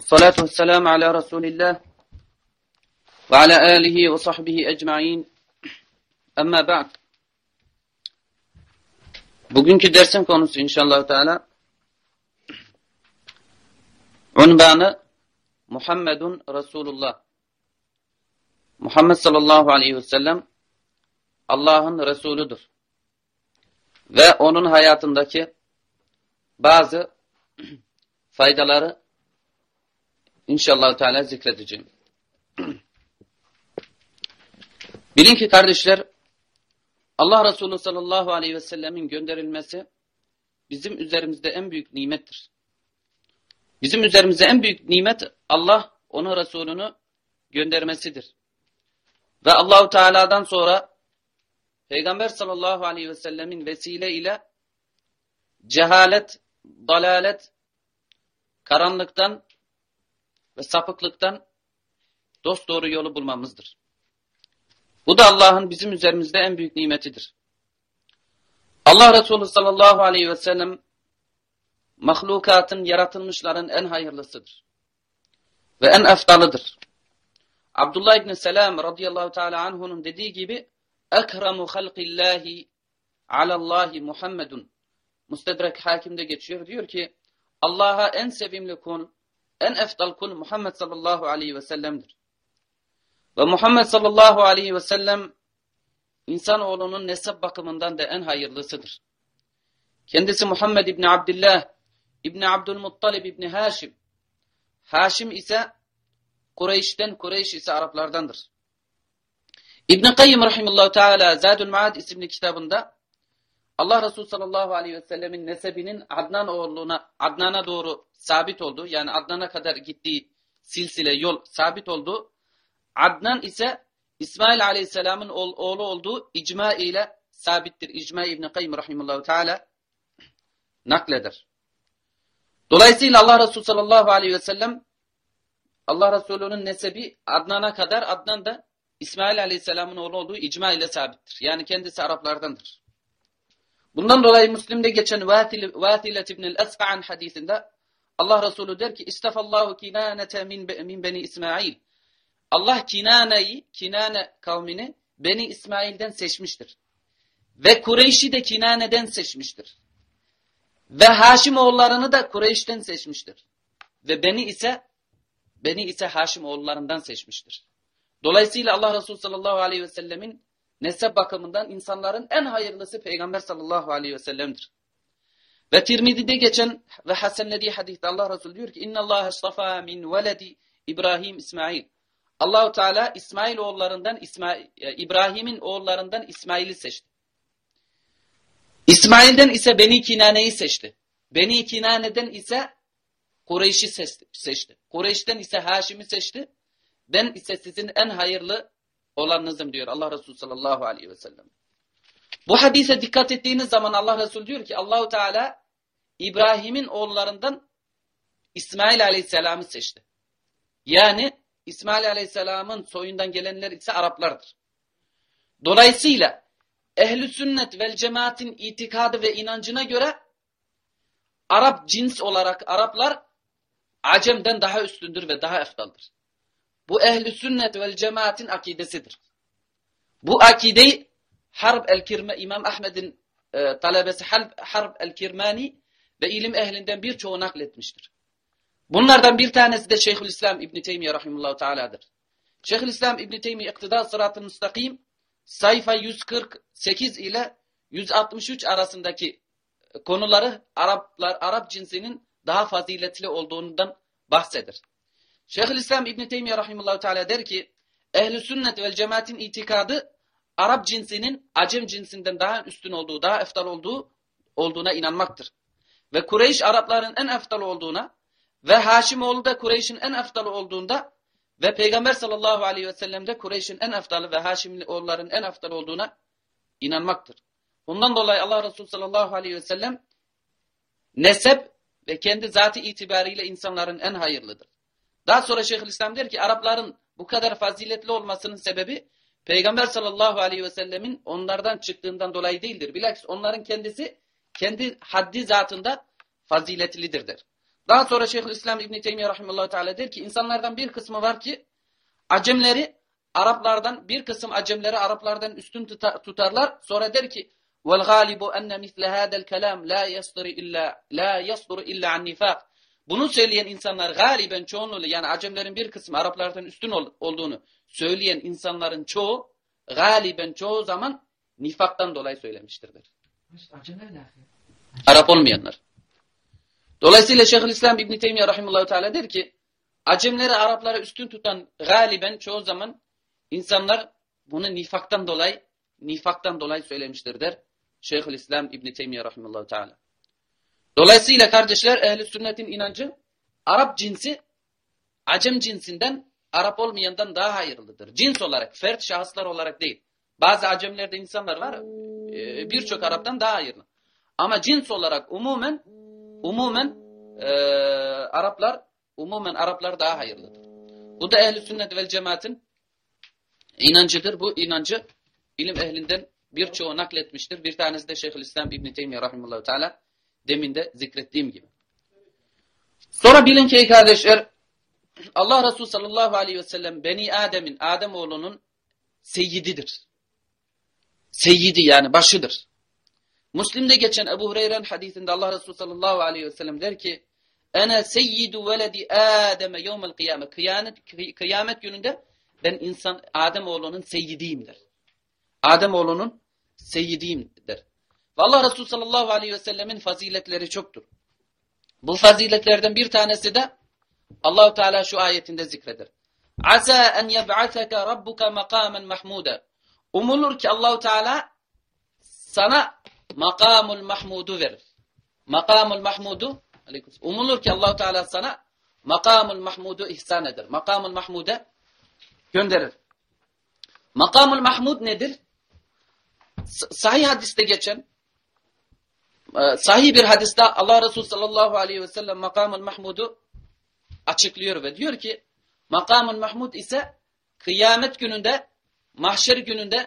Salatu vesselamu ala Resulillah ve ala alihi ve sahbihi ecma'in. Ama. Bugünkü dersin konusu inşallah teala unvanı Muhammedun Resulullah. Muhammed sallallahu aleyhi ve sellem Allah'ın Resulüdür. Ve onun hayatındaki bazı faydaları inşallah Teala zikredeceğim. Bilin ki kardeşler Allah Resulü sallallahu aleyhi ve sellemin gönderilmesi bizim üzerimizde en büyük nimettir. Bizim üzerimizde en büyük nimet Allah onu Resulünü göndermesidir. Ve Allahu Teala'dan sonra Peygamber sallallahu aleyhi ve sellemin vesile ile cehalet, dalalet, karanlıktan ve sapıklıktan dost doğru yolu bulmamızdır. Bu da Allah'ın bizim üzerimizde en büyük nimetidir. Allah Resulü sallallahu aleyhi ve sellem mahlukatın, yaratılmışların en hayırlısıdır. Ve en eftalıdır. Abdullah İbni Selam radıyallahu teala anhu'nun dediği gibi ekremu halqillahi alallahi Muhammedun Mustedrek hakimde geçiyor. Diyor ki Allah'a en sevimli kul, en eftal kul Muhammed sallallahu aleyhi ve sellem'dir. Ve Muhammed sallallahu aleyhi ve sellem insanoğlunun nesep bakımından da en hayırlısıdır. Kendisi Muhammed İbni Abdullah, İbni Abdülmuttalib İbni Haşim. Haşim ise Kureyş'ten, Kureyş ise Araplardandır. İbn-i Kayyım Rahimullahu Teala Zadül Maad isimli kitabında Allah Resulü sallallahu aleyhi ve sellemin nesebinin Adnan oğluna, Adnan'a doğru sabit olduğu, yani Adnan'a kadar gittiği silsile, yol sabit olduğu, Adnan ise İsmail aleyhisselamın oğlu olduğu icma ile sabittir. İcma İbn-i Kayyım Rahimullahu Teala nakleder. Dolayısıyla Allah Resulü sallallahu aleyhi ve sellem Allah Resulü'nün nesebi Adnan'a kadar Adnan da İsmail Aleyhisselam'ın oğlu olduğu icma ile sabittir. Yani kendisi Araplardandır. Bundan dolayı Müslim'de geçen Vatilet İbn-i Esfa'an hadisinde Allah Resulü der ki İstafallahu kinanete min, min beni İsmail. Allah Kinane'yi, Kinane kavmini Beni İsmail'den seçmiştir. Ve Kureyş'i de Kinane'den seçmiştir. Ve Haşim oğullarını da Kureyş'ten seçmiştir. Ve Beni ise Beni ise Haşim oğullarından seçmiştir. Dolayısıyla Allah Resulü sallallahu aleyhi ve sellemin nesep bakımından insanların en hayırlısı Peygamber sallallahu aleyhi ve sellem'dir. Ve Tirmizi'de geçen ve hasenlediği hadiste Allah Resulü diyor ki İnna Allah istafa min veledi İbrahim İsmail. Allahu Teala İsmail oğullarından İsmail İbrahim'in oğullarından İsmail'i seçti. İsmail'den ise Beni Kinane'yi seçti. Beni Kinane'den ise Kureyş'i seçti. Kureyş'ten ise Haşim'i seçti. Ben ise sizin en hayırlı olanınızım diyor Allah Resulü sallallahu aleyhi ve sellem. Bu hadise dikkat ettiğiniz zaman Allah Resulü diyor ki Allahu Teala İbrahim'in oğullarından İsmail aleyhisselamı seçti. Yani İsmail aleyhisselamın soyundan gelenler ise Araplardır. Dolayısıyla ehli sünnet vel cemaatin itikadı ve inancına göre Arap cins olarak Araplar Acem'den daha üstündür ve daha eftaldır. Bu ehli sünnet vel cemaatin akidesidir. Bu akideyi Harb el-Kirme İmam Ahmed'in e, talebesi Harb, Harb el-Kirmani ve ilim ehlinden birçoğu nakletmiştir. Bunlardan bir tanesi de Şeyhülislam İbn Teymiyye rahimehullah teala'dır. Şeyhülislam İbn Teymiyye İktidar Sırat-ı Müstakim sayfa 148 ile 163 arasındaki konuları Araplar Arap cinsinin daha faziletli olduğundan bahseder. Şeyhülislam İbn Teymiyye rahimehullah teala der ki ehli sünnet vel cemaatin itikadı Arap cinsinin Acem cinsinden daha üstün olduğu, daha eftal olduğu olduğuna inanmaktır. Ve Kureyş Arapların en eftal olduğuna ve Haşimoğlu da Kureyş'in en eftalı olduğunda ve Peygamber sallallahu aleyhi ve sellem de Kureyş'in en eftalı ve Haşimoğulların en eftalı olduğuna inanmaktır. Bundan dolayı Allah Resulü sallallahu aleyhi ve sellem nesep ve kendi zatı itibariyle insanların en hayırlıdır. Daha sonra Şeyhülislam der ki Arapların bu kadar faziletli olmasının sebebi Peygamber sallallahu aleyhi ve sellemin onlardan çıktığından dolayı değildir. Bilakis onların kendisi kendi haddi zatında faziletlidir der. Daha sonra Şeyhülislam İbn Teymiyye rahimehullah teala der ki insanlardan bir kısmı var ki Acemleri Araplardan bir kısım Acemleri Araplardan üstün tutarlar. Sonra der ki vel galibu enne misle hada'l kelam la yasdur illa la yasdur illa an nifak. Bunu söyleyen insanlar galiben çoğunluğu yani Acemlerin bir kısmı Araplardan üstün ol, olduğunu söyleyen insanların çoğu galiben çoğu zaman nifaktan dolayı söylemiştirdir. Arap olmayanlar. Dolayısıyla Şeyhülislam İbn Teymiyye rahimehullah teala der ki Acemleri Araplara üstün tutan galiben çoğu zaman insanlar bunu nifaktan dolayı nifaktan dolayı söylemiştir der. Şeyhülislam İbn Teymiyye rahimehullah teala. Dolayısıyla kardeşler ehli sünnetin inancı Arap cinsi Acem cinsinden Arap olmayandan daha hayırlıdır. Cins olarak, fert şahıslar olarak değil. Bazı Acemlerde insanlar var e, birçok Arap'tan daha hayırlı. Ama cins olarak umumen umumen e, Araplar umumen Araplar daha hayırlıdır. Bu da ehli sünnet vel cemaatin inancıdır. Bu inancı ilim ehlinden birçoğu nakletmiştir. Bir tanesi de Şeyhülislam İbn Teymiyye rahimehullah teala demin de zikrettiğim gibi. Sonra bilin ki kardeşler Allah Resulü sallallahu aleyhi ve sellem Beni Adem'in Adem oğlunun seyyididir. Seyyidi yani başıdır. Müslim'de geçen Ebu Hureyre'nin hadisinde Allah Resulü sallallahu aleyhi ve sellem der ki Ene seyyidu veledi Adem'e yevmel kıyamet. Kıyamet, kıyamet gününde ben insan Adem oğlunun seyyidiyimdir. Adem oğlunun seyyidiyimdir. Ve Allah Resulü sallallahu aleyhi ve sellemin faziletleri çoktur. Bu faziletlerden bir tanesi de Allahu Teala şu ayetinde zikreder. Asa en yeb'ateke rabbuka makamen mahmuda. Umulur ki Allahu Teala sana makamul mahmudu verir. Makamul mahmudu umulur ki Allahu Teala sana makamul mahmudu ihsan eder. Makamul mahmuda gönderir. Makamul mahmud nedir? Sahih hadiste geçen sahih bir hadiste Allah Resulü sallallahu aleyhi ve sellem makamul mahmudu açıklıyor ve diyor ki makamul mahmud ise kıyamet gününde mahşer gününde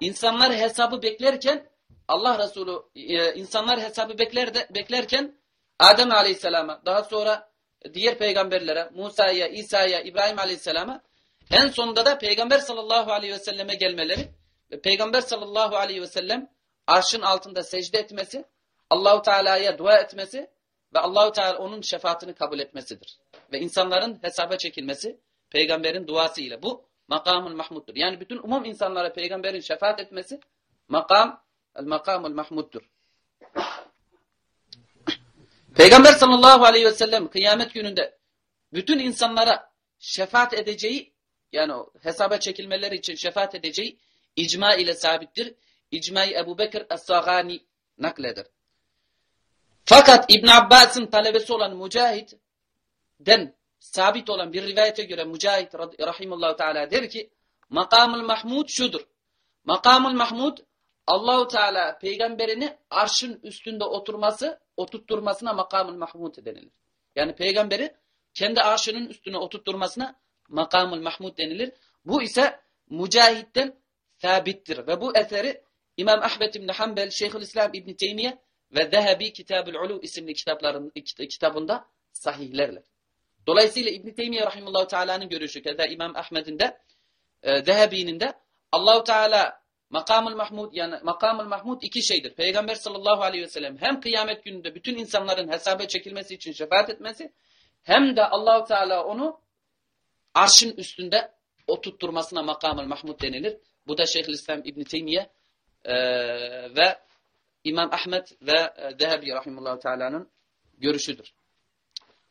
insanlar hesabı beklerken Allah Resulü e, insanlar hesabı bekler de, beklerken Adem Aleyhisselam'a daha sonra diğer peygamberlere Musa'ya, İsa'ya, İbrahim Aleyhisselam'a en sonunda da Peygamber sallallahu aleyhi ve selleme gelmeleri ve Peygamber sallallahu aleyhi ve sellem arşın altında secde etmesi, Allahu Teala'ya dua etmesi ve Allahu Teala onun şefaatini kabul etmesidir. Ve insanların hesaba çekilmesi peygamberin duası ile bu makamul mahmuddur. Yani bütün umum insanlara peygamberin şefaat etmesi makam el makamul mahmuddur. Peygamber sallallahu aleyhi ve sellem kıyamet gününde bütün insanlara şefaat edeceği yani hesaba çekilmeleri için şefaat edeceği icma ile sabittir. İcmayı Ebu Bekir Es-Sagani nakleder. Fakat İbn Abbas'ın talebesi olan Mücahit'den sabit olan bir rivayete göre Mücahit rahimullahu teala der ki makamul mahmud şudur. Makamul mahmud Allahu Teala peygamberini arşın üstünde oturması, oturtturmasına makamul mahmud denilir. Yani peygamberi kendi arşının üstüne oturtturmasına makamul mahmud denilir. Bu ise Mücahit'ten sabittir ve bu eseri İmam Ahmet İbn Hanbel, Şeyhülislam İbn Teymiye ve Zehebi Kitabül Ulu isimli kitapların kitabında sahihlerler. Dolayısıyla İbn Teymiye rahimehullah teala'nın görüşü keza İmam Ahmed'in de e, Zehebi'nin de Allahu Teala makamul mahmud yani makamul mahmud iki şeydir. Peygamber sallallahu aleyhi ve sellem hem kıyamet gününde bütün insanların hesaba çekilmesi için şefaat etmesi hem de Allahu Teala onu arşın üstünde oturtturmasına makamul mahmud denilir. Bu da Şeyhülislam İbn Teymiye e, ve İmam Ahmet ve e, Zehebi rahimullahu teala'nın görüşüdür.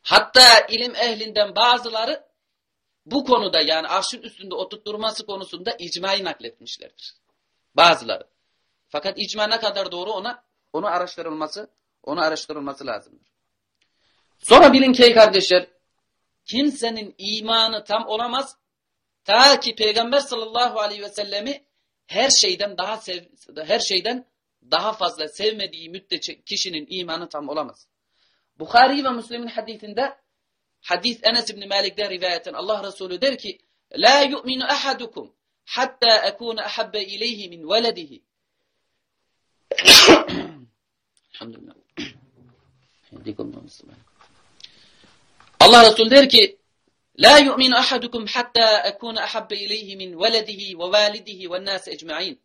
Hatta ilim ehlinden bazıları bu konuda yani arşın üstünde oturtturması konusunda icmayı nakletmişlerdir. Bazıları. Fakat icma ne kadar doğru ona onu araştırılması onu araştırılması lazımdır. Sonra bilin ki kardeşler kimsenin imanı tam olamaz ta ki Peygamber sallallahu aleyhi ve sellemi her şeyden daha sev, her şeyden daha fazla sevmediği müddetçe kişinin imanı tam olamaz. Bukhari ve Müslim'in hadisinde hadis Enes İbni Malik'ten rivayeten Allah Resulü der ki La yu'minu ahadukum hatta ekune ahabbe ileyhi min veledihi. Allah Resulü der ki La yu'minu ahadukum hatta ekuna ahabbe ileyhi min veledihi ve validihi ve nas ecmaîn.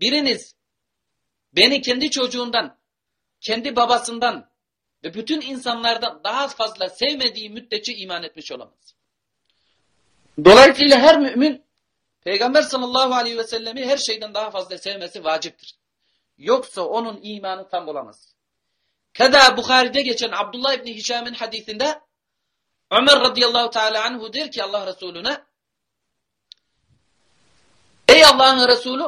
Biriniz beni kendi çocuğundan, kendi babasından ve bütün insanlardan daha fazla sevmediği müddetçe iman etmiş olamaz. Dolayısıyla her mümin Peygamber sallallahu aleyhi ve sellemi her şeyden daha fazla sevmesi vaciptir. Yoksa onun imanı tam olamaz. Kada Bukhari'de geçen Abdullah İbni Hişam'ın hadisinde Ömer radıyallahu teala anhu der ki Allah Resulüne Ey Allah'ın Resulü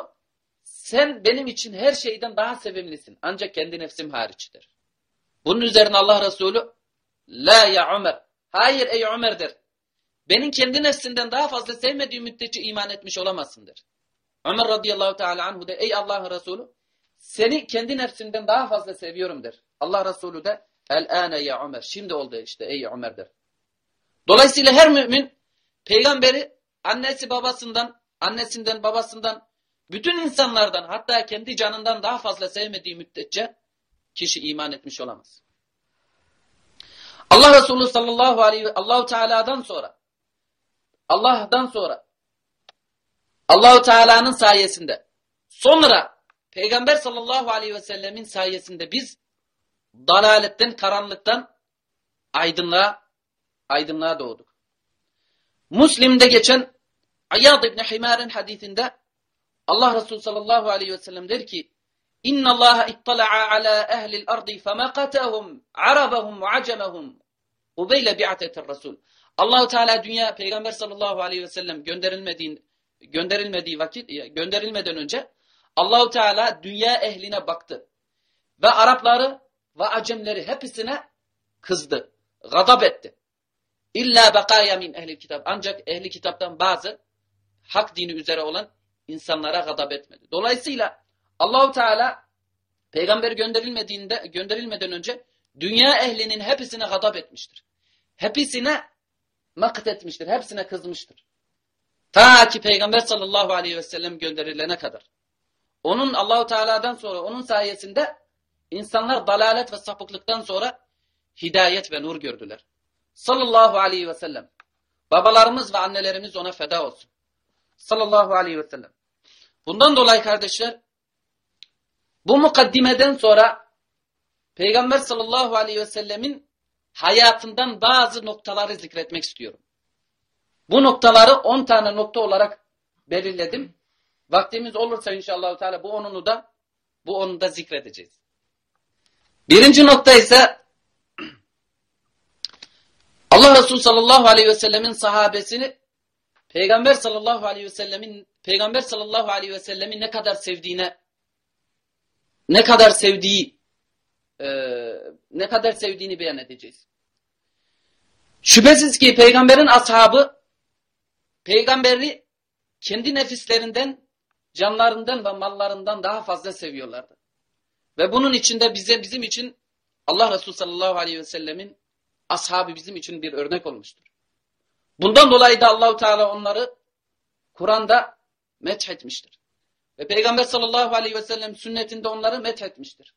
sen benim için her şeyden daha sevimlisin. Ancak kendi nefsim hariçtir. Bunun üzerine Allah Resulü La ya Ömer. Hayır ey Ömer der. Benim kendi nefsinden daha fazla sevmediğim müddetçe iman etmiş olamazsın der. Ömer radıyallahu teala anhu der. Ey Allah'ın Resulü seni kendi nefsimden daha fazla seviyorum der. Allah Resulü de El ane ya Ömer. Şimdi oldu işte ey Ömer der. Dolayısıyla her mümin peygamberi annesi babasından, annesinden babasından, bütün insanlardan hatta kendi canından daha fazla sevmediği müddetçe kişi iman etmiş olamaz. Allah Resulü sallallahu aleyhi ve Allahu Teala'dan sonra Allah'tan sonra Allahu Teala'nın sayesinde sonra Peygamber sallallahu aleyhi ve sellemin sayesinde biz dalaletten, karanlıktan aydınlığa aydınlığa doğduk. Müslim'de geçen Ayyad İbni Himar'ın hadisinde Allah Resulü sallallahu aleyhi ve sellem der ki Allah ittala'a ala ehli'l ardı femaqatahum arabahum ve acemahum ubeyle bi'atetir Resul. Allahu Teala dünya Peygamber sallallahu aleyhi ve sellem gönderilmediğin gönderilmediği vakit gönderilmeden önce Allahu Teala dünya ehline baktı ve Arapları ve Acemleri hepsine kızdı, gadap etti. İlla bekaya min ehli kitap. Ancak ehli kitaptan bazı hak dini üzere olan insanlara gadap etmedi. Dolayısıyla Allahu Teala peygamber gönderilmediğinde gönderilmeden önce dünya ehlinin hepsine gadap etmiştir. Hepsine makit etmiştir. Hepsine kızmıştır. Ta ki peygamber sallallahu aleyhi ve sellem gönderilene kadar. Onun Allahu Teala'dan sonra onun sayesinde insanlar dalalet ve sapıklıktan sonra hidayet ve nur gördüler. Sallallahu aleyhi ve sellem. Babalarımız ve annelerimiz ona feda olsun. Sallallahu aleyhi ve sellem. Bundan dolayı kardeşler bu mukaddimeden sonra Peygamber sallallahu aleyhi ve sellemin hayatından bazı noktaları zikretmek istiyorum. Bu noktaları 10 tane nokta olarak belirledim. Vaktimiz olursa inşallah Teala bu onunu da bu onu da zikredeceğiz. Birinci nokta ise Allah Resulü sallallahu aleyhi ve sellemin sahabesini Peygamber sallallahu aleyhi ve sellemin Peygamber sallallahu aleyhi ve sellemin ne kadar sevdiğine ne kadar sevdiği e, ne kadar sevdiğini beyan edeceğiz. Şüphesiz ki peygamberin ashabı peygamberi kendi nefislerinden, canlarından ve mallarından daha fazla seviyorlardı. Ve bunun içinde bize bizim için Allah Resulü sallallahu aleyhi ve sellemin ashabı bizim için bir örnek olmuştur. Bundan dolayı da Allahu Teala onları Kur'an'da methetmiştir. Ve Peygamber sallallahu aleyhi ve sellem sünnetinde onları methetmiştir.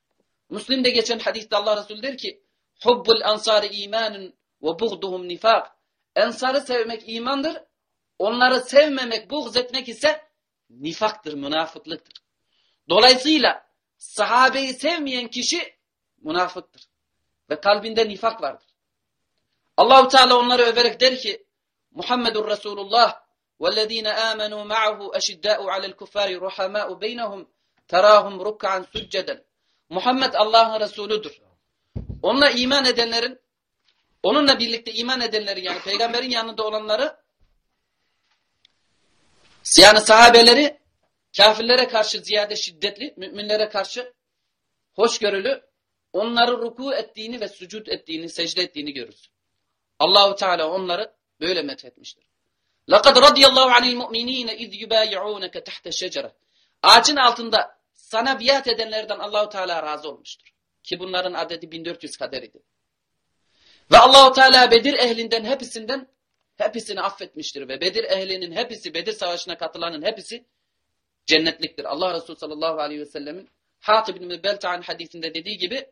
Müslim'de geçen hadiste Allah Resulü der ki Hubbul ansari imanun ve buğduhum nifak. Ensarı sevmek imandır. Onları sevmemek, buğz etmek ise nifaktır, münafıklıktır. Dolayısıyla sahabeyi sevmeyen kişi münafıktır. Ve kalbinde nifak vardır. Allahu Teala onları överek der ki Muhammedur Resulullah وَالَّذ۪ينَ آمَنُوا مَعَهُ أَشِدَّاءُ عَلَى الْكُفَّارِ رُحَمَاءُ بَيْنَهُمْ تَرَاهُمْ رُكَّعًا سُجَّدًا Muhammed Allah'ın Resulüdür. Onunla iman edenlerin, onunla birlikte iman edenleri yani peygamberin yanında olanları, yani sahabeleri kafirlere karşı ziyade şiddetli, müminlere karşı hoşgörülü, onları ruku ettiğini ve sucud ettiğini, secde ettiğini görürüz. Allahu Teala onları böyle methetmiştir. لَقَدْ رَضِيَ اللّٰهُ عَنِ الْمُؤْمِن۪ينَ اِذْ يُبَايِعُونَكَ تَحْتَ شَجَرَةٍ Ağacın altında sana biat edenlerden Allahu Teala razı olmuştur. Ki bunların adedi 1400 kadar idi. Ve Allahu Teala Bedir ehlinden hepsinden hepsini affetmiştir ve Bedir ehlinin hepsi Bedir savaşına katılanın hepsi cennetliktir. Allah Resulü sallallahu aleyhi ve sellemin Hatib bin Belta'nın hadisinde dediği gibi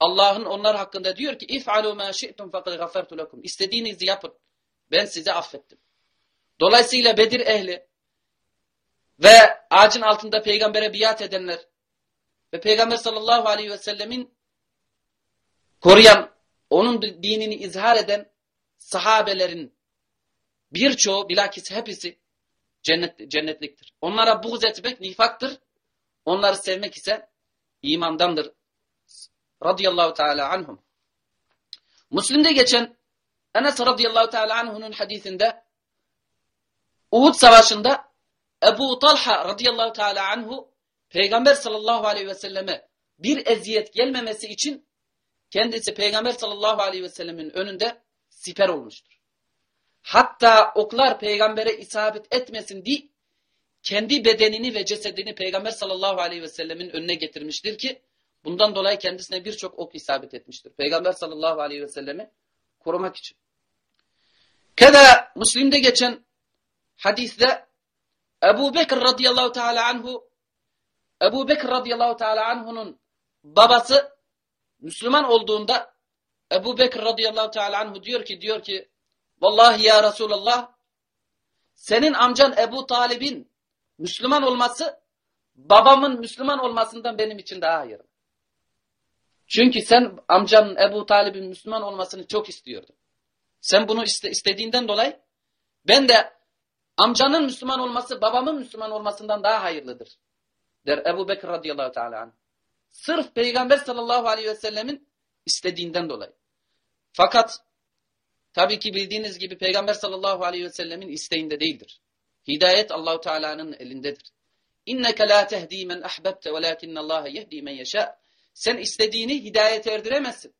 Allah'ın onlar hakkında diyor ki if'alu ma şi'tum faqad ghafartu lekum. İstediğinizi yapın. Ben size affettim. Dolayısıyla Bedir ehli ve ağacın altında peygambere biat edenler ve peygamber sallallahu aleyhi ve sellemin koruyan, onun dinini izhar eden sahabelerin birçoğu bilakis hepsi cennet, cennetliktir. Onlara buğz etmek nifaktır. Onları sevmek ise imandandır. Radıyallahu teala anhum. Müslim'de geçen Enes radıyallahu teala anhunun hadisinde Uhud savaşında Ebu Talha radıyallahu teala anhu Peygamber sallallahu aleyhi ve selleme bir eziyet gelmemesi için kendisi Peygamber sallallahu aleyhi ve sellemin önünde siper olmuştur. Hatta oklar peygambere isabet etmesin diye kendi bedenini ve cesedini Peygamber sallallahu aleyhi ve sellemin önüne getirmiştir ki bundan dolayı kendisine birçok ok isabet etmiştir. Peygamber sallallahu aleyhi ve sellemi korumak için. Keda Müslim'de geçen hadiste Ebu Bekir radıyallahu teala anhu Ebu Bekir radıyallahu teala anhu'nun babası Müslüman olduğunda Ebu Bekir radıyallahu teala anhu diyor ki diyor ki Vallahi ya Resulallah senin amcan Ebu Talib'in Müslüman olması babamın Müslüman olmasından benim için daha hayırlı. Çünkü sen amcanın Ebu Talib'in Müslüman olmasını çok istiyordun. Sen bunu iste, istediğinden dolayı ben de amcanın Müslüman olması babamın Müslüman olmasından daha hayırlıdır. Der Ebu Bekir radıyallahu teala anh. Sırf Peygamber sallallahu aleyhi ve sellemin istediğinden dolayı. Fakat tabii ki bildiğiniz gibi Peygamber sallallahu aleyhi ve sellemin isteğinde değildir. Hidayet Allahu Teala'nın elindedir. İnneke la tehdi men ahbabte velakinnallaha yehdi men yeşâ. Sen istediğini hidayete erdiremezsin.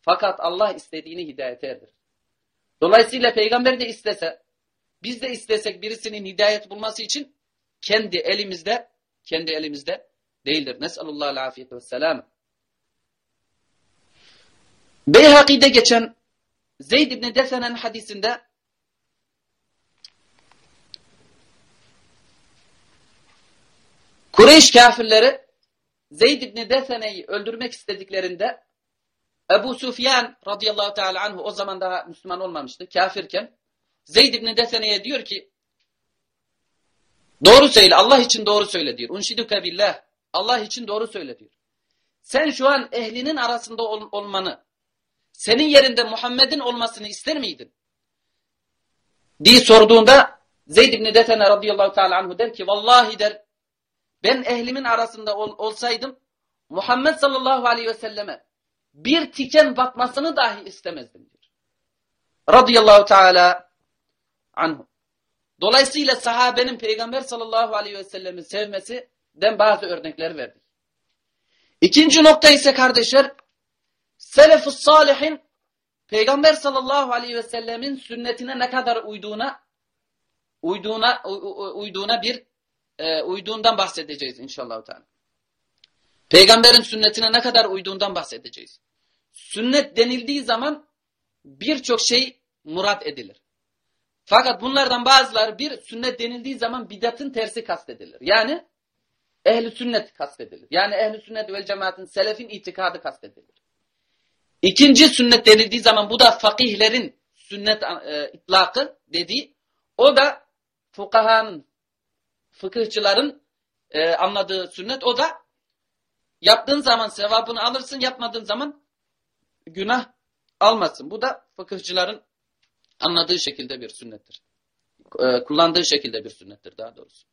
Fakat Allah istediğini hidayete erdirir. Dolayısıyla peygamber de istese, biz de istesek birisinin hidayet bulması için kendi elimizde, kendi elimizde değildir. Nes'alullah afiyet ve selam. Beyhaki'de geçen Zeyd ibn Desene'nin hadisinde Kureyş kafirleri Zeyd ibn Desene'yi öldürmek istediklerinde Ebu Sufyan radıyallahu teala anhu o zaman daha Müslüman olmamıştı kafirken Zeyd ibn Desene'ye diyor ki doğru söyle Allah için doğru söyle diyor. Unşiduke billah Allah için doğru söyle diyor. Sen şu an ehlinin arasında ol, olmanı senin yerinde Muhammed'in olmasını ister miydin? diye sorduğunda Zeyd ibn Desene radıyallahu teala anhu der ki vallahi der ben ehlimin arasında ol, olsaydım Muhammed sallallahu aleyhi ve selleme bir tiken batmasını dahi istemezdim diyor. Radıyallahu teala anhu. Dolayısıyla sahabenin peygamber sallallahu aleyhi ve sellemi sevmesinden bazı örnekler verdik. İkinci nokta ise kardeşler selefus salihin peygamber sallallahu aleyhi ve sellemin sünnetine ne kadar uyduğuna uyduğuna uyduğuna bir e, uyduğundan bahsedeceğiz inşallah. Teala. Peygamberin sünnetine ne kadar uyduğundan bahsedeceğiz. Sünnet denildiği zaman birçok şey murat edilir. Fakat bunlardan bazıları bir sünnet denildiği zaman bidatın tersi kastedilir. Yani ehli sünnet kastedilir. Yani ehli sünnet vel cemaatin selefin itikadı kastedilir. İkinci sünnet denildiği zaman bu da fakihlerin sünnet e, itlakı dediği o da fukahanın fıkıhçıların e, anladığı sünnet o da yaptığın zaman sevabını alırsın yapmadığın zaman günah almasın. Bu da fıkıhçıların anladığı şekilde bir sünnettir. E, kullandığı şekilde bir sünnettir daha doğrusu.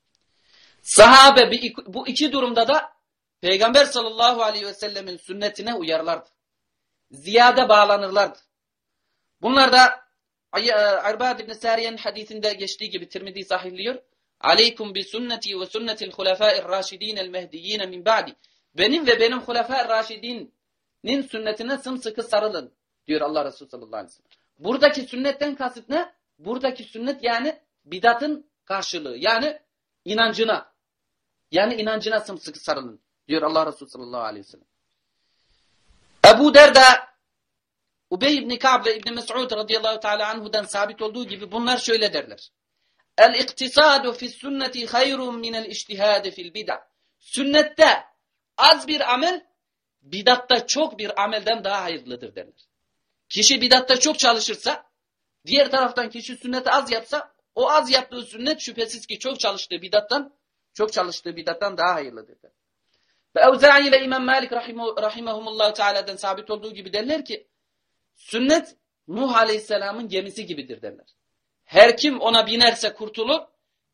Sahabe bu iki durumda da Peygamber sallallahu aleyhi ve sellemin sünnetine uyarlardı. Ziyade bağlanırlardı. Bunlar da Erbad ibn Sariye'nin hadisinde geçtiği gibi Tirmidhi sahihliyor. Aleykum bi sünneti ve sünnetil hulefâir raşidînel mehdiyîne min ba'di. Benim ve benim hulefâir raşidinin sünnetine sımsıkı sarılın diyor Allah Resulü sallallahu aleyhi ve sellem. Buradaki sünnetten kasıt ne? Buradaki sünnet yani bidatın karşılığı. Yani inancına. Yani inancına sımsıkı sarılın diyor Allah Resulü sallallahu aleyhi ve sellem. Ebu Derda Ubey ibn Ka'b ve İbn Mes'ud radıyallahu teala anhu'dan sabit olduğu gibi bunlar şöyle derler. El-iktisadu fi sünneti hayrun minel iştihadi fil bid'a. Sünnette az bir amel bidatta çok bir amelden daha hayırlıdır derler. Kişi bidatta çok çalışırsa, diğer taraftan kişi sünneti az yapsa, o az yaptığı sünnet şüphesiz ki çok çalıştığı bidattan, çok çalıştığı bidattan daha hayırlıdır. Ve Evza'i ile İmam Malik rahimahumullah teala'dan sabit olduğu gibi derler ki, sünnet Nuh Aleyhisselam'ın gemisi gibidir derler. Her kim ona binerse kurtulur,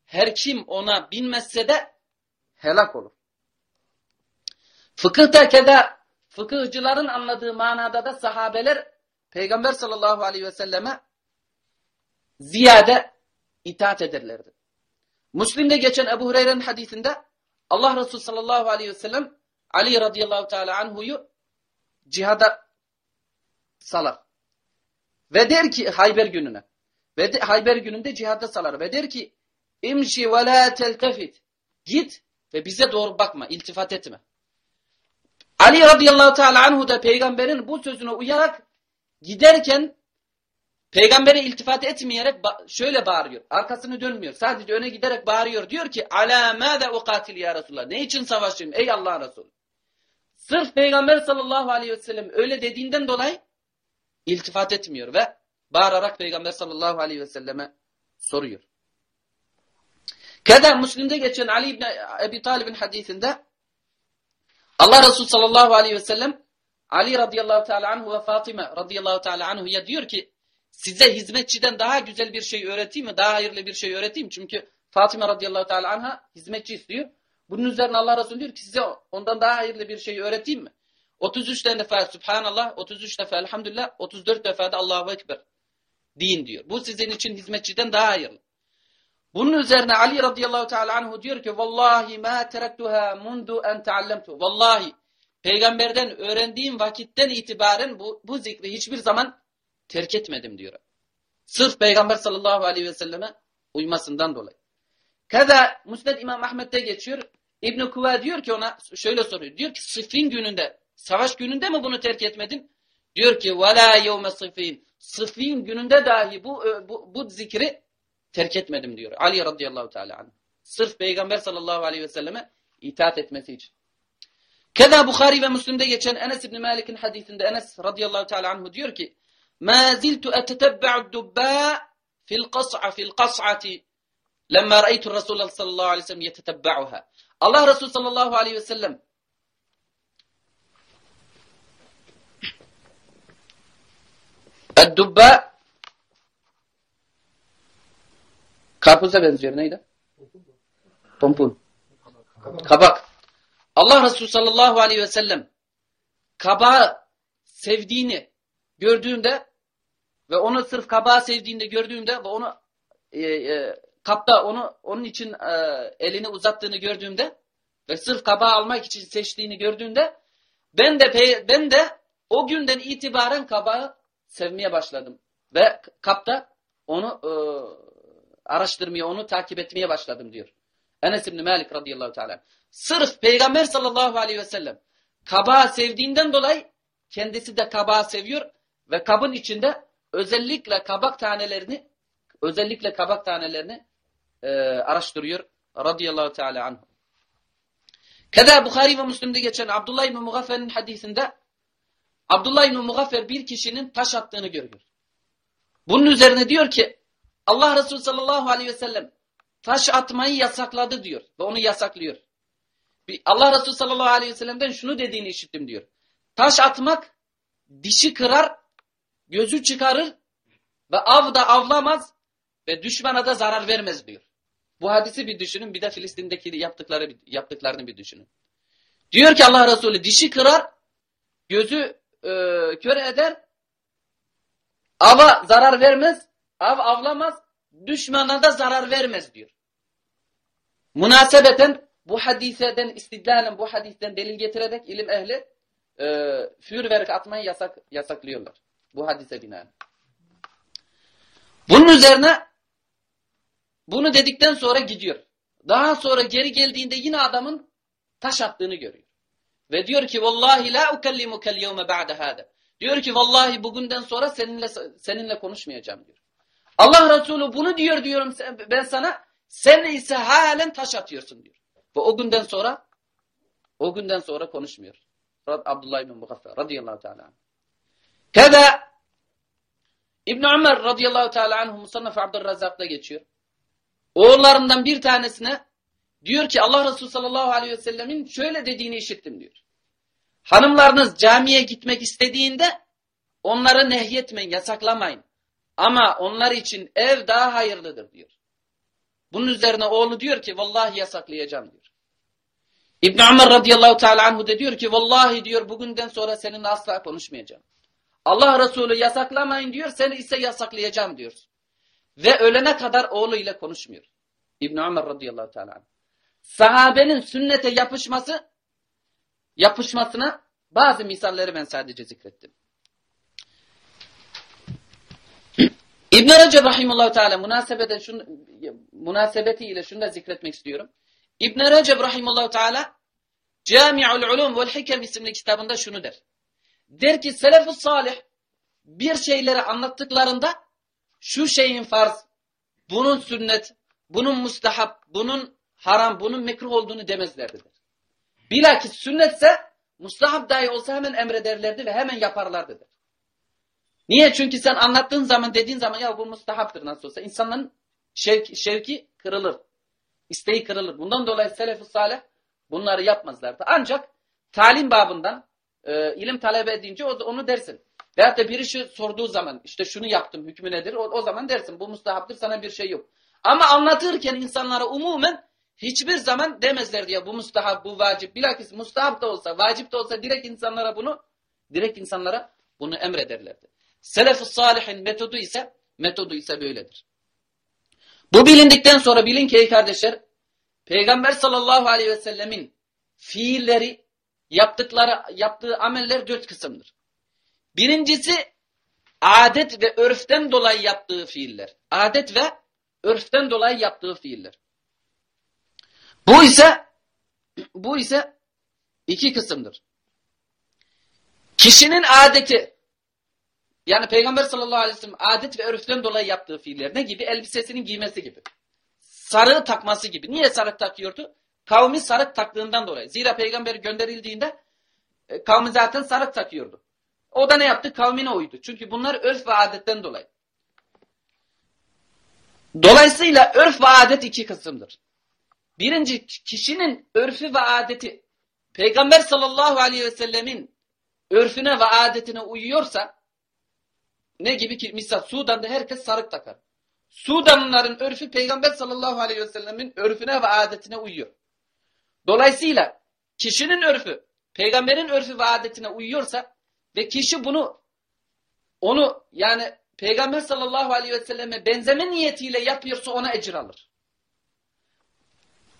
her kim ona binmezse de helak olur. Fıkıhta keda fıkıhcıların anladığı manada da sahabeler Peygamber sallallahu aleyhi ve selleme ziyade itaat ederlerdi. Müslim'de geçen Ebu Hureyre'nin hadisinde Allah Resulü sallallahu aleyhi ve sellem Ali radıyallahu teala anhuyu cihada salar. Ve der ki Hayber gününe. Ve de, Hayber gününde cihada salar. Ve der ki imşi ve la teltefit. Git ve bize doğru bakma, iltifat etme. Ali radıyallahu teala anhu da peygamberin bu sözüne uyarak giderken peygambere iltifat etmeyerek şöyle bağırıyor. Arkasını dönmüyor. Sadece öne giderek bağırıyor. Diyor ki ala mâze ukatil ya Resulullah. Ne için savaşayım ey Allah Resulü? Sırf peygamber sallallahu aleyhi ve sellem öyle dediğinden dolayı iltifat etmiyor ve bağırarak peygamber sallallahu aleyhi ve selleme soruyor. Keda Müslim'de geçen Ali İbni Ebi Talib'in hadisinde Allah Resulü sallallahu aleyhi ve sellem Ali radıyallahu teala anhu ve Fatıma radıyallahu teala anhu'ya diyor ki size hizmetçiden daha güzel bir şey öğreteyim mi? Daha hayırlı bir şey öğreteyim Çünkü Fatıma radıyallahu teala anha hizmetçi istiyor. Bunun üzerine Allah Resulü diyor ki size ondan daha hayırlı bir şey öğreteyim mi? 33 defa Subhanallah, 33 defa Elhamdülillah, 34 defa da Allahu Ekber Deyin diyor. Bu sizin için hizmetçiden daha hayırlı. Bunun üzerine Ali radıyallahu teala anhu diyor ki vallahi ma teraktuha mundu en taallamtu. Vallahi peygamberden öğrendiğim vakitten itibaren bu, bu zikri hiçbir zaman terk etmedim diyor. Sırf peygamber sallallahu aleyhi ve selleme uymasından dolayı. Kaza Musned İmam Ahmet'te geçiyor. İbn Kuva diyor ki ona şöyle soruyor. Diyor ki sıfın gününde, savaş gününde mi bunu terk etmedin? Diyor ki vela yevme sıfın Sıfin gününde dahi bu, bu, bu zikri terk etmedim diyor. Ali radıyallahu teala anh. Sırf Peygamber sallallahu aleyhi ve selleme itaat etmesi için. Keda Bukhari ve Müslim'de geçen Enes İbni Malik'in hadisinde Enes radıyallahu teala anhu diyor ki مَا زِلْتُ أَتَتَبَّعُ الدُّبَّاء فِي الْقَصْعَ فِي الْقَصْعَةِ لَمَّا رَأَيْتُ الرَّسُولَ sallallahu aleyhi ve sellem يَتَتَبَّعُهَا Allah Resulü sallallahu aleyhi ve sellem Eddubba Karpuza benziyor. Neydi? Pompun. Kabak. Allah Resulü sallallahu aleyhi ve sellem kabağı sevdiğini gördüğünde ve onu sırf kabağı sevdiğinde gördüğümde ve onu e, e, kapta onu onun için e, elini uzattığını gördüğümde ve sırf kabağı almak için seçtiğini gördüğümde ben de ben de o günden itibaren kabağı sevmeye başladım ve kapta onu e, araştırmaya, onu takip etmeye başladım diyor. Enes İbni Malik radıyallahu teala. Sırf Peygamber sallallahu aleyhi ve sellem kabağı sevdiğinden dolayı kendisi de kabağı seviyor ve kabın içinde özellikle kabak tanelerini özellikle kabak tanelerini e, araştırıyor radıyallahu teala anhu. Keda Bukhari ve Müslim'de geçen Abdullah İbni Mugaffer'in hadisinde Abdullah İbni Mugaffer bir kişinin taş attığını görüyor. Bunun üzerine diyor ki Allah Resulü sallallahu aleyhi ve sellem taş atmayı yasakladı diyor ve onu yasaklıyor. Allah Resulü sallallahu aleyhi ve sellem'den şunu dediğini işittim diyor. Taş atmak dişi kırar, gözü çıkarır ve av da avlamaz ve düşmana da zarar vermez diyor. Bu hadisi bir düşünün bir de Filistin'deki yaptıkları, yaptıklarını bir düşünün. Diyor ki Allah Resulü dişi kırar, gözü e, kör eder, ava zarar vermez Av avlamaz, düşmana da zarar vermez diyor. Münasebeten bu hadiseden istidlalen bu hadisten delil getirerek ilim ehli e, fürverk atmayı yasak, yasaklıyorlar. Bu hadise binaen. Bunun üzerine bunu dedikten sonra gidiyor. Daha sonra geri geldiğinde yine adamın taş attığını görüyor. Ve diyor ki vallahi la ukellimukel yevme ba'de hada. Diyor ki vallahi bugünden sonra seninle seninle konuşmayacağım diyor. Allah Resulü bunu diyor diyorum ben sana. Sen ise halen taş atıyorsun diyor. Ve o günden sonra o günden sonra konuşmuyor. Abdullah ibn Mugaffer radıyallahu teala. Keda İbn Ömer radıyallahu teala anhu Musannaf Abdurrazzak'ta geçiyor. Oğullarından bir tanesine diyor ki Allah Resulü sallallahu aleyhi ve sellemin şöyle dediğini işittim diyor. Hanımlarınız camiye gitmek istediğinde onları nehyetmeyin, yasaklamayın. Ama onlar için ev daha hayırlıdır diyor. Bunun üzerine oğlu diyor ki vallahi yasaklayacağım diyor. İbn Ömer radıyallahu teala anhu de diyor ki vallahi diyor bugünden sonra seninle asla konuşmayacağım. Allah Resulü yasaklamayın diyor seni ise yasaklayacağım diyor. Ve ölene kadar oğluyla konuşmuyor. İbn Ömer radıyallahu teala anhu. Sahabenin sünnete yapışması yapışmasına bazı misalleri ben sadece zikrettim. İbn Recep rahimehullah teala münasebetiyle şunu da zikretmek istiyorum. İbn Recep rahimehullah teala Cami'ul Ulum ve'l Hikem isimli kitabında şunu der. Der ki selefus salih bir şeyleri anlattıklarında şu şeyin farz, bunun sünnet, bunun mustahap, bunun haram, bunun mekruh olduğunu demezlerdi der. Bilakis sünnetse mustahap dahi olsa hemen emrederlerdi ve hemen yaparlardı der. Niye? Çünkü sen anlattığın zaman dediğin zaman ya bu mustahaptır nasıl olsa insanların şevki, şevki kırılır. İsteği kırılır. Bundan dolayı selef-i salih bunları yapmazlardı. Ancak talim babından e, ilim talebe edince onu dersin. Veyahut da biri şu sorduğu zaman işte şunu yaptım hükmü nedir o, o zaman dersin bu mustahaptır sana bir şey yok. Ama anlatırken insanlara umumen hiçbir zaman demezler diye bu mustahap bu vacip. Bilakis mustahap da olsa vacip de olsa direkt insanlara bunu direkt insanlara bunu emrederlerdi. Selef-i salihin metodu ise metodu ise böyledir. Bu bilindikten sonra bilin ki ey kardeşler Peygamber sallallahu aleyhi ve sellemin fiilleri yaptıkları yaptığı ameller dört kısımdır. Birincisi adet ve örften dolayı yaptığı fiiller. Adet ve örften dolayı yaptığı fiiller. Bu ise bu ise iki kısımdır. Kişinin adeti yani Peygamber sallallahu aleyhi ve sellem adet ve örften dolayı yaptığı fiiller ne gibi? Elbisesinin giymesi gibi. Sarığı takması gibi. Niye sarık takıyordu? Kavmi sarık taktığından dolayı. Zira peygamber gönderildiğinde e, kavmi zaten sarık takıyordu. O da ne yaptı? Kavmine uydu. Çünkü bunlar örf ve adetten dolayı. Dolayısıyla örf ve adet iki kısımdır. Birinci kişinin örfü ve adeti Peygamber sallallahu aleyhi ve sellemin örfüne ve adetine uyuyorsa ne gibi ki misal Sudan'da herkes sarık takar. Sudanlıların örfü Peygamber sallallahu aleyhi ve sellemin örfüne ve adetine uyuyor. Dolayısıyla kişinin örfü peygamberin örfü ve adetine uyuyorsa ve kişi bunu onu yani peygamber sallallahu aleyhi ve selleme benzeme niyetiyle yapıyorsa ona ecir alır.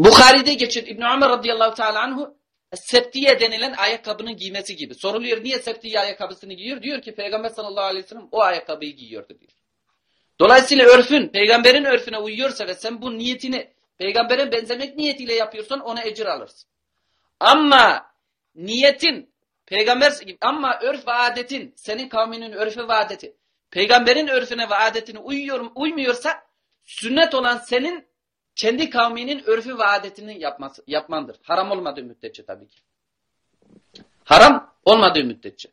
Bukhari'de geçir İbn Ömer radıyallahu teala anhu septiye denilen ayakkabının giymesi gibi. Soruluyor niye septiye ayakkabısını giyiyor? Diyor ki peygamber sallallahu aleyhi ve sellem o ayakkabıyı giyiyordu diyor. Dolayısıyla örfün peygamberin örfüne uyuyorsa ve sen bu niyetini peygambere benzemek niyetiyle yapıyorsan ona ecir alırsın. Ama niyetin peygamber ama örf ve adetin senin kavminin örfü ve adeti peygamberin örfüne ve adetine uyuyor, uymuyorsa sünnet olan senin kendi kavminin örfü ve adetini yapması, yapmandır. Haram olmadığı müddetçe tabii ki. Haram olmadığı müddetçe.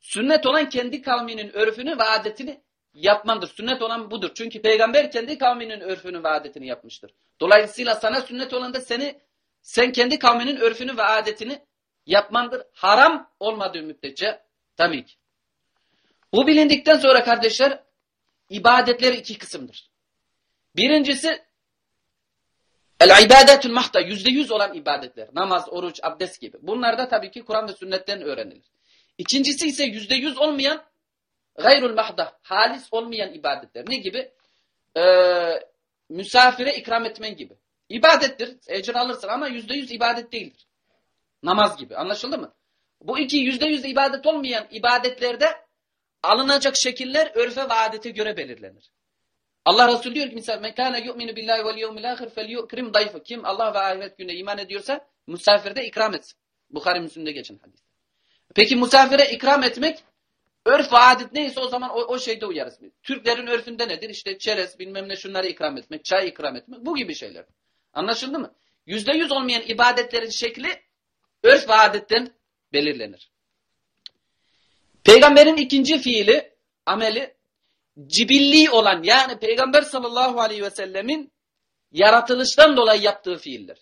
Sünnet olan kendi kavminin örfünü ve adetini yapmandır. Sünnet olan budur. Çünkü peygamber kendi kavminin örfünü ve adetini yapmıştır. Dolayısıyla sana sünnet olan da seni sen kendi kavminin örfünü ve adetini yapmandır. Haram olmadığı müddetçe tabii ki. Bu bilindikten sonra kardeşler ibadetler iki kısımdır. Birincisi el ibadetül mahta yüzde yüz olan ibadetler. Namaz, oruç, abdest gibi. Bunlar da tabii ki Kur'an ve sünnetten öğrenilir. İkincisi ise yüzde yüz olmayan gayrul mahda, halis olmayan ibadetler. Ne gibi? Ee, misafire ikram etmen gibi. İbadettir, ecir alırsın ama yüzde yüz ibadet değildir. Namaz gibi. Anlaşıldı mı? Bu iki yüzde yüz ibadet olmayan ibadetlerde alınacak şekiller örfe ve adete göre belirlenir. Allah Resulü diyor ki mesela men kana yu'minu billahi vel yevmil ahir felyukrim dayfı. Kim Allah ve ahiret gününe iman ediyorsa misafirde ikram etsin. Bukhari Müslim'de geçen hadis. Peki misafire ikram etmek örf ve adet neyse o zaman o, o şeyde uyarız. Türklerin örfünde nedir? İşte çerez bilmem ne şunları ikram etmek, çay ikram etmek bu gibi şeyler. Anlaşıldı mı? Yüzde yüz olmayan ibadetlerin şekli örf ve adetten belirlenir. Peygamberin ikinci fiili, ameli cibilli olan yani Peygamber sallallahu aleyhi ve sellemin yaratılıştan dolayı yaptığı fiiller.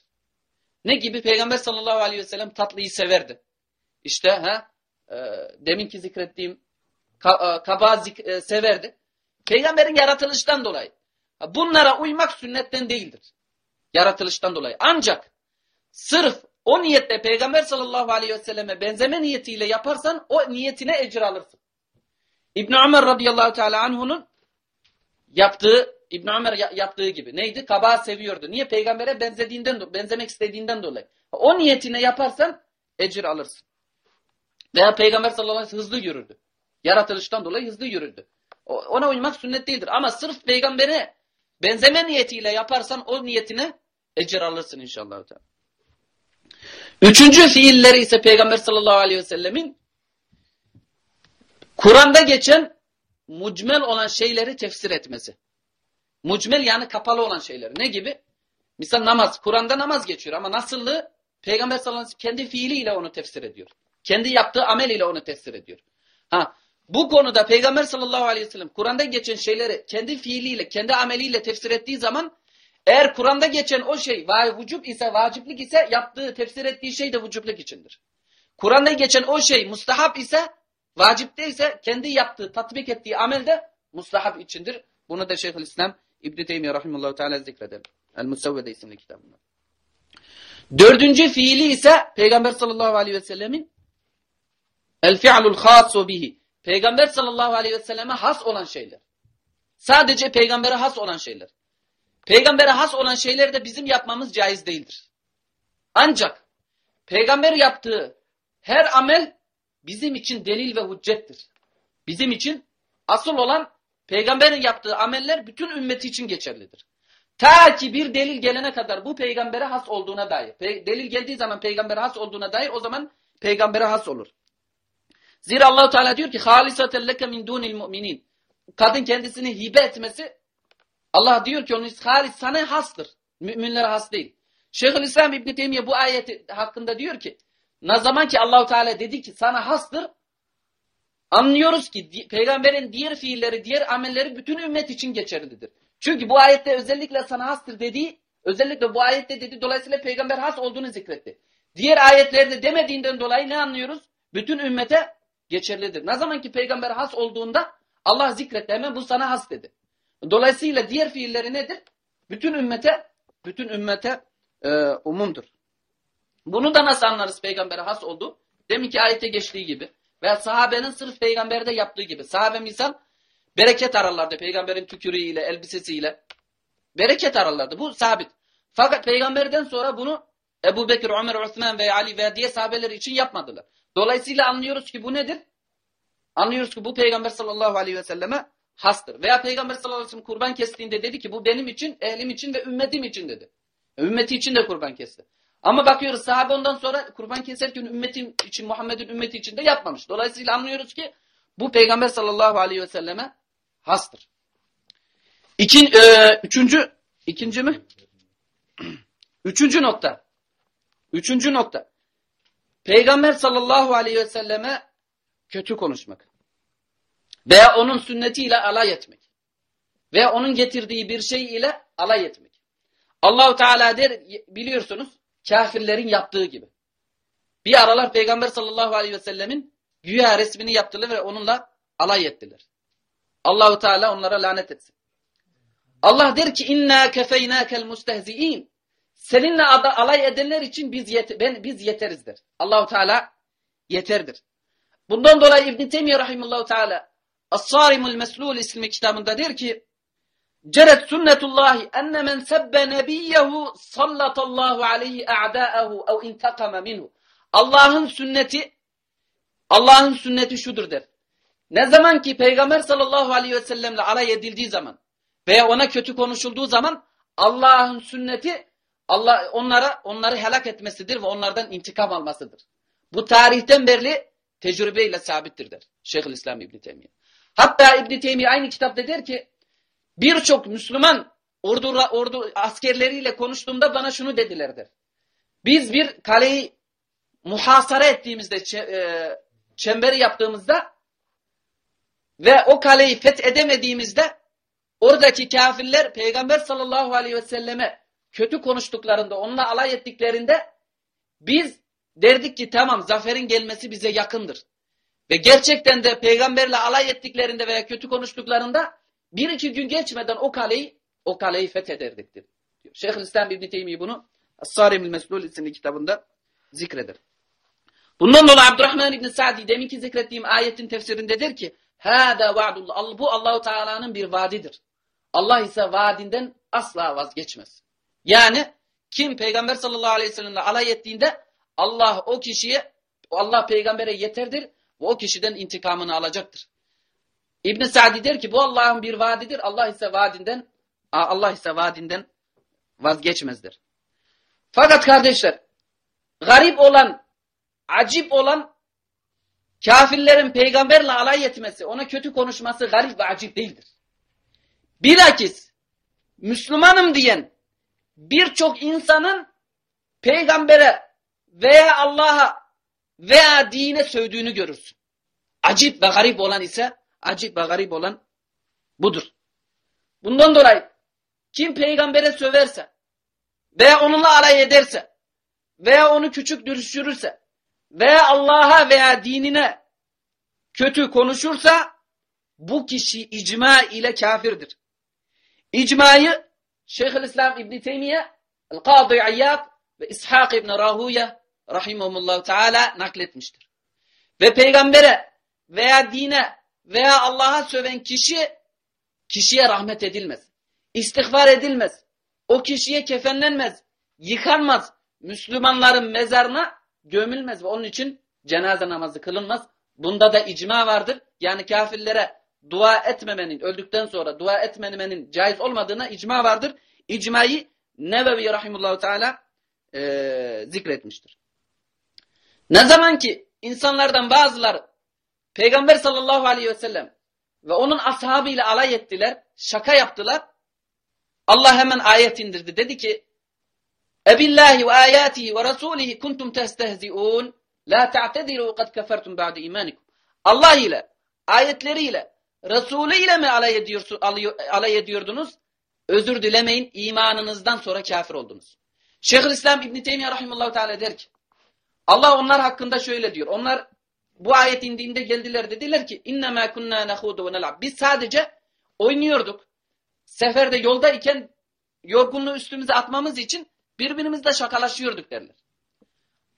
Ne gibi? Peygamber sallallahu aleyhi ve sellem tatlıyı severdi. İşte ha, e, deminki zikrettiğim ka, e, kaba zik, e, severdi. Peygamberin yaratılıştan dolayı. Bunlara uymak sünnetten değildir. Yaratılıştan dolayı. Ancak sırf o niyette Peygamber sallallahu aleyhi ve selleme benzeme niyetiyle yaparsan o niyetine ecir alırsın. İbn Ömer radıyallahu teala anhu'nun yaptığı İbn Ömer yaptığı gibi. Neydi? Kabağı seviyordu. Niye? Peygambere benzediğinden benzemek istediğinden dolayı. O niyetine yaparsan ecir alırsın. Veya Peygamber sallallahu aleyhi ve sellem hızlı yürürdü. Yaratılıştan dolayı hızlı yürürdü. Ona uymak sünnet değildir. Ama sırf peygambere benzeme niyetiyle yaparsan o niyetine ecir alırsın inşallah. Üçüncü fiilleri ise Peygamber sallallahu aleyhi ve sellemin Kur'an'da geçen mucmel olan şeyleri tefsir etmesi. Mucmel yani kapalı olan şeyleri. Ne gibi? Misal namaz. Kur'an'da namaz geçiyor ama nasıllığı Peygamber sallallahu aleyhi ve sellem kendi fiiliyle onu tefsir ediyor. Kendi yaptığı amel ile onu tefsir ediyor. Ha, bu konuda Peygamber sallallahu aleyhi ve sellem Kur'an'da geçen şeyleri kendi fiiliyle, kendi ameliyle tefsir ettiği zaman eğer Kur'an'da geçen o şey vücub ise, vaciplik ise yaptığı, tefsir ettiği şey de vücubluk içindir. Kur'an'da geçen o şey mustahap ise, vacip değilse kendi yaptığı, tatbik ettiği amel de mustahap içindir. Bunu da Şeyhülislam İbn-i Teymiye Rahimullahu Teala zikredelim. El-Musavvede isimli kitabında. Dördüncü fiili ise Peygamber sallallahu aleyhi ve sellemin el-fi'lul khâsu bihi. Peygamber sallallahu aleyhi ve selleme has olan şeyler. Sadece peygambere has olan şeyler. Peygambere has olan şeyleri de bizim yapmamız caiz değildir. Ancak peygamber yaptığı her amel bizim için delil ve hüccettir. Bizim için asıl olan peygamberin yaptığı ameller bütün ümmeti için geçerlidir. Ta ki bir delil gelene kadar bu peygambere has olduğuna dair. delil geldiği zaman peygambere has olduğuna dair o zaman peygambere has olur. Zira Allahu Teala diyor ki halisaten leke min dunil mu'minin. Kadın kendisini hibe etmesi Allah diyor ki onun halis sana hastır. Müminlere has değil. Şeyhülislam İbn Teymiye bu ayeti hakkında diyor ki ne zaman ki Allahu Teala dedi ki sana hastır anlıyoruz ki peygamberin diğer fiilleri, diğer amelleri bütün ümmet için geçerlidir. Çünkü bu ayette özellikle sana hastır dediği özellikle bu ayette dedi dolayısıyla peygamber has olduğunu zikretti. Diğer ayetlerde demediğinden dolayı ne anlıyoruz? Bütün ümmete geçerlidir. Ne zaman ki peygamber has olduğunda Allah zikretti hemen bu sana has dedi. Dolayısıyla diğer fiilleri nedir? Bütün ümmete bütün ümmete e, umumdur. Bunu da nasıl anlarız peygambere has oldu? Demin ki ayette geçtiği gibi. Veya sahabenin sırf peygamberde yaptığı gibi. Sahabe misal bereket ararlardı peygamberin tükürüğüyle, elbisesiyle. Bereket ararlardı. Bu sabit. Fakat peygamberden sonra bunu Ebu Bekir, Ömer, Osman ve Ali ve diye sahabeler için yapmadılar. Dolayısıyla anlıyoruz ki bu nedir? Anlıyoruz ki bu peygamber sallallahu aleyhi ve selleme hastır. Veya peygamber sallallahu aleyhi ve sellem kurban kestiğinde dedi ki bu benim için, ehlim için ve ümmetim için dedi. Ümmeti için de kurban kesti. Ama bakıyoruz sahabe ondan sonra kurban keserken ümmetim için, Muhammed'in ümmeti için de yapmamış. Dolayısıyla anlıyoruz ki bu peygamber sallallahu aleyhi ve selleme hastır. İkin, e, üçüncü, ikinci mi? Üçüncü nokta. Üçüncü nokta. Peygamber sallallahu aleyhi ve selleme kötü konuşmak. Veya onun sünnetiyle alay etmek. Veya onun getirdiği bir şey ile alay etmek. Allahu Teala der biliyorsunuz kafirlerin yaptığı gibi. Bir aralar Peygamber sallallahu aleyhi ve sellemin güya resmini yaptılar ve onunla alay ettiler. Allahu Teala onlara lanet etsin. Allah der ki inna kefeynakel mustehzi'in. Seninle alay edenler için biz yet ben biz yeteriz. Allahu Teala yeterdir. Bundan dolayı İbn Teymiyye rahimehullah Teala As-Sarimul Meslul isimli kitabında der ki Ceret sünnetullahi enne men sebbe nebiyyehu sallatallahu aleyhi a'da'ahu ev intakama minhu. Allah'ın sünneti Allah'ın sünneti şudur der. Ne zaman ki Peygamber sallallahu aleyhi ve sellemle alay edildiği zaman veya ona kötü konuşulduğu zaman Allah'ın sünneti Allah onlara onları helak etmesidir ve onlardan intikam almasıdır. Bu tarihten beri tecrübeyle sabittir der. Şeyhülislam İbn Teymiyye. Hatta İbn Teymiyye aynı kitapta der ki birçok Müslüman ordu, ordu askerleriyle konuştuğumda bana şunu dediler der. Biz bir kaleyi muhasara ettiğimizde, e, çemberi yaptığımızda ve o kaleyi fethedemediğimizde oradaki kafirler Peygamber sallallahu aleyhi ve selleme kötü konuştuklarında, onunla alay ettiklerinde biz derdik ki tamam zaferin gelmesi bize yakındır. Ve gerçekten de peygamberle alay ettiklerinde veya kötü konuştuklarında bir iki gün geçmeden o kaleyi o kaleyi fethederdik diyor. Şeyhülislam İbn Teymi bunu As-Sarimül Meslul isimli kitabında zikreder. Bundan dolayı Abdurrahman İbn Sa'di deminki zikrettiğim ayetin tefsirinde der ki Hâdâ va'dullah. Bu Allahu Teala'nın bir vaadidir. Allah ise vaadinden asla vazgeçmez. Yani kim Peygamber sallallahu aleyhi ve sellemle alay ettiğinde Allah o kişiye Allah peygambere yeterdir ve o kişiden intikamını alacaktır. İbn Sa'di der ki bu Allah'ın bir vaadidir. Allah ise vaadinden Allah ise vaadinden vazgeçmezdir. Fakat kardeşler garip olan, acip olan kafirlerin peygamberle alay etmesi, ona kötü konuşması garip ve acip değildir. Bilakis Müslümanım diyen birçok insanın peygambere veya Allah'a veya dine sövdüğünü görürsün. Acip ve garip olan ise acip ve garip olan budur. Bundan dolayı kim peygambere söverse veya onunla alay ederse veya onu küçük düşürürse veya Allah'a veya dinine kötü konuşursa bu kişi icma ile kafirdir. İcmayı Şeyhülislam İbn Teymiye, El-Kadı İyyad ve İshak İbn Rahuye rahimahumullahu teala nakletmiştir. Ve peygambere veya dine veya Allah'a söven kişi kişiye rahmet edilmez. İstihbar edilmez. O kişiye kefenlenmez. Yıkanmaz. Müslümanların mezarına gömülmez ve onun için cenaze namazı kılınmaz. Bunda da icma vardır. Yani kafirlere dua etmemenin, öldükten sonra dua etmemenin caiz olmadığına icma vardır. İcmayı Nebevi Rahimullahu Teala e, zikretmiştir. Ne zaman ki insanlardan bazıları Peygamber sallallahu aleyhi ve sellem ve onun ashabıyla alay ettiler, şaka yaptılar. Allah hemen ayet indirdi. Dedi ki Ebillahi ve ayatihi ve rasulihi kuntum testehzi'un la ta'tediru kad kefertum ba'de imanikum. Allah ile, ayetleriyle, Resulü ile mi alay, ediyorsun, alay ediyordunuz? Özür dilemeyin, imanınızdan sonra kafir oldunuz. Şeyhülislam İbn Teymiyye rahimehullah teala der ki Allah onlar hakkında şöyle diyor. Onlar bu ayet indiğinde geldiler dediler ki inna ma kunna nahudu ve. Biz sadece oynuyorduk. Seferde yolda iken yorgunluğu üstümüze atmamız için birbirimizle şakalaşıyorduk derler.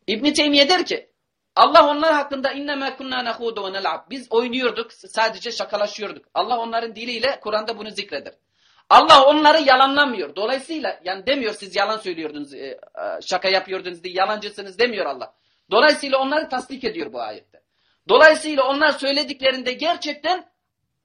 İbn Teymiye der ki Allah onlar hakkında inna ma kunna nahudu ve. Biz oynuyorduk, sadece şakalaşıyorduk. Allah onların diliyle Kur'an'da bunu zikreder. Allah onları yalanlamıyor. Dolayısıyla yani demiyor siz yalan söylüyordunuz, e, e, şaka yapıyordunuz diye yalancısınız demiyor Allah. Dolayısıyla onları tasdik ediyor bu ayette. Dolayısıyla onlar söylediklerinde gerçekten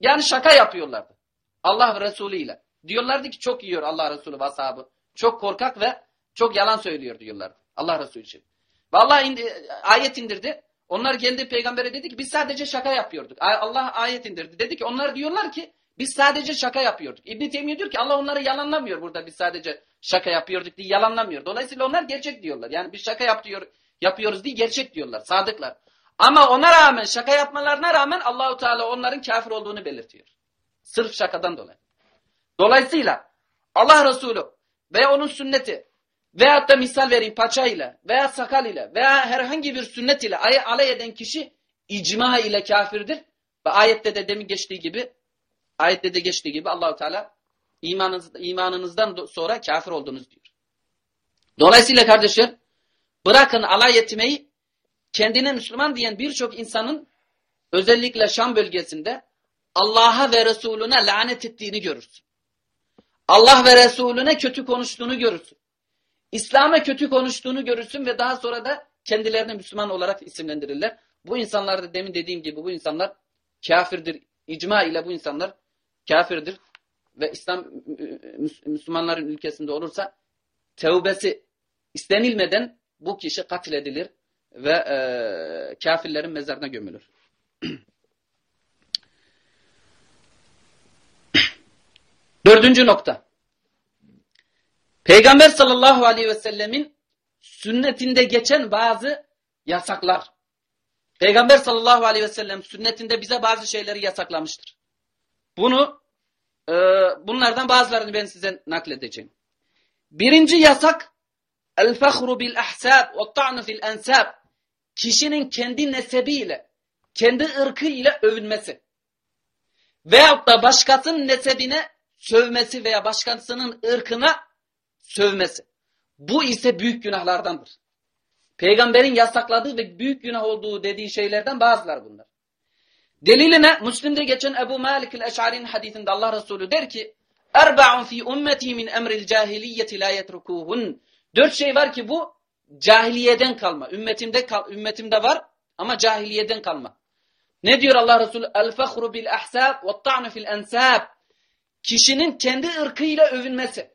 yani şaka yapıyorlardı. Allah Resulü ile. Diyorlardı ki çok yiyor Allah Resulü ve ashabı. Çok korkak ve çok yalan söylüyor diyorlardı. Allah Resulü için. Ve Allah indi, ayet indirdi. Onlar geldi peygambere dedi ki biz sadece şaka yapıyorduk. Allah ayet indirdi. Dedi ki onlar diyorlar ki biz sadece şaka yapıyorduk. İbn Teymiye diyor ki Allah onları yalanlamıyor burada biz sadece şaka yapıyorduk diye yalanlamıyor. Dolayısıyla onlar gerçek diyorlar. Yani biz şaka yapıyor, yapıyoruz diye gerçek diyorlar. Sadıklar. Ama ona rağmen şaka yapmalarına rağmen Allahu Teala onların kafir olduğunu belirtiyor. Sırf şakadan dolayı. Dolayısıyla Allah Resulü veya onun sünneti veyahut da misal vereyim paçayla veya sakal ile veya herhangi bir sünnet ile alay eden kişi icma ile kafirdir. Ve ayette de demin geçtiği gibi Ayette de geçtiği gibi Allahu Teala imanınız, imanınızdan sonra kafir oldunuz diyor. Dolayısıyla kardeşler bırakın alay etmeyi kendine Müslüman diyen birçok insanın özellikle Şam bölgesinde Allah'a ve Resulüne lanet ettiğini görürsün. Allah ve Resulüne kötü konuştuğunu görürsün. İslam'a kötü konuştuğunu görürsün ve daha sonra da kendilerini Müslüman olarak isimlendirirler. Bu insanlar da demin dediğim gibi bu insanlar kafirdir. İcma ile bu insanlar kafirdir ve İslam Müslümanların ülkesinde olursa tevbesi istenilmeden bu kişi katledilir ve e, kafirlerin mezarına gömülür. Dördüncü nokta. Peygamber sallallahu aleyhi ve sellemin sünnetinde geçen bazı yasaklar. Peygamber sallallahu aleyhi ve sellem sünnetinde bize bazı şeyleri yasaklamıştır. Bunu e, bunlardan bazılarını ben size nakledeceğim. Birinci yasak el-fahru bil ahsab ve ta'nu fil ensab. Kişinin kendi nesebiyle, kendi ırkıyla övünmesi. Veyahut da başkasının nesebine sövmesi veya başkasının ırkına sövmesi. Bu ise büyük günahlardandır. Peygamberin yasakladığı ve büyük günah olduğu dediği şeylerden bazılar bunlar. Deliline Müslim'de geçen Ebu Malik el-Eş'ari'nin hadisinde Allah Resulü der ki Erba'un fi ummeti min emril cahiliyeti la yetrukuhun. Dört şey var ki bu cahiliyeden kalma. Ümmetimde kal, ümmetimde var ama cahiliyeden kalma. Ne diyor Allah Resulü? El fahru bil ahsab ve ta'nu fil ensab. Kişinin kendi ırkıyla övünmesi.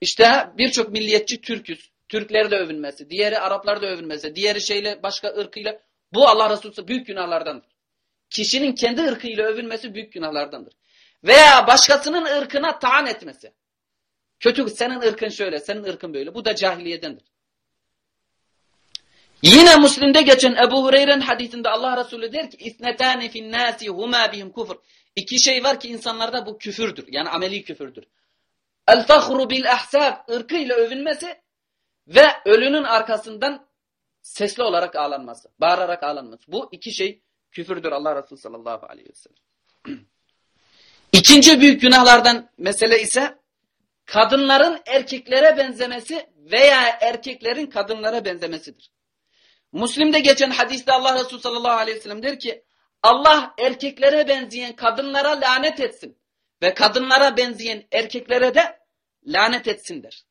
İşte birçok milliyetçi Türküz. Türkleri de övünmesi, diğeri Araplar da övünmesi, diğeri şeyle başka ırkıyla. Bu Allah Resulü büyük günahlardandır. Kişinin kendi ırkıyla övünmesi büyük günahlardandır. Veya başkasının ırkına taan etmesi. Kötü senin ırkın şöyle, senin ırkın böyle. Bu da cahiliyedendir. Yine Müslim'de geçen Ebu Hureyre'nin hadisinde Allah Resulü der ki İsnetâne finnâsi humâ bihim kufr. İki şey var ki insanlarda bu küfürdür. Yani ameli küfürdür. El fahru bil ahsab ırkıyla övünmesi ve ölünün arkasından sesli olarak ağlanması, bağırarak ağlanması. Bu iki şey küfürdür Allah Resulü sallallahu aleyhi ve sellem. İkinci büyük günahlardan mesele ise kadınların erkeklere benzemesi veya erkeklerin kadınlara benzemesidir. Müslim'de geçen hadiste Allah Resulü sallallahu aleyhi ve sellem der ki Allah erkeklere benzeyen kadınlara lanet etsin ve kadınlara benzeyen erkeklere de lanet etsin der.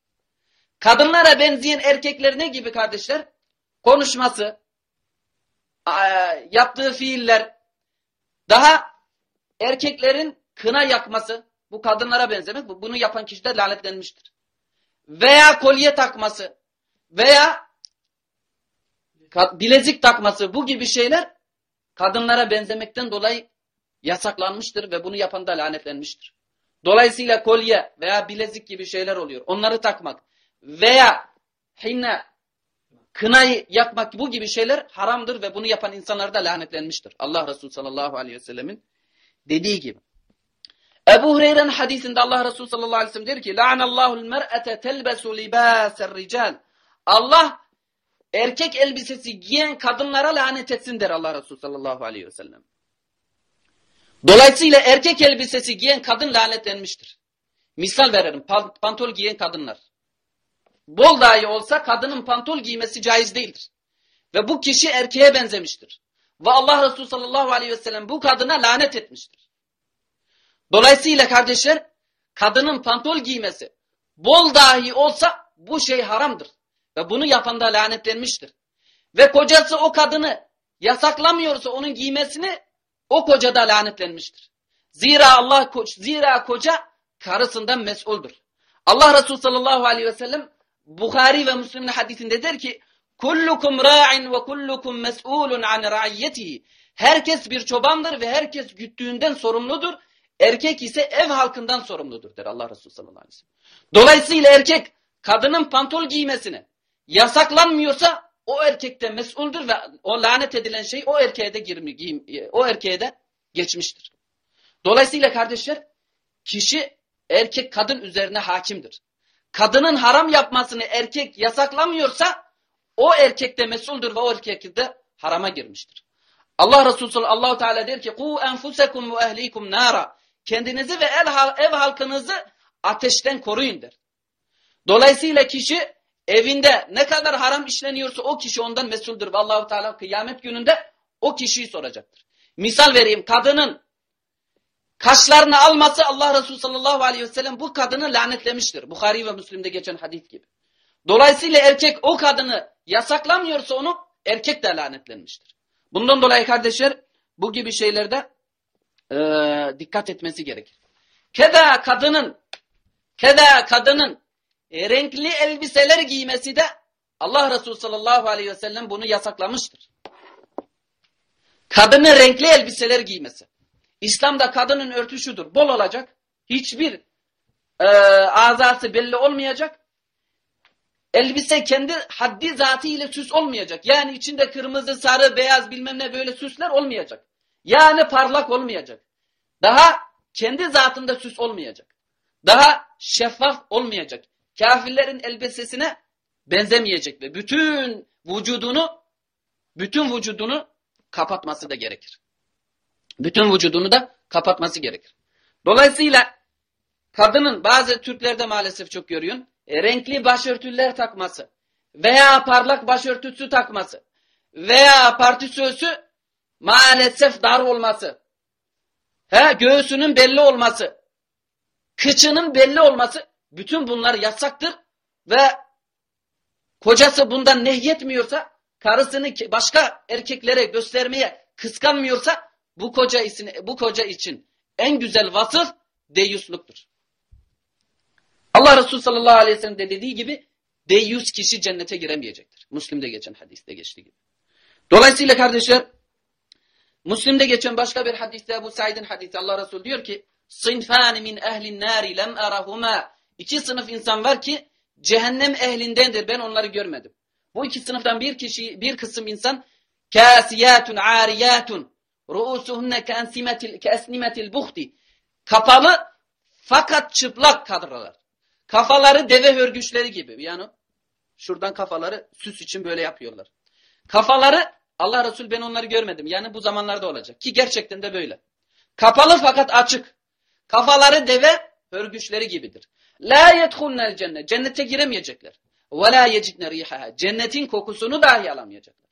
Kadınlara benzeyen erkekler ne gibi kardeşler? Konuşması, yaptığı fiiller, daha erkeklerin kına yakması, bu kadınlara benzemek, bunu yapan kişi de lanetlenmiştir. Veya kolye takması, veya bilezik takması, bu gibi şeyler kadınlara benzemekten dolayı yasaklanmıştır ve bunu yapan da lanetlenmiştir. Dolayısıyla kolye veya bilezik gibi şeyler oluyor. Onları takmak veya hinne kınayı yakmak bu gibi şeyler haramdır ve bunu yapan insanlar da lanetlenmiştir. Allah Resulü sallallahu aleyhi ve sellemin dediği gibi. Ebu Hureyre'nin hadisinde Allah Resulü sallallahu aleyhi ve sellem der ki La'anallahu'l mer'ete telbesu libâser rical Allah erkek elbisesi giyen kadınlara lanet etsin der Allah Resulü sallallahu aleyhi ve sellem. Dolayısıyla erkek elbisesi giyen kadın lanetlenmiştir. Misal verelim pantol giyen kadınlar bol dahi olsa kadının pantol giymesi caiz değildir. Ve bu kişi erkeğe benzemiştir. Ve Allah Resulü sallallahu aleyhi ve sellem bu kadına lanet etmiştir. Dolayısıyla kardeşler kadının pantol giymesi bol dahi olsa bu şey haramdır. Ve bunu yapan da lanetlenmiştir. Ve kocası o kadını yasaklamıyorsa onun giymesini o koca da lanetlenmiştir. Zira Allah zira koca karısından mesuldür. Allah Resulü sallallahu aleyhi ve sellem Bukhari ve Müslim'in hadisinde der ki kullukum ra'in ve kullukum mes'ulun an ra'iyyetihi. Herkes bir çobandır ve herkes güttüğünden sorumludur. Erkek ise ev halkından sorumludur der Allah Resulü sallallahu aleyhi ve sellem. Dolayısıyla erkek kadının pantol giymesine yasaklanmıyorsa o erkekte mesuldür ve o lanet edilen şey o erkeğe de girmi, giyim, o erkeğe de geçmiştir. Dolayısıyla kardeşler kişi erkek kadın üzerine hakimdir kadının haram yapmasını erkek yasaklamıyorsa o erkek de mesuldür ve o erkek de harama girmiştir. Allah Resulü sallallahu Teala der ki ku enfusekum ve ehlikum nara. Kendinizi ve ev halkınızı ateşten koruyun der. Dolayısıyla kişi evinde ne kadar haram işleniyorsa o kişi ondan mesuldür ve Allahu Teala kıyamet gününde o kişiyi soracaktır. Misal vereyim kadının kaşlarını alması Allah Resulü sallallahu aleyhi ve sellem bu kadını lanetlemiştir. Bukhari ve Müslim'de geçen hadis gibi. Dolayısıyla erkek o kadını yasaklamıyorsa onu erkek de lanetlenmiştir. Bundan dolayı kardeşler bu gibi şeylerde e, dikkat etmesi gerekir. Keda kadının keda kadının e, renkli elbiseler giymesi de Allah Resulü sallallahu aleyhi ve sellem bunu yasaklamıştır. Kadının renkli elbiseler giymesi. İslam'da kadının örtüşüdür. Bol olacak. Hiçbir e, azası belli olmayacak. elbise kendi haddi zatı ile süs olmayacak. Yani içinde kırmızı, sarı, beyaz bilmem ne böyle süsler olmayacak. Yani parlak olmayacak. Daha kendi zatında süs olmayacak. Daha şeffaf olmayacak. Kafirlerin elbisesine benzemeyecek ve bütün vücudunu bütün vücudunu kapatması da gerekir. Bütün vücudunu da kapatması gerekir. Dolayısıyla kadının bazı Türklerde maalesef çok görüyorsun. E, renkli başörtüler takması veya parlak başörtüsü takması veya partisösü maalesef dar olması. He, göğsünün belli olması. Kıçının belli olması. Bütün bunlar yasaktır ve kocası bundan nehyetmiyorsa karısını başka erkeklere göstermeye kıskanmıyorsa bu koca için, bu koca için en güzel vasıf deyyusluktur. Allah Resulü sallallahu aleyhi ve sellem de dediği gibi deyyus kişi cennete giremeyecektir. Müslim'de geçen hadiste geçtiği gibi. Dolayısıyla kardeşler Müslim'de geçen başka bir hadiste bu Said'in hadisi Allah Resulü diyor ki Sinfani min ehlin nari lem arahuma İki sınıf insan var ki cehennem ehlindendir. Ben onları görmedim. Bu iki sınıftan bir kişi, bir kısım insan kasiyatun ariyatun ruusuhunne keesnimetil buhti kapalı fakat çıplak kadrolar. Kafaları deve hörgüçleri gibi. Yani şuradan kafaları süs için böyle yapıyorlar. Kafaları Allah Resulü ben onları görmedim. Yani bu zamanlarda olacak. Ki gerçekten de böyle. Kapalı fakat açık. Kafaları deve hörgüçleri gibidir. La yedhulnel cennet. Cennete giremeyecekler. Ve la yecidne rihaha. Cennetin kokusunu dahi alamayacaklar.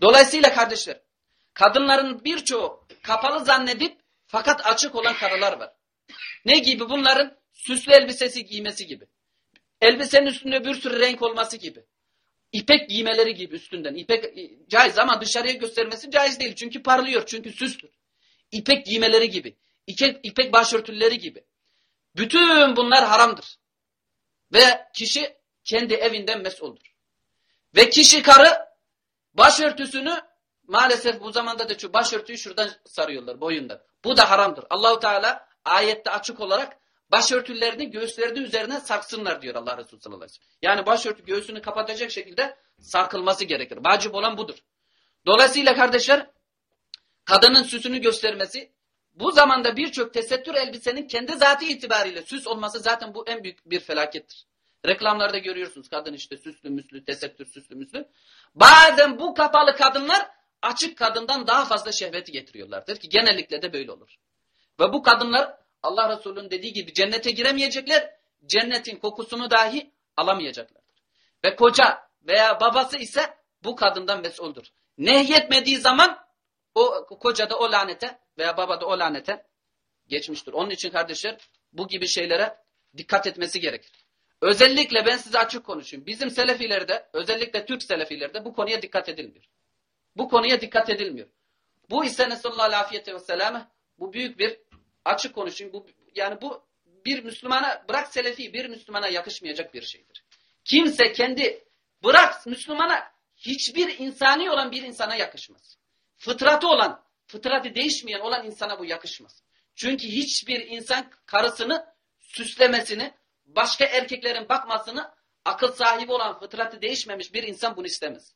Dolayısıyla kardeşler, kadınların birçoğu kapalı zannedip fakat açık olan karılar var. Ne gibi? Bunların süslü elbisesi giymesi gibi. Elbisenin üstünde bir sürü renk olması gibi. İpek giymeleri gibi üstünden. İpek e, caiz ama dışarıya göstermesi caiz değil. Çünkü parlıyor. Çünkü süslür. İpek giymeleri gibi. İpek, ipek başörtüleri gibi. Bütün bunlar haramdır. Ve kişi kendi evinden mesuldur. Ve kişi karı başörtüsünü maalesef bu zamanda da şu başörtüyü şuradan sarıyorlar boyunda. Bu da haramdır. Allahu Teala ayette açık olarak başörtülerini göğüslerinin üzerine saksınlar diyor Allah Resulü sallallahu aleyhi ve sellem. Yani başörtü göğsünü kapatacak şekilde sarkılması gerekir. Vacip olan budur. Dolayısıyla kardeşler kadının süsünü göstermesi bu zamanda birçok tesettür elbisenin kendi zatı itibariyle süs olması zaten bu en büyük bir felakettir. Reklamlarda görüyorsunuz kadın işte süslü müslü, tesettür süslü müslü. Bazen bu kapalı kadınlar açık kadından daha fazla şehveti getiriyorlardır ki genellikle de böyle olur. Ve bu kadınlar Allah Resulü'nün dediği gibi cennete giremeyecekler, cennetin kokusunu dahi alamayacaklardır. Ve koca veya babası ise bu kadından mesuldür. Nehyetmediği zaman o koca da o lanete veya baba da o lanete geçmiştir. Onun için kardeşler bu gibi şeylere dikkat etmesi gerekir. Özellikle ben size açık konuşayım. Bizim selefilerde, özellikle Türk selefilerde bu konuya dikkat edilmiyor. Bu konuya dikkat edilmiyor. Bu ise nesallallahu aleyhi ve selleme bu büyük bir açık konuşayım. Bu, yani bu bir Müslümana bırak selefi bir Müslümana yakışmayacak bir şeydir. Kimse kendi bırak Müslümana hiçbir insani olan bir insana yakışmaz. Fıtratı olan, fıtratı değişmeyen olan insana bu yakışmaz. Çünkü hiçbir insan karısını süslemesini, başka erkeklerin bakmasını akıl sahibi olan fıtratı değişmemiş bir insan bunu istemez.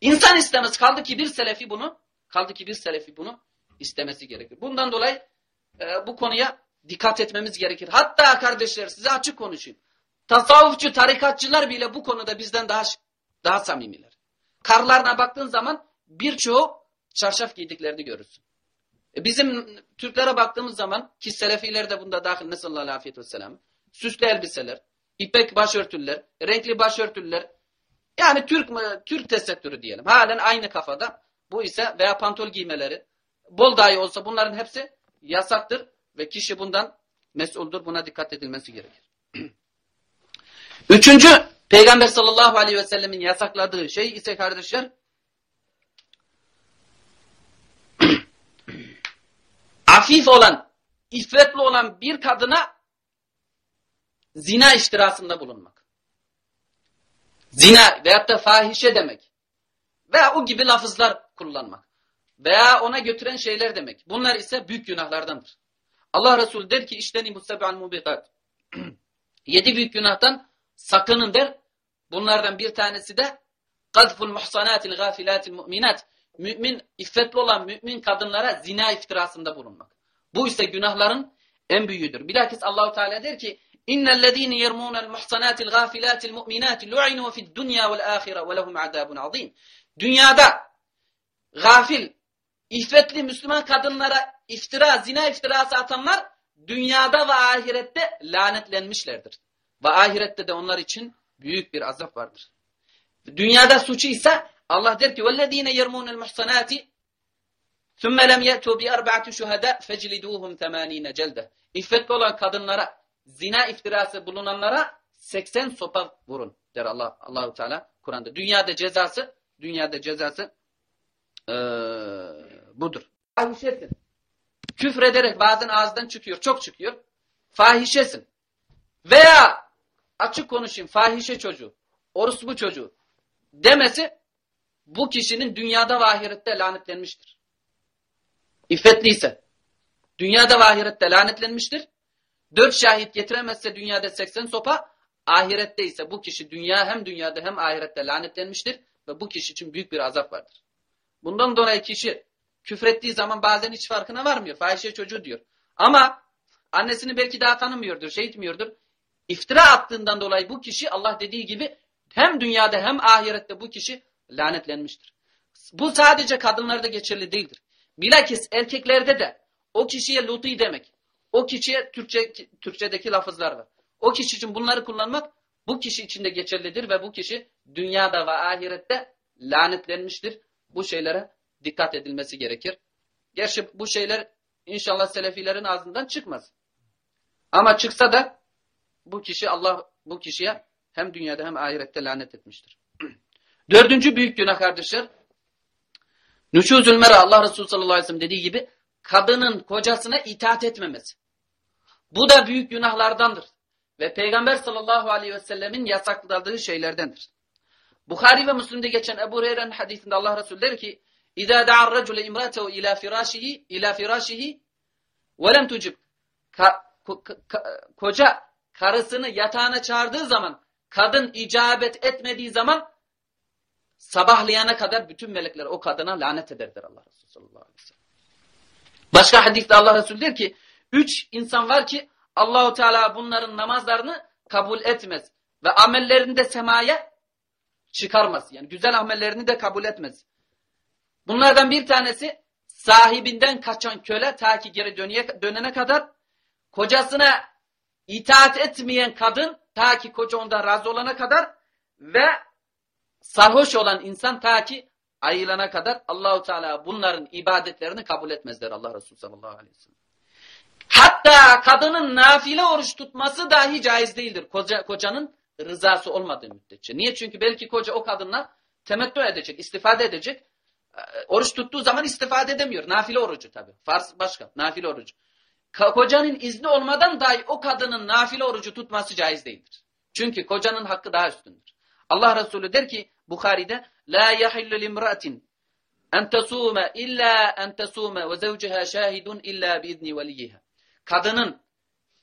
İnsan istemez. Kaldı ki bir selefi bunu, kaldı ki bir selefi bunu istemesi gerekir. Bundan dolayı e, bu konuya dikkat etmemiz gerekir. Hatta kardeşler size açık konuşayım. Tasavvufçu, tarikatçılar bile bu konuda bizden daha daha samimiler. Karlarına baktığın zaman birçoğu çarşaf giydiklerini görürsün. E bizim Türklere baktığımız zaman ki Selefiler de bunda dahil nesallallahu aleyhi ve sellem süslü elbiseler, ipek başörtüler, renkli başörtüler yani Türk Türk tesettürü diyelim. Halen aynı kafada. Bu ise veya pantol giymeleri bol dahi olsa bunların hepsi yasaktır ve kişi bundan mesuldür. Buna dikkat edilmesi gerekir. Üçüncü, Peygamber sallallahu aleyhi ve sellemin yasakladığı şey ise kardeşler, afif olan, iffetli olan bir kadına zina iştirasında bulunmak. Zina veyahut da fahişe demek. Veya o gibi lafızlar kullanmak veya ona götüren şeyler demek. Bunlar ise büyük günahlardandır. Allah Resulü der ki işteni museb'al mubikat. Yedi büyük günahtan sakının der. Bunlardan bir tanesi de kadful muhsanatil gafilatil mu'minat. Mümin, iffetli olan mümin kadınlara zina iftirasında bulunmak. Bu ise günahların en büyüğüdür. Bilakis Allahu Teala der ki İnnellezîne yermûnel muhsanatil gafilatil mu'minati lu'inû fid dunya vel âhire ve lehum azâbun azîm. Dünyada gafil, iffetli Müslüman kadınlara iftira, zina iftirası atanlar dünyada ve ahirette lanetlenmişlerdir. Ve ahirette de onlar için büyük bir azap vardır. Dünyada suçu ise Allah der ki وَالَّذ۪ينَ يَرْمُونَ الْمُحْصَنَاتِ ثُمَّ لَمْ يَأْتُوا بِأَرْبَعَةِ شُهَدَاء فَجْلِدُوهُمْ ثَمَان۪ينَ جَلْدَ İffetli olan kadınlara, zina iftirası bulunanlara 80 sopa vurun der Allah Allahu Teala Kur'an'da. Dünyada cezası, dünyada cezası ee, budur. Fahişesin. Küfrederek bazen ağızdan çıkıyor, çok çıkıyor. Fahişesin. Veya açık konuşayım fahişe çocuğu, orospu çocuğu demesi bu kişinin dünyada ve ahirette lanetlenmiştir. İffetliyse dünyada ve ahirette lanetlenmiştir. Dört şahit getiremezse dünyada 80 sopa, ahirette ise bu kişi dünya hem dünyada hem ahirette lanetlenmiştir ve bu kişi için büyük bir azap vardır. Bundan dolayı kişi küfrettiği zaman bazen hiç farkına varmıyor. Fahişe çocuğu diyor. Ama annesini belki daha tanımıyordur, şey etmiyordur. İftira attığından dolayı bu kişi Allah dediği gibi hem dünyada hem ahirette bu kişi lanetlenmiştir. Bu sadece kadınlarda geçerli değildir. Bilakis erkeklerde de o kişiye luti demek, o kişiye Türkçe, Türkçedeki lafızlar var. O kişi için bunları kullanmak bu kişi için de geçerlidir ve bu kişi dünyada ve ahirette lanetlenmiştir. Bu şeylere dikkat edilmesi gerekir. Gerçi bu şeyler inşallah selefilerin ağzından çıkmaz. Ama çıksa da bu kişi Allah bu kişiye hem dünyada hem ahirette lanet etmiştir. Dördüncü büyük günah kardeşler. Nüşuzül mera Allah Resulü sallallahu aleyhi ve sellem dediği gibi kadının kocasına itaat etmemesi. Bu da büyük günahlardandır. Ve Peygamber sallallahu aleyhi ve sellemin yasakladığı şeylerdendir. Bukhari ve Müslim'de geçen Ebu Hureyre'nin hadisinde Allah Resulü der ki اِذَا دَعَ الرَّجُلَ اِمْرَاتَهُ اِلَى فِرَاشِهِ اِلَى فِرَاشِهِ وَلَمْ تُجِبْ Koca karısını yatağına çağırdığı zaman, kadın icabet etmediği zaman sabahlayana kadar bütün melekler o kadına lanet ederdir Allah Resulü sallallahu aleyhi ve sellem. Başka hadiste Allah Resulü der ki, üç insan var ki Allahu Teala bunların namazlarını kabul etmez ve amellerini de semaya çıkarmaz. Yani güzel amellerini de kabul etmez. Bunlardan bir tanesi sahibinden kaçan köle ta ki geri dönene kadar kocasına itaat etmeyen kadın ta ki koca ondan razı olana kadar ve sarhoş olan insan ta ki ayılana kadar Allahu Teala bunların ibadetlerini kabul etmezler Allah Resulü sallallahu aleyhi ve sellem. Hatta kadının nafile oruç tutması dahi caiz değildir. Koca, kocanın rızası olmadığı müddetçe. Niye? Çünkü belki koca o kadınla temettü edecek, istifade edecek. Ee, oruç tuttuğu zaman istifade edemiyor. Nafile orucu tabi. Fars başka. Nafile orucu. Kocanın izni olmadan dahi o kadının nafile orucu tutması caiz değildir. Çünkü kocanın hakkı daha üstündür. Allah Resulü der ki Bukhari'de La yahillu limratin en tesume illa en tesume ve zevciha şahidun illa biizni veliyha. Kadının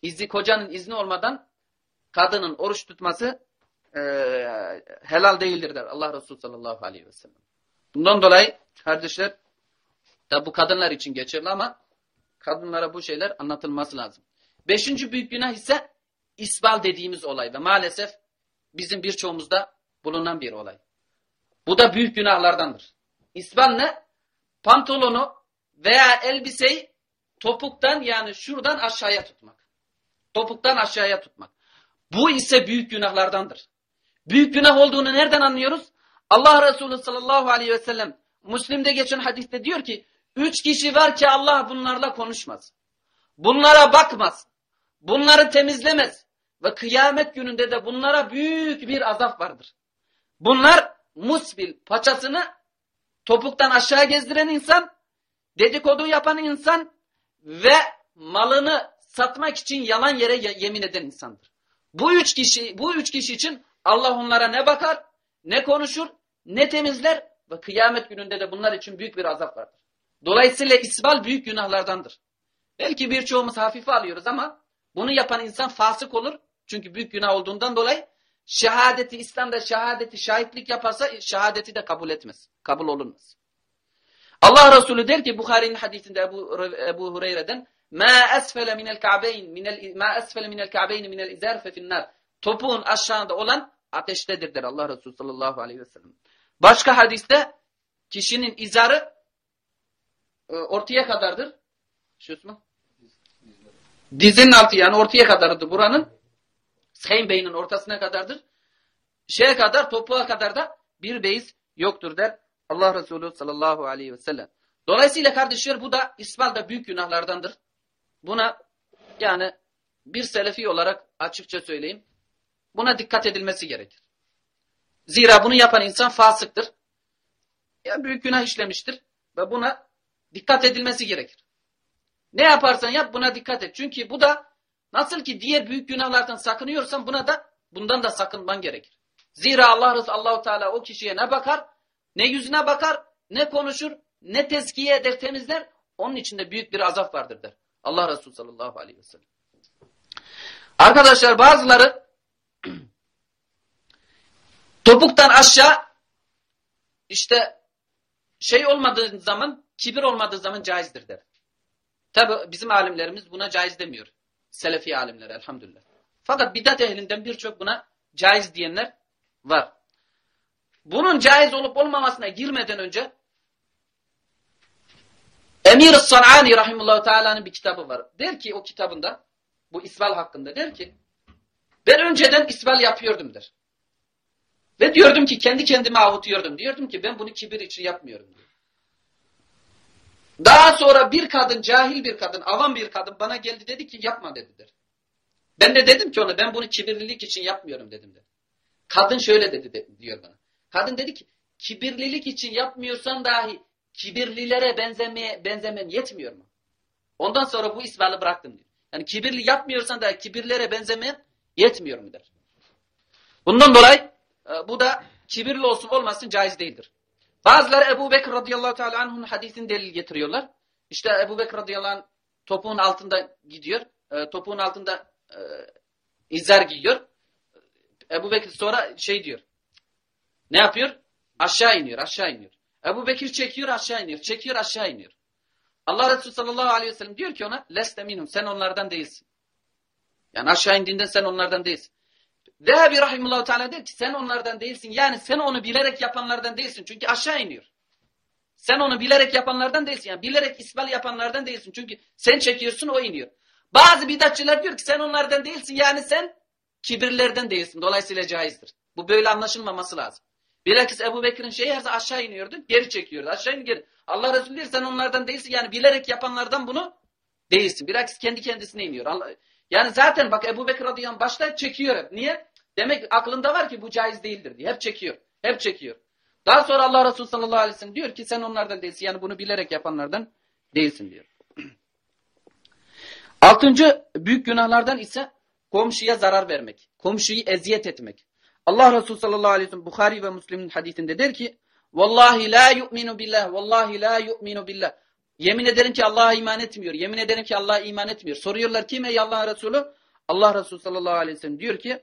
izi kocanın izni olmadan kadının oruç tutması e, helal değildir der Allah Resulü sallallahu aleyhi ve sellem. Bundan dolayı kardeşler da bu kadınlar için geçerli ama kadınlara bu şeyler anlatılması lazım. Beşinci büyük günah ise isbal dediğimiz olay ve maalesef bizim birçoğumuzda bulunan bir olay. Bu da büyük günahlardandır. İsbal ne? Pantolonu veya elbiseyi topuktan yani şuradan aşağıya tutmak. Topuktan aşağıya tutmak. Bu ise büyük günahlardandır. Büyük günah olduğunu nereden anlıyoruz? Allah Resulü sallallahu aleyhi ve sellem Müslim'de geçen hadiste diyor ki üç kişi var ki Allah bunlarla konuşmaz. Bunlara bakmaz. Bunları temizlemez. Ve kıyamet gününde de bunlara büyük bir azap vardır. Bunlar musbil paçasını topuktan aşağı gezdiren insan, dedikodu yapan insan ve malını satmak için yalan yere yemin eden insandır. Bu üç kişi, bu üç kişi için Allah onlara ne bakar, ne konuşur, ne temizler ve kıyamet gününde de bunlar için büyük bir azap vardır. Dolayısıyla isbal büyük günahlardandır. Belki birçoğumuz hafife alıyoruz ama bunu yapan insan fasık olur. Çünkü büyük günah olduğundan dolayı şehadeti İslam'da şehadeti şahitlik yaparsa şehadeti de kabul etmez. Kabul olunmaz. Allah Resulü der ki Bukhari'nin hadisinde Ebu, Ebu Hureyre'den minel ka'beyn minel ma esfele minel ka'beyn minel izar fe finnar. Topuğun aşağında olan ateştedir der Allah Resulü sallallahu aleyhi ve sellem. Başka hadiste kişinin izarı e, ortaya kadardır. Şu? Dizinin altı yani ortaya kadardır buranın. Seyn beynin ortasına kadardır. Şeye kadar topuğa kadar da bir beyiz yoktur der Allah Resulü sallallahu aleyhi ve sellem. Dolayısıyla kardeşler bu da İsmail'de büyük günahlardandır. Buna yani bir selefi olarak açıkça söyleyeyim. Buna dikkat edilmesi gerekir. Zira bunu yapan insan fasıktır. Ya büyük günah işlemiştir ve buna dikkat edilmesi gerekir. Ne yaparsan yap buna dikkat et. Çünkü bu da nasıl ki diğer büyük günahlardan sakınıyorsan buna da bundan da sakınman gerekir. Zira Allah Resulü Allahu Teala o kişiye ne bakar? Ne yüzüne bakar, ne konuşur, ne tezkiye eder, temizler. Onun içinde büyük bir azap vardır der. Allah Resulü sallallahu aleyhi ve sellem. Arkadaşlar bazıları topuktan aşağı işte şey olmadığı zaman, kibir olmadığı zaman caizdir der. Tabi bizim alimlerimiz buna caiz demiyor. Selefi alimler elhamdülillah. Fakat bidat ehlinden birçok buna caiz diyenler var. Bunun caiz olup olmamasına girmeden önce Emir-i San'ani Rahimullahu Teala'nın bir kitabı var. Der ki o kitabında bu isbal hakkında der ki ben önceden isbal yapıyordum der. Ve diyordum ki kendi kendime avutuyordum. Diyordum ki ben bunu kibir için yapmıyorum. Diyor. Daha sonra bir kadın, cahil bir kadın, avam bir kadın bana geldi dedi ki yapma dedidir. Ben de dedim ki ona ben bunu kibirlilik için yapmıyorum dedim de. Kadın şöyle dedi de, diyor bana. Kadın dedi ki kibirlilik için yapmıyorsan dahi kibirlilere benzemeye, benzemen yetmiyor mu? Ondan sonra bu isbali bıraktım diyor. Yani kibirli yapmıyorsan dahi kibirlere benzemen yetmiyor mu der. Bundan dolayı bu da kibirli olsun olmasın caiz değildir. Bazıları Ebu Bekir radıyallahu teala anh'ın hadisini delil getiriyorlar. İşte Ebu Bekir radıyallahu anh topuğun altında gidiyor. E, topuğun altında e, izler giyiyor. Ebu Bekir sonra şey diyor. Ne yapıyor? Aşağı iniyor, aşağı iniyor. Ebu Bekir çekiyor, aşağı iniyor. Çekiyor, aşağı iniyor. Allah Resulü sallallahu aleyhi ve sellem diyor ki ona leste minhum sen onlardan değilsin. Yani aşağı indiğinde sen onlardan değilsin. Dehabi rahimullahu teala der ki sen onlardan değilsin. Yani sen onu bilerek yapanlardan değilsin. Çünkü aşağı iniyor. Sen onu bilerek yapanlardan değilsin. Yani bilerek isbal yapanlardan değilsin. Çünkü sen çekiyorsun o iniyor. Bazı bidatçılar diyor ki sen onlardan değilsin. Yani sen kibirlerden değilsin. Dolayısıyla caizdir. Bu böyle anlaşılmaması lazım. Bilakis Ebu Bekir'in şeyi her zaman aşağı iniyordu. Geri çekiyordu. Aşağı iniyor geri. Allah Resulü diyor sen onlardan değilsin. Yani bilerek yapanlardan bunu değilsin. Bilakis kendi kendisine iniyor. Yani zaten bak Ebu Bekir radıyallahu başta çekiyor. Niye? Demek aklında var ki bu caiz değildir diye. Hep çekiyor. Hep çekiyor. Daha sonra Allah Resulü sallallahu aleyhi ve sellem diyor ki sen onlardan değilsin. Yani bunu bilerek yapanlardan değilsin diyor. Altıncı büyük günahlardan ise komşuya zarar vermek. Komşuyu eziyet etmek. Allah Resulü sallallahu aleyhi ve sellem Bukhari ve Müslim'in hadisinde der ki Vallahi la yu'minu billah. Vallahi la yu'minu billah. Yemin ederim ki Allah'a iman etmiyor. Yemin ederim ki Allah'a iman etmiyor. Soruyorlar kim ey Allah Resulü? Allah Resulü sallallahu aleyhi ve sellem diyor ki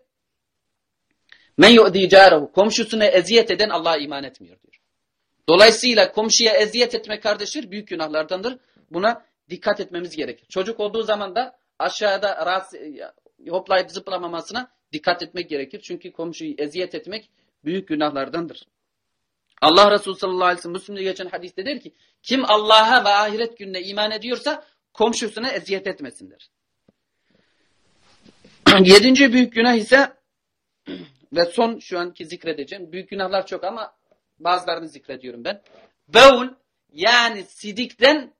Men yu'di carahu. Komşusuna eziyet eden Allah'a iman etmiyor diyor. Dolayısıyla komşuya eziyet etmek kardeşler büyük günahlardandır. Buna dikkat etmemiz gerekir. Çocuk olduğu zaman da aşağıda rahatsız, hoplayıp zıplamamasına dikkat etmek gerekir. Çünkü komşuyu eziyet etmek büyük günahlardandır. Allah Resulü sallallahu aleyhi ve sellem Müslüm'de geçen hadiste der ki kim Allah'a ve ahiret gününe iman ediyorsa komşusuna eziyet etmesindir. Yedinci büyük günah ise ve son şu anki zikredeceğim. Büyük günahlar çok ama bazılarını zikrediyorum ben. Beul yani sidikten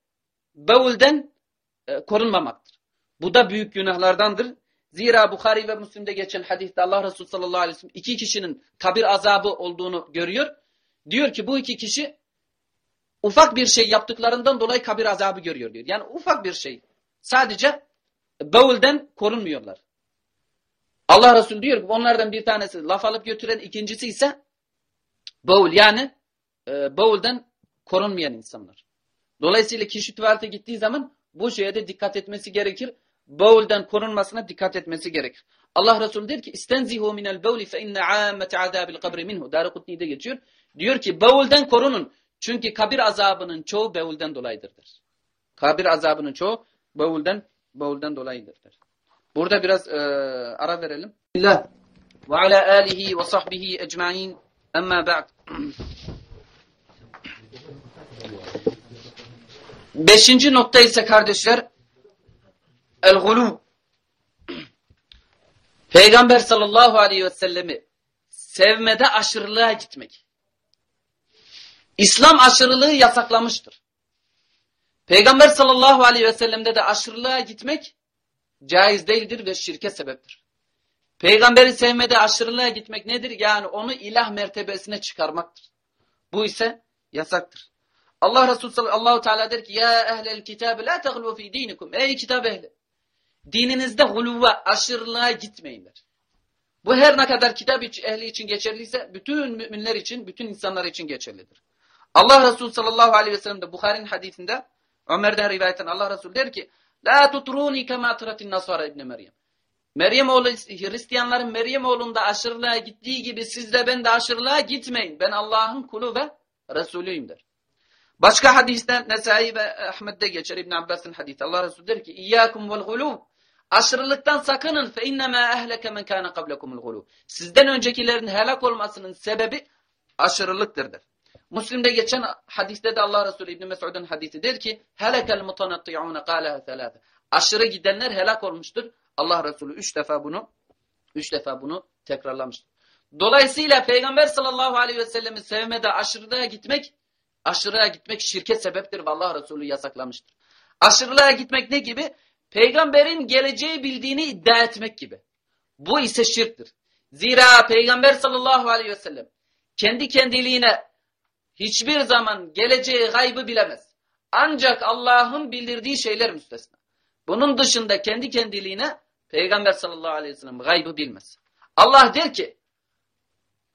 beulden e, korunmamaktır. Bu da büyük günahlardandır. Zira Bukhari ve Müslim'de geçen hadiste Allah Resulü sallallahu aleyhi ve sellem iki kişinin kabir azabı olduğunu görüyor. Diyor ki bu iki kişi ufak bir şey yaptıklarından dolayı kabir azabı görüyor diyor. Yani ufak bir şey. Sadece bavulden korunmuyorlar. Allah Resulü diyor ki onlardan bir tanesi laf alıp götüren ikincisi ise bavul yani e, bavulden korunmayan insanlar. Dolayısıyla kişi tuvalete gittiği zaman bu şeye de dikkat etmesi gerekir. bavuldan korunmasına dikkat etmesi gerekir. Allah Resulü der ki istenzihu minel bavli fe inne ammete adabil kabri minhu. Darukutni'de geçiyor. Diyor ki bavuldan korunun. Çünkü kabir azabının çoğu bavuldan dolayıdır. Kabir azabının çoğu bavuldan bavuldan dolayıdır. Burada biraz e, ara verelim. Bismillah ve ala alihi ve sahbihi ecmaîn. Amma ba'd. Beşinci nokta ise kardeşler el-gulu. Peygamber sallallahu aleyhi ve sellemi sevmede aşırılığa gitmek. İslam aşırılığı yasaklamıştır. Peygamber sallallahu aleyhi ve sellemde de aşırılığa gitmek caiz değildir ve şirke sebeptir. Peygamberi sevmede aşırılığa gitmek nedir? Yani onu ilah mertebesine çıkarmaktır. Bu ise yasaktır. Allah Resulü sallallahu teala der ki ya ehlel kitabı la teglu fi dinikum. Ey kitap ehli. Dininizde huluva, aşırılığa gitmeyin der. Bu her ne kadar kitap ehli için geçerliyse bütün müminler için, bütün insanlar için geçerlidir. Allah Resulü sallallahu aleyhi ve sellem de Bukhari'nin hadisinde Ömer'den rivayetten Allah Resulü der ki La tutruni kema tratin nasara ibn Meryem. Meryem oğlu Hristiyanların Meryem oğlunda aşırılığa gittiği gibi siz de ben de aşırılığa gitmeyin. Ben Allah'ın kulu ve Resulüyüm der. Başka hadisten Nesai ve Ahmet'de geçer İbn Abbas'ın hadisi. Allah Resulü der ki İyyâkum vel gulûb. Aşırılıktan sakının fe innemâ ehleke men kâne kablekumul gulûb. Sizden öncekilerin helak olmasının sebebi aşırılıktır der. Müslim'de geçen hadiste de Allah Resulü İbn Mesud'un hadisi der ki helekel mutanatti'ûne kâleha selâfe. Aşırı gidenler helak olmuştur. Allah Resulü üç defa bunu üç defa bunu tekrarlamıştır. Dolayısıyla Peygamber sallallahu aleyhi ve sellemi sevmede aşırılığa gitmek aşırıya gitmek şirke sebeptir ve Allah Resulü yasaklamıştır. Aşırılığa gitmek ne gibi? Peygamberin geleceği bildiğini iddia etmek gibi. Bu ise şirktir. Zira Peygamber sallallahu aleyhi ve sellem kendi kendiliğine hiçbir zaman geleceği gaybı bilemez. Ancak Allah'ın bildirdiği şeyler müstesna. Bunun dışında kendi kendiliğine Peygamber sallallahu aleyhi ve sellem gaybı bilmez. Allah der ki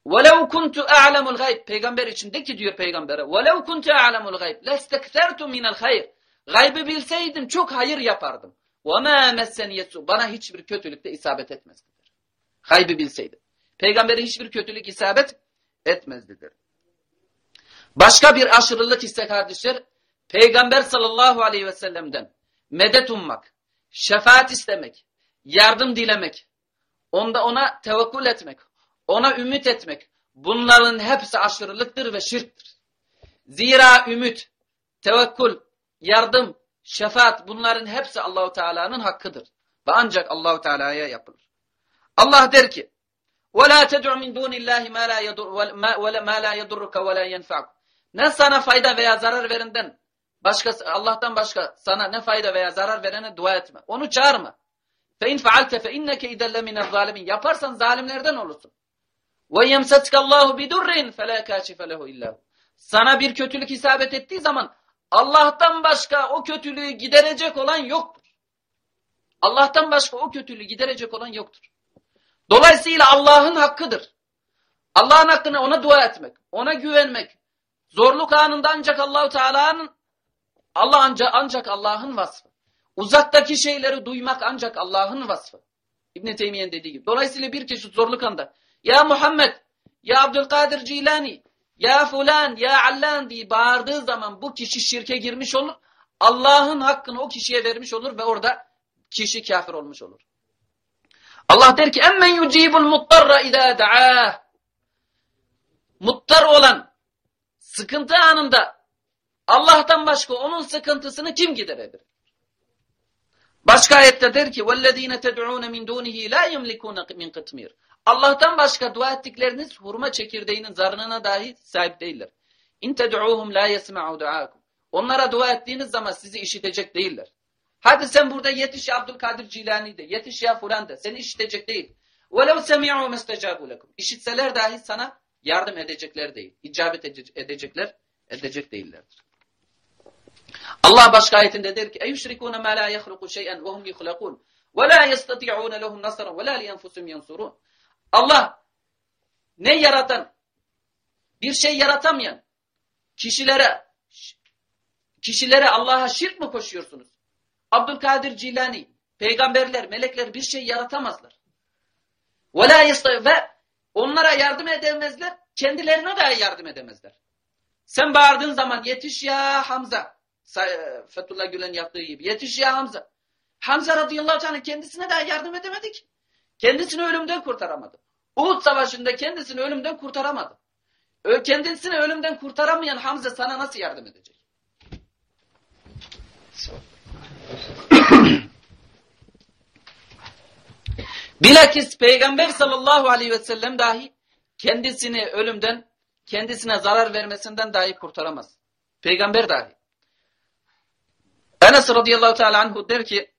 وَلَوْ كُنْتُ أَعْلَمُ الْغَيْبِ Peygamber için de ki diyor peygambere وَلَوْ كُنْتُ أَعْلَمُ الْغَيْبِ لَسْتَكْثَرْتُ مِنَ الْخَيْرِ Gaybı bilseydim çok hayır yapardım. وَمَا مَسَّنْ Bana hiçbir kötülükte isabet etmezdi. Gaybı bilseydim. Peygambere hiçbir kötülük isabet etmezdi. Başka bir aşırılık ise kardeşler, Peygamber sallallahu aleyhi ve sellem'den medet ummak, şefaat istemek, yardım dilemek, onda ona tevekkül etmek, ona ümit etmek, bunların hepsi aşırılıktır ve şirktir. Zira ümit, tevekkül, yardım, şefaat bunların hepsi Allahu Teala'nın hakkıdır ve ancak Allahu Teala'ya yapılır. Allah der ki: "Ve la ted'u min dunillahi ma la yadur ve ma la yedurruke ve la yenfa'uk." Ne sana fayda veya zarar verinden başkası Allah'tan başka sana ne fayda veya zarar verene dua etme. Onu çağırma. فَاِنْ فَعَلْتَ فَاِنَّكَ اِذَا لَمِنَ الظَّالِمِينَ Yaparsan zalimlerden olursun. وَيَمْسَتْكَ اللّٰهُ بِدُرِّنْ فَلَا كَاشِفَ لَهُ اِلَّهُ Sana bir kötülük isabet ettiği zaman Allah'tan başka o kötülüğü giderecek olan yoktur. Allah'tan başka o kötülüğü giderecek olan yoktur. Dolayısıyla Allah'ın hakkıdır. Allah'ın hakkını ona dua etmek, ona güvenmek. Zorluk anında ancak Allahu Teala'nın Allah ancak ancak Allah'ın vasfı. Uzaktaki şeyleri duymak ancak Allah'ın vasfı. İbn Teymiye'nin dediği gibi. Dolayısıyla bir kişi zorluk anda ya Muhammed, ya Abdülkadir Cilani, ya fulan, ya allan diye bağırdığı zaman bu kişi şirke girmiş olur. Allah'ın hakkını o kişiye vermiş olur ve orada kişi kafir olmuş olur. Allah der ki emmen yucibul muttarra idâ da'âh. Muttar olan sıkıntı anında Allah'tan başka onun sıkıntısını kim giderebilir? Başka ayette der ki وَالَّذ۪ينَ تَدْعُونَ مِنْ دُونِهِ لَا يَمْلِكُونَ مِنْ قِطْمِيرٍ Allah'tan başka dua ettikleriniz hurma çekirdeğinin zarına dahi sahip değiller. İn ted'uhum la yesma'u duakum. Onlara dua ettiğiniz zaman sizi işitecek değiller. Hadi sen burada yetiş ya Abdülkadir Cilani de, yetiş ya fulan de. Seni işitecek değil. وَلَوْ سَمِعُوا مَسْتَجَابُوا لَكُمْ İşitseler dahi sana yardım edecekler değil. İcabet edecekler, edecek değillerdir. Allah başka ayetinde der ki: "Eyyüşrikûne mâ lâ yahluku şey'en ve hum yuhlakûn ve lâ yestati'ûne lehum nasran ve lâ liyenfusum yansurûn." Allah ne yaratan bir şey yaratamayan kişilere kişilere Allah'a şirk mi koşuyorsunuz? Abdülkadir Cilani, peygamberler, melekler bir şey yaratamazlar. Ve la ve onlara yardım edemezler, kendilerine de yardım edemezler. Sen bağırdığın zaman yetiş ya Hamza. Fethullah Gülen yaptığı gibi. Yetiş ya Hamza. Hamza radıyallahu anh kendisine daha yardım edemedik. Kendisini ölümden kurtaramadı. Uhud savaşında kendisini ölümden kurtaramadı. Kendisini ölümden kurtaramayan Hamza sana nasıl yardım edecek? Bilakis Peygamber sallallahu aleyhi ve sellem dahi kendisini ölümden, kendisine zarar vermesinden dahi kurtaramaz. Peygamber dahi. Enes radıyallahu teala anhu der ki,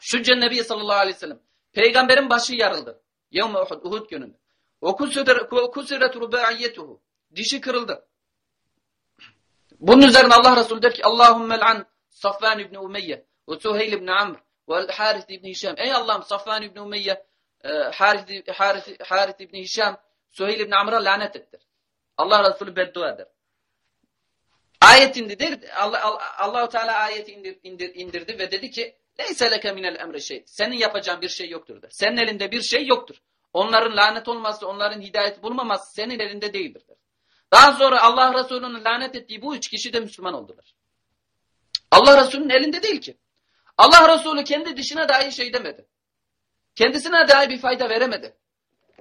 şu Nebi sallallahu aleyhi ve sellem, peygamberin başı yarıldı. Yevme Uhud, Uhud gününde. O kusiret rubaiyetuhu. Dişi kırıldı. Bunun üzerine Allah Resulü der ki, Allahümme l'an Safvan ibn Umeyye ve Suheyl ibn Amr ve Harith ibn Hişam. Ey Allah'ım Safvan ibn Umeyye, e, Harith, Harith, Harith ibn Hişam, Suheyl ibn Amr'a lanet ettir. Allah Resulü beddua eder. Ayet indirdi. Allah, Allah, Teala ayeti indir, indir, indirdi ve dedi ki Leyse leke minel emre şey. Senin yapacağın bir şey yoktur der. Senin elinde bir şey yoktur. Onların lanet olması, onların hidayet bulmaması senin elinde değildir der. Daha sonra Allah Resulü'nün lanet ettiği bu üç kişi de Müslüman oldular. Allah Resulü'nün elinde değil ki. Allah Resulü kendi dişine dahi şey demedi. Kendisine dahi bir fayda veremedi.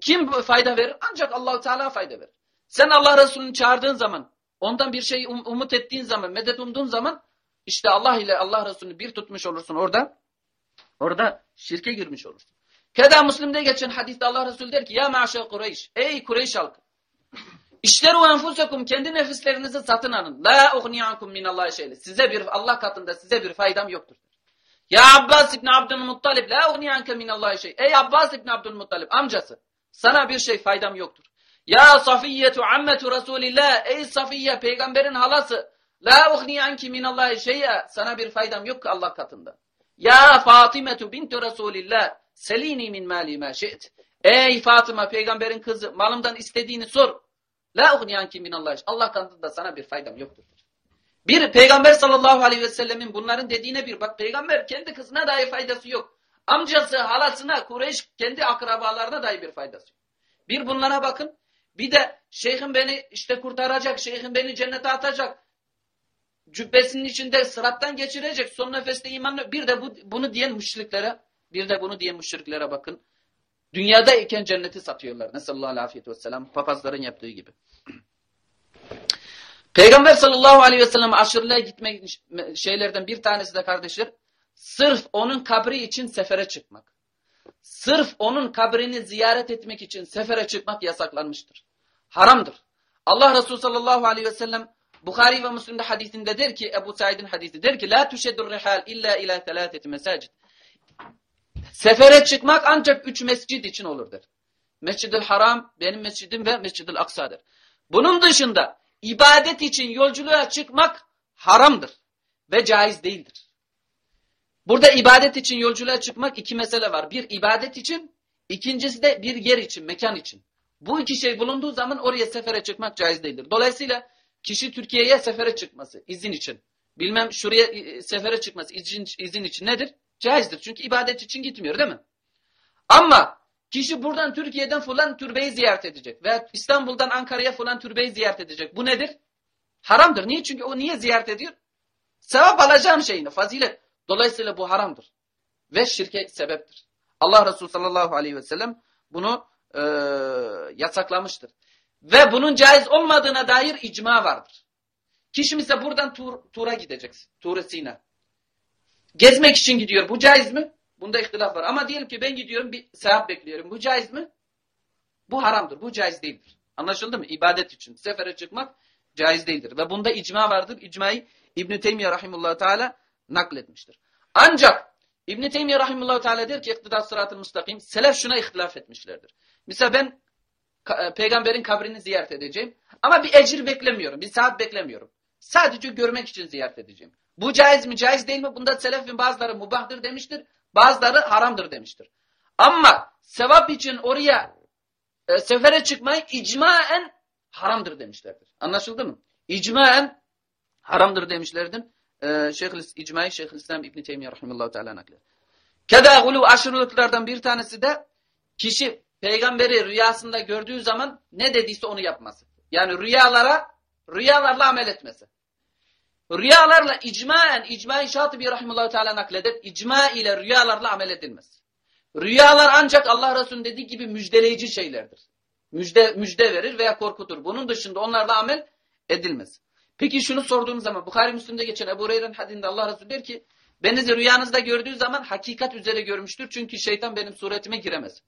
Kim fayda verir? Ancak Allahu Teala fayda verir. Sen Allah Resulü'nü çağırdığın zaman, ondan bir şey um umut ettiğin zaman, medet umduğun zaman işte Allah ile Allah Resulü'nü bir tutmuş olursun orada. Orada şirke girmiş olursun. Keda Müslim'de geçen hadiste Allah Resulü der ki ya maşa Kureyş. Ey Kureyş halkı. İşleru enfusekum kendi nefislerinizi satın alın. La ughniyankum minallahi şeyle. Size bir Allah katında size bir faydam yoktur. Ya Abbas İbni Abdülmuttalib la ughniyanke minallahi şey. Ey Abbas İbni Abdülmuttalib amcası. Sana bir şey faydam yoktur. Ya Safiyyetu ammetu Resulillah. Ey Safiye peygamberin halası. La ughniyanki minallahi şey'e. Sana bir faydam yok Allah katında. Ya Fatimetu bintu Resulillah. Selini min mali ma şi't. Ey Fatıma peygamberin kızı malımdan istediğini sor. La ughniyanki minallahi. Allah katında sana bir faydam yoktur. Bir peygamber sallallahu aleyhi ve sellemin bunların dediğine bir bak peygamber kendi kızına dahi faydası yok. Amcası, halasına, Kureyş kendi akrabalarına dahi bir faydası yok. Bir bunlara bakın. Bir de şeyhim beni işte kurtaracak, şeyhim beni cennete atacak. Cübbesinin içinde sırattan geçirecek. Son nefeste imanla. Bir de bu, bunu diyen müşriklere, bir de bunu diyen müşriklere bakın. Dünyada iken cenneti satıyorlar. Nesallallahu aleyhi ve sellem. Papazların yaptığı gibi. Peygamber sallallahu aleyhi ve sellem aşırılığa gitmek şeylerden bir tanesi de kardeşler, sırf onun kabri için sefere çıkmak. Sırf onun kabrini ziyaret etmek için sefere çıkmak yasaklanmıştır. Haramdır. Allah Resulü sallallahu aleyhi ve sellem Bukhari ve Müslim'de hadisinde der ki Ebu Said'in hadisi der ki la tuşedur rihal illa ila telateti mesacid. Sefere çıkmak ancak üç mescid için olur der. Mescid-i Haram benim mescidim ve Mescid-i Aksa'dır. Bunun dışında ibadet için yolculuğa çıkmak haramdır ve caiz değildir. Burada ibadet için yolculuğa çıkmak iki mesele var. Bir ibadet için, ikincisi de bir yer için, mekan için. Bu iki şey bulunduğu zaman oraya sefere çıkmak caiz değildir. Dolayısıyla kişi Türkiye'ye sefere çıkması izin için, bilmem şuraya e, sefere çıkması izin, izin için nedir? Caizdir. Çünkü ibadet için gitmiyor değil mi? Ama kişi buradan Türkiye'den falan türbeyi ziyaret edecek veya İstanbul'dan Ankara'ya falan türbeyi ziyaret edecek. Bu nedir? Haramdır. Niye? Çünkü o niye ziyaret ediyor? Sevap alacağım şeyini, fazilet. Dolayısıyla bu haramdır. Ve şirke sebeptir. Allah Resulü sallallahu aleyhi ve sellem bunu e, yasaklamıştır. Ve bunun caiz olmadığına dair icma vardır. Kişi ise buradan tur, tura gideceksin. Tur Sina. Gezmek için gidiyor. Bu caiz mi? Bunda ihtilaf var. Ama diyelim ki ben gidiyorum bir sevap bekliyorum. Bu caiz mi? Bu haramdır. Bu caiz değildir. Anlaşıldı mı? İbadet için sefere çıkmak caiz değildir. Ve bunda icma vardır. İcmayı İbn-i Teymiye Rahimullah Teala nakletmiştir. Ancak İbn-i Teymiye Rahimullah Teala der ki iktidat sıratı müstakim. Selef şuna ihtilaf etmişlerdir. Mesela ben e, peygamberin kabrini ziyaret edeceğim. Ama bir ecir beklemiyorum. Bir saat beklemiyorum. Sadece görmek için ziyaret edeceğim. Bu caiz mi caiz değil mi? Bunda selefin bazıları mubahdır demiştir. Bazıları haramdır demiştir. Ama sevap için oraya e, sefere çıkmayı icmaen haramdır demişlerdir. Anlaşıldı mı? İcmaen haramdır demişlerdir. E, Şeyh İcmai Şeyhülislam İbn Teymiyye rahimehullah teala nakler. Keda gulu aşırılıklardan bir tanesi de kişi peygamberi rüyasında gördüğü zaman ne dediyse onu yapması. Yani rüyalara, rüyalarla amel etmesi. Rüyalarla icmaen, icma-i şatibi rahimullahu teala nakleder, icma ile rüyalarla amel edilmez. Rüyalar ancak Allah Resulü'nün dediği gibi müjdeleyici şeylerdir. Müjde, müjde verir veya korkutur. Bunun dışında onlarla amel edilmez. Peki şunu sorduğum zaman Bukhari Müslim'de geçen Ebu Hureyre'nin hadinde Allah Resulü der ki beni rüyanızda gördüğü zaman hakikat üzere görmüştür. Çünkü şeytan benim suretime giremez.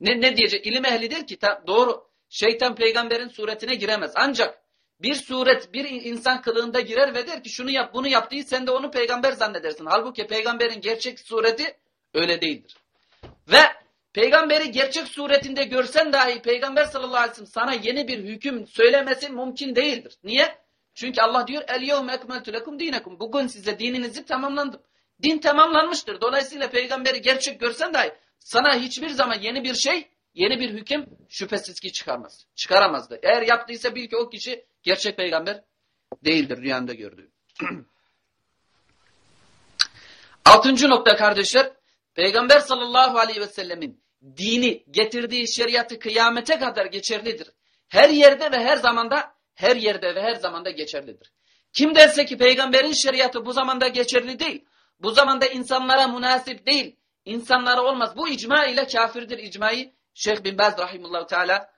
Ne, ne diyecek? İlim ehli der ki ta, doğru şeytan peygamberin suretine giremez. Ancak bir suret bir insan kılığında girer ve der ki şunu yap bunu yap değil sen de onu peygamber zannedersin. Halbuki peygamberin gerçek sureti öyle değildir. Ve peygamberi gerçek suretinde görsen dahi peygamber sallallahu aleyhi ve sellem sana yeni bir hüküm söylemesi mümkün değildir. Niye? Çünkü Allah diyor el yevme ekmeltu. Bugün size dininizi tamamlandım. Din tamamlanmıştır. Dolayısıyla peygamberi gerçek görsen dahi sana hiçbir zaman yeni bir şey, yeni bir hüküm şüphesiz ki çıkarmaz. Çıkaramazdı. Eğer yaptıysa bil ki o kişi gerçek peygamber değildir rüyanda gördüğü. Altıncı nokta kardeşler, Peygamber sallallahu aleyhi ve sellemin dini getirdiği şeriatı kıyamete kadar geçerlidir. Her yerde ve her zamanda, her yerde ve her zamanda geçerlidir. Kim derse ki peygamberin şeriatı bu zamanda geçerli değil, bu zamanda insanlara münasip değil, insanlara olmaz. Bu icma ile kafirdir. İcmayı Şeyh bin Baz rahimullahu teala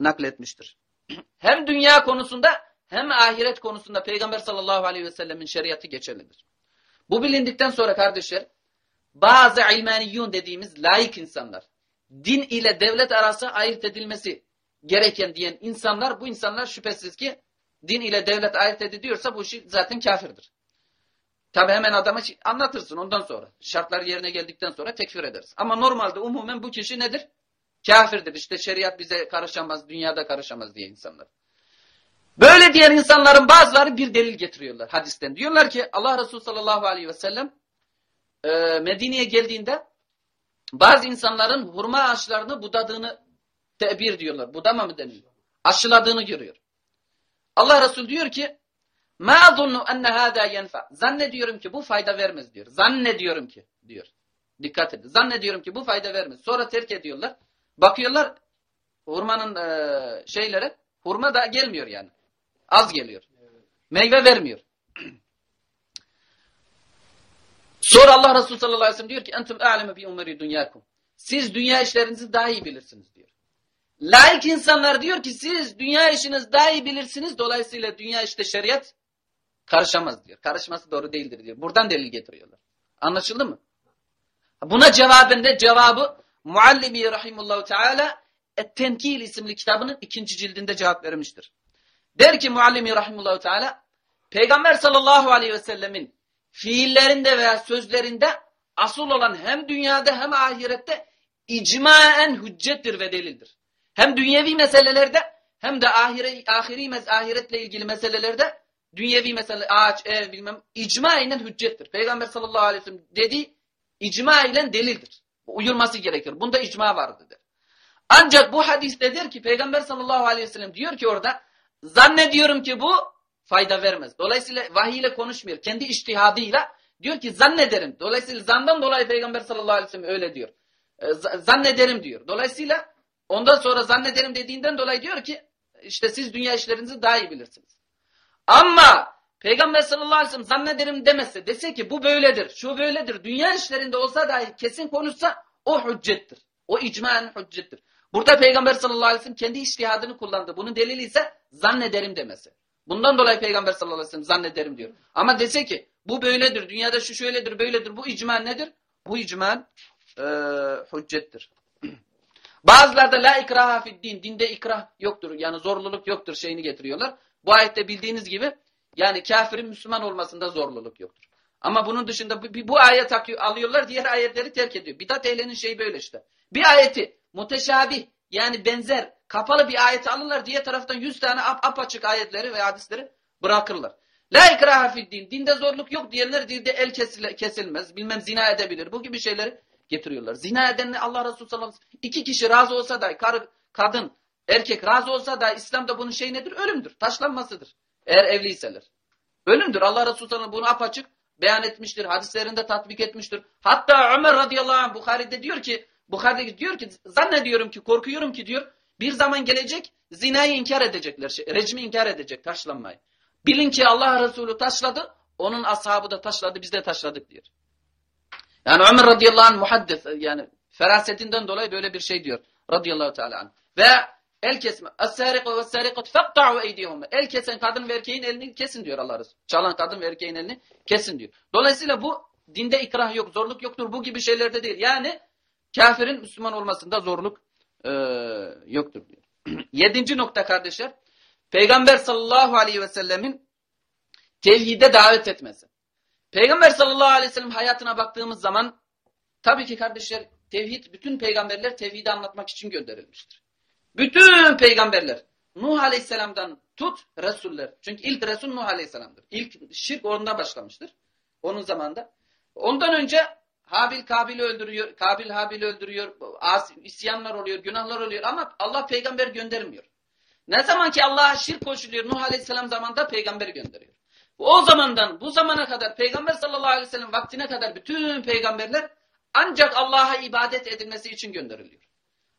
nakletmiştir. Hem dünya konusunda hem ahiret konusunda Peygamber sallallahu aleyhi ve sellemin şeriatı geçerlidir. Bu bilindikten sonra kardeşler bazı ilmaniyun dediğimiz layık insanlar din ile devlet arası ayırt edilmesi gereken diyen insanlar bu insanlar şüphesiz ki din ile devlet ayırt ediliyorsa bu şey zaten kafirdir. Tabi hemen adama anlatırsın ondan sonra. Şartlar yerine geldikten sonra tekfir ederiz. Ama normalde umumen bu kişi nedir? Kafirdir. İşte şeriat bize karışamaz, dünyada karışamaz diye insanlar. Böyle diyen insanların bazıları bir delil getiriyorlar hadisten. Diyorlar ki Allah Resulü sallallahu aleyhi ve sellem e, Medine'ye geldiğinde bazı insanların hurma ağaçlarını budadığını tebir diyorlar. Budama mı deniliyor? Aşıladığını görüyor. Allah Resulü diyor ki Ma zunnu enne hâdâ yenfa. Zannediyorum ki bu fayda vermez diyor. Zannediyorum ki diyor. Dikkat edin. Zannediyorum ki bu fayda vermez. Sonra terk ediyorlar. Bakıyorlar hurmanın e, şeyleri hurma da gelmiyor yani. Az geliyor. Meyve vermiyor. Sonra Allah Resulü sallallahu aleyhi ve sellem diyor ki entum a'lemu bi. Siz dünya işlerinizi daha iyi bilirsiniz diyor. Laik insanlar diyor ki siz dünya işiniz daha iyi bilirsiniz. Dolayısıyla dünya işte şeriat karışamaz diyor. Karışması doğru değildir diyor. Buradan delil getiriyorlar. Anlaşıldı mı? Buna cevabında cevabı Muallimi Rahimullahu Teala Et-Tenkil isimli kitabının ikinci cildinde cevap vermiştir. Der ki Muallimi Rahimullahu Teala Peygamber sallallahu aleyhi ve sellemin fiillerinde veya sözlerinde asıl olan hem dünyada hem ahirette icmaen hüccettir ve delildir. Hem dünyevi meselelerde hem de ahire, ahiri ahiretle ilgili meselelerde dünyevi mesele ağaç, ev bilmem icma ile hüccettir. Peygamber sallallahu aleyhi ve sellem dediği icma ile delildir. Uyulması gerekir. Bunda icma vardır. Ancak bu hadiste der ki Peygamber sallallahu aleyhi ve sellem diyor ki orada zannediyorum ki bu fayda vermez. Dolayısıyla vahiy ile konuşmuyor. Kendi iştihadıyla diyor ki zannederim. Dolayısıyla zandan dolayı Peygamber sallallahu aleyhi ve sellem öyle diyor. E, zannederim diyor. Dolayısıyla ondan sonra zannederim dediğinden dolayı diyor ki işte siz dünya işlerinizi daha iyi bilirsiniz. Ama Peygamber sallallahu aleyhi ve sellem zannederim demese, dese ki bu böyledir, şu böyledir, dünya işlerinde olsa dahi kesin konuşsa o hüccettir. O icmaen hüccettir. Burada Peygamber sallallahu aleyhi ve sellem kendi iştihadını kullandı. Bunun delili ise zannederim demesi. Bundan dolayı Peygamber sallallahu aleyhi ve sellem zannederim diyor. Ama dese ki bu böyledir, dünyada şu şöyledir, böyledir, bu icmaen nedir? Bu icmaen e, hüccettir. Bazılarda la ikraha fid din, dinde ikrah yoktur, yani zorluluk yoktur şeyini getiriyorlar. Bu ayette bildiğiniz gibi yani kafirin Müslüman olmasında zorluluk yoktur. Ama bunun dışında bu, bu ayet alıyorlar diğer ayetleri terk ediyor. Bidat ehlenin şeyi böyle işte. Bir ayeti muteşabih yani benzer kapalı bir ayeti alırlar diğer taraftan yüz tane ap apaçık ayetleri ve hadisleri bırakırlar. La ikraha fid din. Dinde zorluk yok diyenler dilde el kesil kesilmez. Bilmem zina edebilir. Bu gibi şeyleri getiriyorlar. Zina edenle Allah Resulü sallallahu aleyhi ve sellem iki kişi razı olsa da karı, kadın erkek razı olsa da İslam'da bunun şey nedir? Ölümdür. Taşlanmasıdır. Eğer evliyseler. Ölümdür. Allah Resulü Sallallahu bunu apaçık beyan etmiştir. Hadislerinde tatbik etmiştir. Hatta Ömer radıyallahu anh Bukhari'de diyor ki Bukhari'de diyor ki zannediyorum ki korkuyorum ki diyor bir zaman gelecek zinayı inkar edecekler. Şey, rejimi inkar edecek taşlanmayı. Bilin ki Allah Resulü taşladı. Onun ashabı da taşladı. Biz de taşladık diyor. Yani Ömer radıyallahu anh muhaddis yani ferasetinden dolayı böyle bir şey diyor. Radıyallahu teala anh. Ve el kesme. Es-sariqu ve sariqatu faqta'u eydihum. El kesen kadın ve erkeğin elini kesin diyor Allah Resulü. Çalan kadın ve erkeğin elini kesin diyor. Dolayısıyla bu dinde ikrah yok, zorluk yoktur. Bu gibi şeylerde değil. Yani kafirin Müslüman olmasında zorluk e, yoktur diyor. Yedinci nokta kardeşler. Peygamber sallallahu aleyhi ve sellemin tevhide davet etmesi. Peygamber sallallahu aleyhi ve sellem hayatına baktığımız zaman tabii ki kardeşler tevhid, bütün peygamberler tevhidi anlatmak için gönderilmiştir. Bütün peygamberler Nuh aleyhisselamdan tut Resuller. Çünkü ilk Resul Nuh aleyhisselamdır. İlk şirk ondan başlamıştır. Onun zamanında. Ondan önce Habil Kabil'i öldürüyor. Kabil Habil'i öldürüyor. As, isyanlar oluyor, günahlar oluyor ama Allah peygamber göndermiyor. Ne zaman ki Allah'a şirk koşuluyor Nuh aleyhisselam zamanında peygamber gönderiyor. O zamandan bu zamana kadar peygamber sallallahu aleyhi ve sellem vaktine kadar bütün peygamberler ancak Allah'a ibadet edilmesi için gönderiliyor.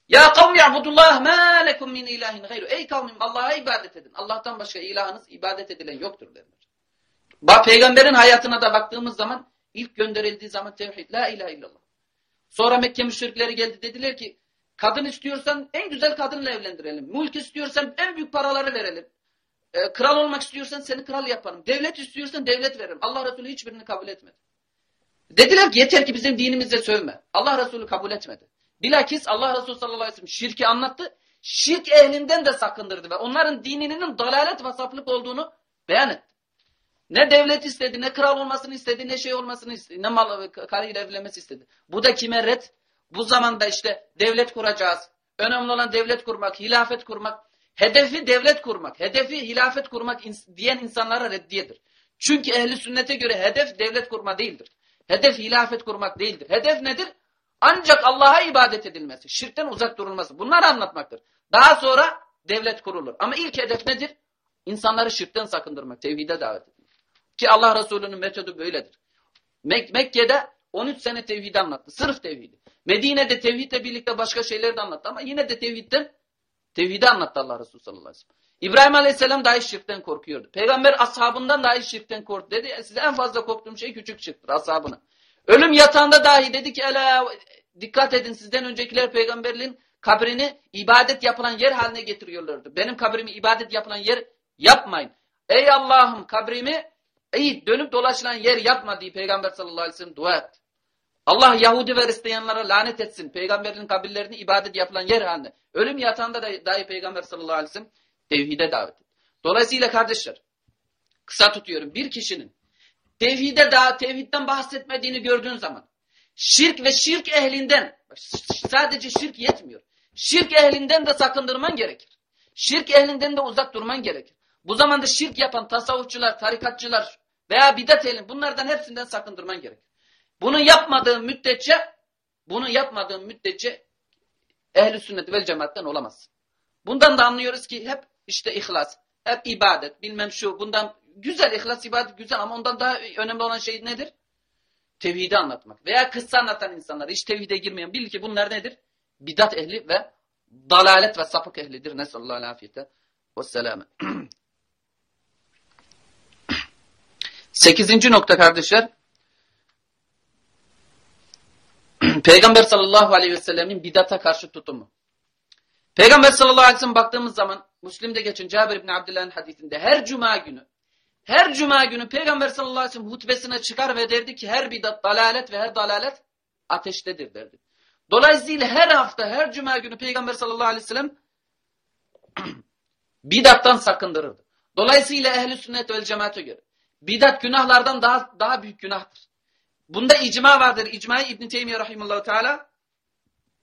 Ya kavmi ya'budullah ma lekum min ilahin gayru. Ey kavmim Allah'a ibadet edin. Allah'tan başka ilahınız ibadet edilen yoktur derler. Bak peygamberin hayatına da baktığımız zaman ilk gönderildiği zaman tevhid la ilahe illallah. Sonra Mekke müşrikleri geldi dediler ki kadın istiyorsan en güzel kadınla evlendirelim. Mülk istiyorsan en büyük paraları verelim. Ee, kral olmak istiyorsan seni kral yaparım. Devlet istiyorsan devlet veririm. Allah Resulü hiçbirini kabul etmedi. Dediler ki yeter ki bizim dinimizde sövme. Allah Resulü kabul etmedi. Bilakis Allah Resulü sallallahu aleyhi ve sellem şirki anlattı. Şirk ehlinden de sakındırdı ve onların dininin dalalet ve saplık olduğunu beyan etti. Ne devlet istedi, ne kral olmasını istedi, ne şey olmasını istedi, ne mal karıyla evlenmesi istedi. Bu da kime red? Bu zamanda işte devlet kuracağız. Önemli olan devlet kurmak, hilafet kurmak. Hedefi devlet kurmak, hedefi hilafet kurmak diyen insanlara reddiyedir. Çünkü ehli sünnete göre hedef devlet kurma değildir. Hedef hilafet kurmak değildir. Hedef nedir? Ancak Allah'a ibadet edilmesi, şirkten uzak durulması. Bunları anlatmaktır. Daha sonra devlet kurulur. Ama ilk hedef nedir? İnsanları şirkten sakındırmak, tevhide davet etmek. Ki Allah Resulü'nün metodu böyledir. Mek Mekke'de 13 sene tevhidi anlattı. Sırf tevhidi. Medine'de tevhidle birlikte başka şeyler de anlattı. Ama yine de tevhidden tevhidi anlattı Allah Resulü sallallahu aleyhi ve sellem. İbrahim Aleyhisselam dahi şirkten korkuyordu. Peygamber ashabından dahi şirkten korktu. Dedi size en fazla korktuğum şey küçük şirktir ashabına. Ölüm yatağında dahi dedi ki Ela, dikkat edin sizden öncekiler peygamberliğin kabrini ibadet yapılan yer haline getiriyorlardı. Benim kabrimi ibadet yapılan yer yapmayın. Ey Allah'ım kabrimi ey dönüp dolaşılan yer yapma diye peygamber sallallahu aleyhi ve sellem dua etti. Allah Yahudi ve Hristiyanlara lanet etsin. Peygamberin kabirlerini ibadet yapılan yer haline. Ölüm yatağında da dahi peygamber sallallahu aleyhi ve sellem tevhide davet etti. Dolayısıyla kardeşler kısa tutuyorum. Bir kişinin tevhide daha tevhidden bahsetmediğini gördüğün zaman şirk ve şirk ehlinden sadece şirk yetmiyor. Şirk ehlinden de sakındırman gerekir. Şirk ehlinden de uzak durman gerekir. Bu zamanda şirk yapan tasavvufçular, tarikatçılar veya bidat ehli bunlardan hepsinden sakındırman gerekir. Bunu yapmadığın müddetçe bunu yapmadığın müddetçe ehli sünnet ve cemaatten olamazsın. Bundan da anlıyoruz ki hep işte ihlas, hep ibadet, bilmem şu, bundan güzel ihlas ibadet güzel ama ondan daha önemli olan şey nedir? Tevhidi anlatmak. Veya kıssa anlatan insanlar hiç tevhide girmeyen bil ki bunlar nedir? Bidat ehli ve dalalet ve sapık ehlidir. Nesallallahu aleyhi ve sellem. Sekizinci nokta kardeşler. Peygamber sallallahu aleyhi ve sellemin bidata karşı tutumu. Peygamber sallallahu aleyhi ve sellem baktığımız zaman Müslim'de geçen Cabir bin Abdullah'ın hadisinde her cuma günü her cuma günü Peygamber sallallahu aleyhi ve sellem hutbesine çıkar ve derdi ki her bidat dalalet ve her dalalet ateştedir derdi. Dolayısıyla her hafta her cuma günü Peygamber sallallahu aleyhi ve sellem bidattan sakındırırdı. Dolayısıyla ehli sünnet ve cemaate göre bidat günahlardan daha daha büyük günahtır. Bunda icma vardır. İcmayı İbn Teymiyye rahimehullah teala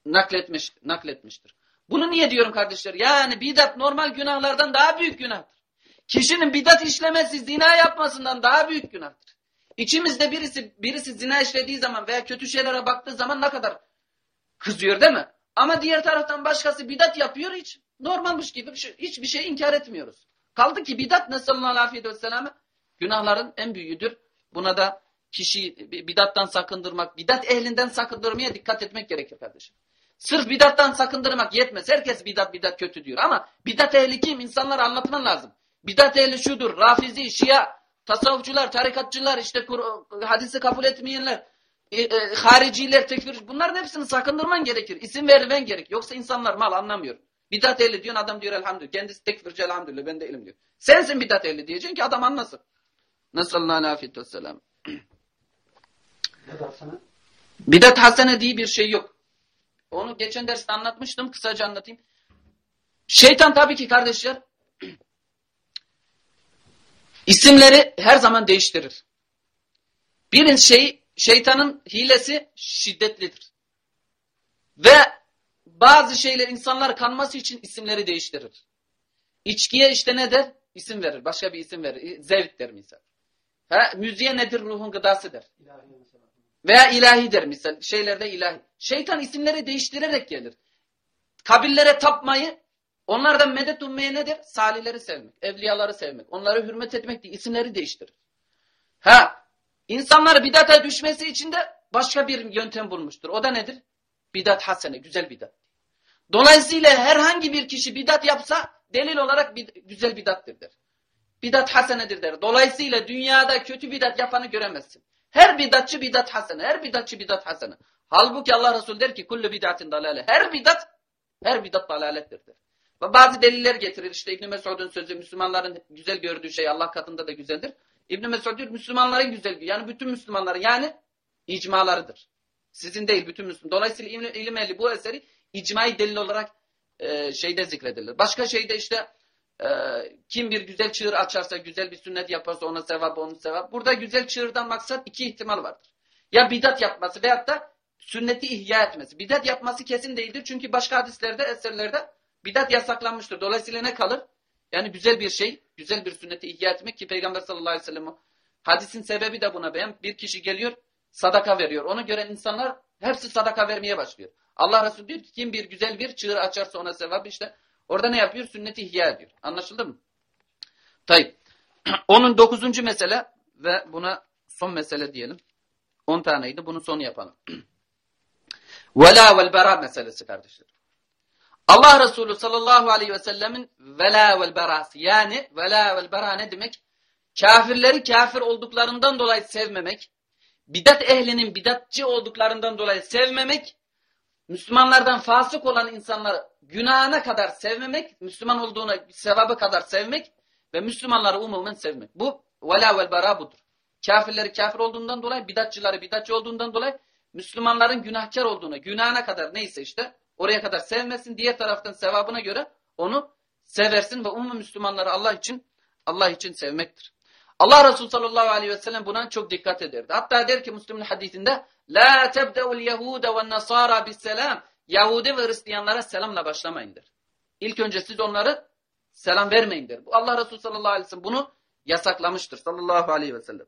nakletmiş nakletmiştir. Bunu niye diyorum kardeşler? Yani bidat normal günahlardan daha büyük günahtır. Kişinin bidat işlemesi zina yapmasından daha büyük günahtır. İçimizde birisi birisi zina işlediği zaman veya kötü şeylere baktığı zaman ne kadar kızıyor değil mi? Ama diğer taraftan başkası bidat yapıyor hiç normalmiş gibi şey, hiçbir şey inkar etmiyoruz. Kaldı ki bidat nesallallahu aleyhi ve sellem günahların en büyüğüdür. Buna da kişiyi bidattan sakındırmak, bidat ehlinden sakındırmaya dikkat etmek gerekir kardeşim. Sırf bidattan sakındırmak yetmez. Herkes bidat bidat kötü diyor ama bidat ehli kim? İnsanlara anlatman lazım. Bidat ehli şudur, rafizi, şia, tasavvufçular, tarikatçılar, işte hadisi kabul etmeyenler, e, e, hariciler, tekfir, bunların hepsini sakındırman gerekir. İsim vermen gerek. Yoksa insanlar mal anlamıyor. Bidat ehli diyorsun adam diyor elhamdülillah. Kendisi tekfirci elhamdülillah ben de ilim diyor. Sensin bidat ehli diyeceksin ki adam anlasın. Nasallâhu afiyet vesselam. Bidat hasene diye bir şey yok. Onu geçen derste anlatmıştım. Kısaca anlatayım. Şeytan tabii ki kardeşler isimleri her zaman değiştirir. Bir şey şeytanın hilesi şiddetlidir. Ve bazı şeyler insanlar kanması için isimleri değiştirir. İçkiye işte ne der? İsim verir. Başka bir isim verir. Zevk der misal. Ha, müziğe nedir? Ruhun gıdası der. Veya ilahi der misal. Şeylerde ilahi. Şeytan isimleri değiştirerek gelir. Kabillere tapmayı, onlardan medet ummaya nedir? Salihleri sevmek, evliyaları sevmek, onları hürmet etmek diye isimleri değiştirir. Ha, insanlar bidata düşmesi için de başka bir yöntem bulmuştur. O da nedir? Bidat hasene, güzel bidat. Dolayısıyla herhangi bir kişi bidat yapsa delil olarak bid güzel bidattır der. Bidat hasenedir der. Dolayısıyla dünyada kötü bidat yapanı göremezsin. Her bidatçı bidat hasene, her bidatçı bidat hasene. Halbuki Allah Resulü der ki kullu bidatin dalale. Her bidat, her bidat dalalettir der. Bazı deliller getirir. İşte İbn Mesud'un sözü Müslümanların güzel gördüğü şey Allah katında da güzeldir. İbn Mesud diyor Müslümanların güzel yani bütün Müslümanların yani icmalarıdır. Sizin değil bütün Müslüman. Dolayısıyla ilim, ilim ehli bu eseri icmai delil olarak e, şeyde zikredilir. Başka şeyde işte e, kim bir güzel çığır açarsa, güzel bir sünnet yaparsa ona sevap, onun sevap. Burada güzel çığırdan maksat iki ihtimal vardır. Ya bidat yapması veyahut da sünneti ihya etmesi. Bidat yapması kesin değildir. Çünkü başka hadislerde, eserlerde bidat yasaklanmıştır. Dolayısıyla ne kalır? Yani güzel bir şey, güzel bir sünneti ihya etmek ki Peygamber sallallahu aleyhi ve sellem hadisin sebebi de buna beyan. Bir kişi geliyor, sadaka veriyor. Onu gören insanlar hepsi sadaka vermeye başlıyor. Allah Resulü diyor ki kim bir güzel bir çığır açarsa ona sevap işte. Orada ne yapıyor? Sünneti ihya ediyor. Anlaşıldı mı? Tayyip. Onun dokuzuncu mesele ve buna son mesele diyelim. On taneydi. Bunu sonu yapalım. Vela vel bera meselesi kardeşler. Allah Resulü sallallahu aleyhi ve sellemin vela vel berası yani vela vel bera ne demek? Kafirleri kafir olduklarından dolayı sevmemek, bidat ehlinin bidatçı olduklarından dolayı sevmemek, Müslümanlardan fasık olan insanları günahına kadar sevmemek, Müslüman olduğuna sevabı kadar sevmek ve Müslümanları umumen sevmek. Bu vela vel bara budur. Kafirleri kafir olduğundan dolayı, bidatçıları bidatçı olduğundan dolayı Müslümanların günahkar olduğuna, günahına kadar neyse işte oraya kadar sevmesin. Diğer taraftan sevabına göre onu seversin ve umum Müslümanları Allah için Allah için sevmektir. Allah Resulü sallallahu aleyhi ve sellem buna çok dikkat ederdi. Hatta der ki Müslüm'ün hadisinde La tebde'ul yehude ve nasara bis selam. Yahudi ve Hristiyanlara selamla başlamayın der. İlk önce siz onları selam vermeyin der. Allah Resulü sallallahu aleyhi ve sellem bunu yasaklamıştır sallallahu aleyhi ve sellem.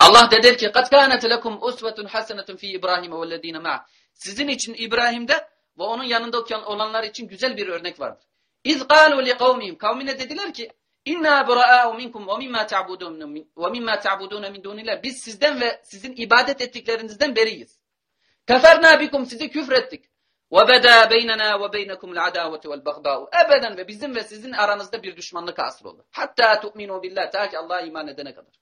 Allah de der ki قَدْ كَانَتْ لَكُمْ اُسْوَةٌ حَسَنَةٌ ف۪ي İbrahim وَالَّذ۪ينَ مَعَ Sizin için İbrahim'de ve onun yanında olanlar için güzel bir örnek vardır. اِذْ قَالُوا لِقَوْمِهِمْ Kavmine dediler ki İnna bura'a'u minkum ve mimma ta'budun ve mimma ta'budun min dunillah. Biz sizden ve sizin ibadet ettiklerinizden beriyiz. Keferna bikum sizi küfrettik. Ve beda beynena ve beynekum l'adavetu vel bagda'u. Ebeden ve bizim ve sizin aranızda bir düşmanlık asıl oldu. Hatta tu'minu billah ta ki Allah'a iman edene kadar.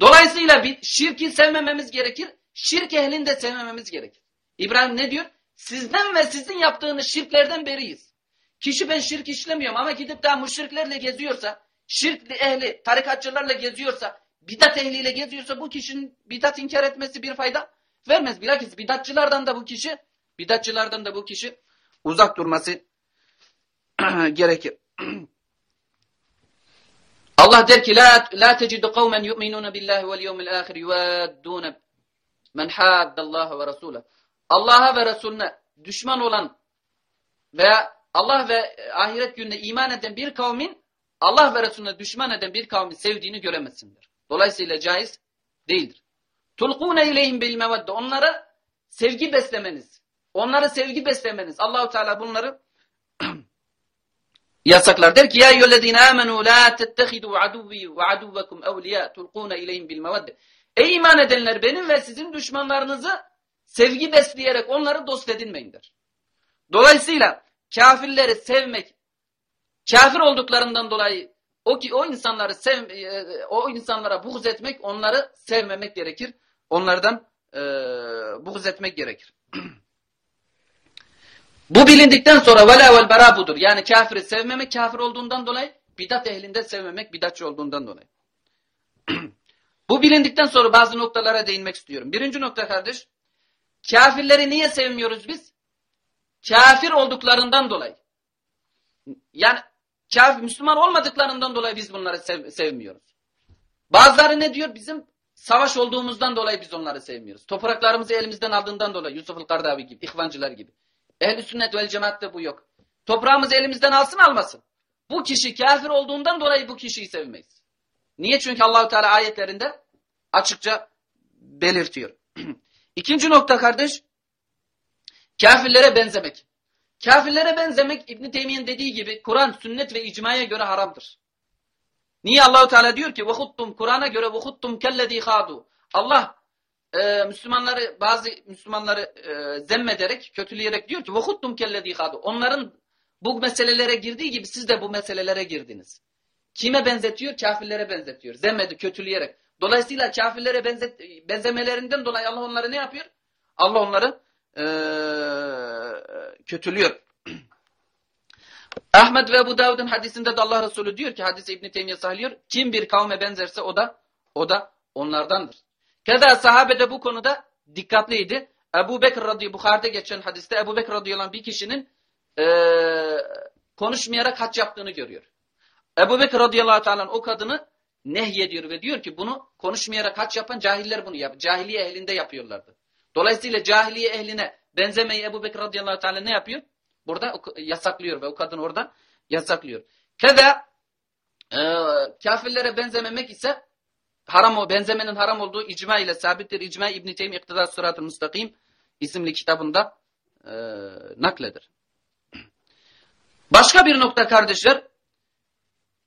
Dolayısıyla bir şirki sevmememiz gerekir. Şirk ehlini de sevmememiz gerekir. İbrahim ne diyor? Sizden ve sizin yaptığınız şirklerden beriyiz. Kişi ben şirk işlemiyorum ama gidip daha müşriklerle geziyorsa, şirk ehli, tarikatçılarla geziyorsa, bidat ehliyle geziyorsa bu kişinin bidat inkar etmesi bir fayda vermez. Bilakis bidatçılardan da bu kişi, bidatçılardan da bu kişi uzak durması gerekir. Allah der ki la la tecidu kavmen yu'minun billahi vel yevmil ahir yuvaddun men haddallaha ve rasulahu. Allah'a ve Resulüne düşman olan veya Allah ve ahiret gününe iman eden bir kavmin Allah ve Resulüne düşman eden bir kavmi sevdiğini göremezsindir. Dolayısıyla caiz değildir. Tulkune ileyhim bil mevedde. Onlara sevgi beslemeniz. Onlara sevgi beslemeniz. Allahu Teala bunları yasaklar. Der ki ya eyyühellezine amenu la tettehidu aduvi ve aduvekum evliya tulkune ileyhim bil mevedde. Ey iman edenler benim ve sizin düşmanlarınızı sevgi besleyerek onları dost edinmeyin der. Dolayısıyla kafirleri sevmek, kafir olduklarından dolayı o ki o insanları sev, e, o insanlara buğz etmek, onları sevmemek gerekir. Onlardan e, buğz etmek gerekir. Bu bilindikten sonra vela vel bera budur. Yani kafiri sevmemek kafir olduğundan dolayı, bidat ehlinde sevmemek bidatçı olduğundan dolayı. Bu bilindikten sonra bazı noktalara değinmek istiyorum. Birinci nokta kardeş, kafirleri niye sevmiyoruz biz? Kafir olduklarından dolayı. Yani kafir, Müslüman olmadıklarından dolayı biz bunları sev, sevmiyoruz. Bazıları ne diyor? Bizim savaş olduğumuzdan dolayı biz onları sevmiyoruz. Topraklarımızı elimizden aldığından dolayı Yusuf el-Kardavi gibi, ihvancılar gibi. Ehl-i sünnet vel cemaatte bu yok. Toprağımızı elimizden alsın almasın. Bu kişi kafir olduğundan dolayı bu kişiyi sevmeyiz. Niye? Çünkü Allahu Teala ayetlerinde açıkça belirtiyor. İkinci nokta kardeş, kafirlere benzemek. Kafirlere benzemek İbn Teymiye'nin dediği gibi Kur'an, sünnet ve icmaya göre haramdır. Niye Allahu Teala diyor ki "Vahuttum Kur'an'a göre vahuttum kellezî hadu." Allah e, Müslümanları bazı Müslümanları e, zemmederek, kötüleyerek diyor ki "Vahuttum kellezî hadu." Onların bu meselelere girdiği gibi siz de bu meselelere girdiniz. Kime benzetiyor? Kafirlere benzetiyor. Zemmedi, kötüleyerek. Dolayısıyla kafirlere benzet, benzemelerinden dolayı Allah onları ne yapıyor? Allah onları e, kötülüyor. Ahmet ve Ebu Davud'un hadisinde de Allah Resulü diyor ki hadisi İbn Teymiye sahlıyor. Kim bir kavme benzerse o da o da onlardandır. Keza sahabe de bu konuda dikkatliydi. Ebu Bekir radıyallahu Bukhari'de geçen hadiste Ebu Bekir radıyallahu bir kişinin e, konuşmayarak haç yaptığını görüyor. Ebu Bekir radıyallahu teala o kadını nehyediyor ve diyor ki bunu konuşmayarak haç yapan cahiller bunu yap. Cahiliye ehlinde yapıyorlardı. Dolayısıyla cahiliye ehline benzemeyi Ebu Bekir radıyallahu teala ne yapıyor? Burada yasaklıyor ve o kadın orada yasaklıyor. Keda e, kafirlere benzememek ise haram o benzemenin haram olduğu icma ile sabittir. İcma İbn Teym İktidar Sırat-ı Müstakim isimli kitabında e, nakledir. Başka bir nokta kardeşler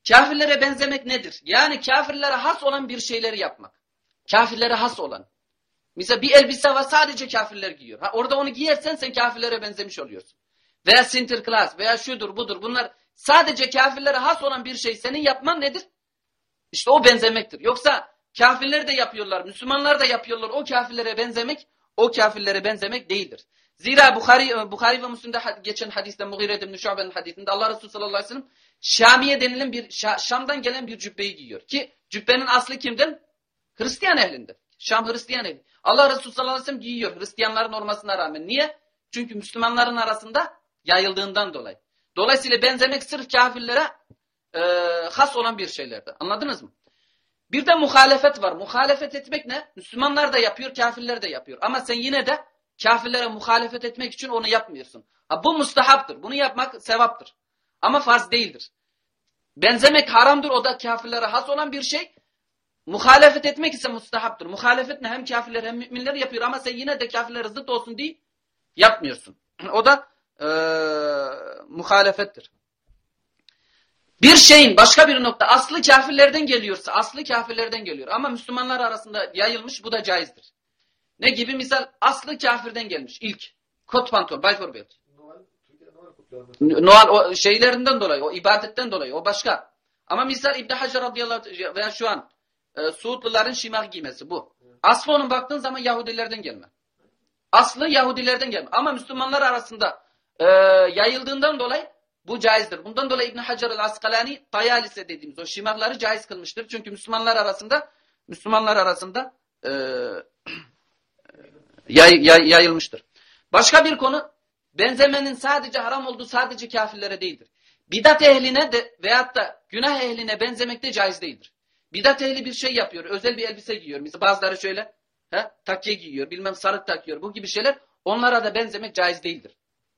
kafirlere benzemek nedir? Yani kafirlere has olan bir şeyleri yapmak. Kafirlere has olan. Mesela bir elbise var sadece kafirler giyiyor. Ha, orada onu giyersen sen kafirlere benzemiş oluyorsun. Veya sinterklas veya şudur budur bunlar sadece kafirlere has olan bir şey senin yapman nedir? İşte o benzemektir. Yoksa kafirler de yapıyorlar, Müslümanlar da yapıyorlar. O kafirlere benzemek, o kafirlere benzemek değildir. Zira Bukhari, Bukhari ve Müslim'de geçen hadiste Mughire ibn Şube'nin hadisinde Allah Resulü sallallahu aleyhi ve sellem Şamiye denilen bir Şam'dan gelen bir cübbeyi giyiyor. Ki cübbenin aslı kimden? Hristiyan ehlinden. Şam Hristiyan ehli. Allah Resulü sallallahu aleyhi ve sellem giyiyor Hristiyanların olmasına rağmen. Niye? Çünkü Müslümanların arasında yayıldığından dolayı. Dolayısıyla benzemek sırf kafirlere e, has olan bir şeylerdi. Anladınız mı? Bir de muhalefet var. Muhalefet etmek ne? Müslümanlar da yapıyor, kafirler de yapıyor. Ama sen yine de kafirlere muhalefet etmek için onu yapmıyorsun. Ha, bu mustahaptır. Bunu yapmak sevaptır. Ama farz değildir. Benzemek haramdır. O da kafirlere has olan bir şey. Muhalefet etmek ise mustahaptır. Muhalefet ne? Hem kafirler hem müminler yapıyor ama sen yine de kafirlere zıt olsun diye yapmıyorsun. O da e, muhalefettir. Bir şeyin başka bir nokta aslı kafirlerden geliyorsa aslı kafirlerden geliyor ama Müslümanlar arasında yayılmış bu da caizdir. Ne gibi misal aslı kafirden gelmiş ilk kot pantol Bayfor Belt. Noel o şeylerinden dolayı o ibadetten dolayı o başka. Ama misal İbn Hacer radıyallahu veya şu an e, Suudluların şimal giymesi bu. Aslı onun baktığın zaman Yahudilerden gelme. Aslı Yahudilerden gelme. Ama Müslümanlar arasında e, yayıldığından dolayı bu caizdir. Bundan dolayı İbn Hacer el-Askalani Tayalise dediğimiz o şimarları caiz kılmıştır. Çünkü Müslümanlar arasında Müslümanlar arasında e, yay, yay, yayılmıştır. Başka bir konu benzemenin sadece haram olduğu sadece kafirlere değildir. Bidat ehline de veyahut da günah ehline benzemek de caiz değildir. Bidat ehli bir şey yapıyor. Özel bir elbise giyiyor. Mesela bazıları şöyle he, takye giyiyor. Bilmem sarık takıyor. Bu gibi şeyler onlara da benzemek caiz değildir.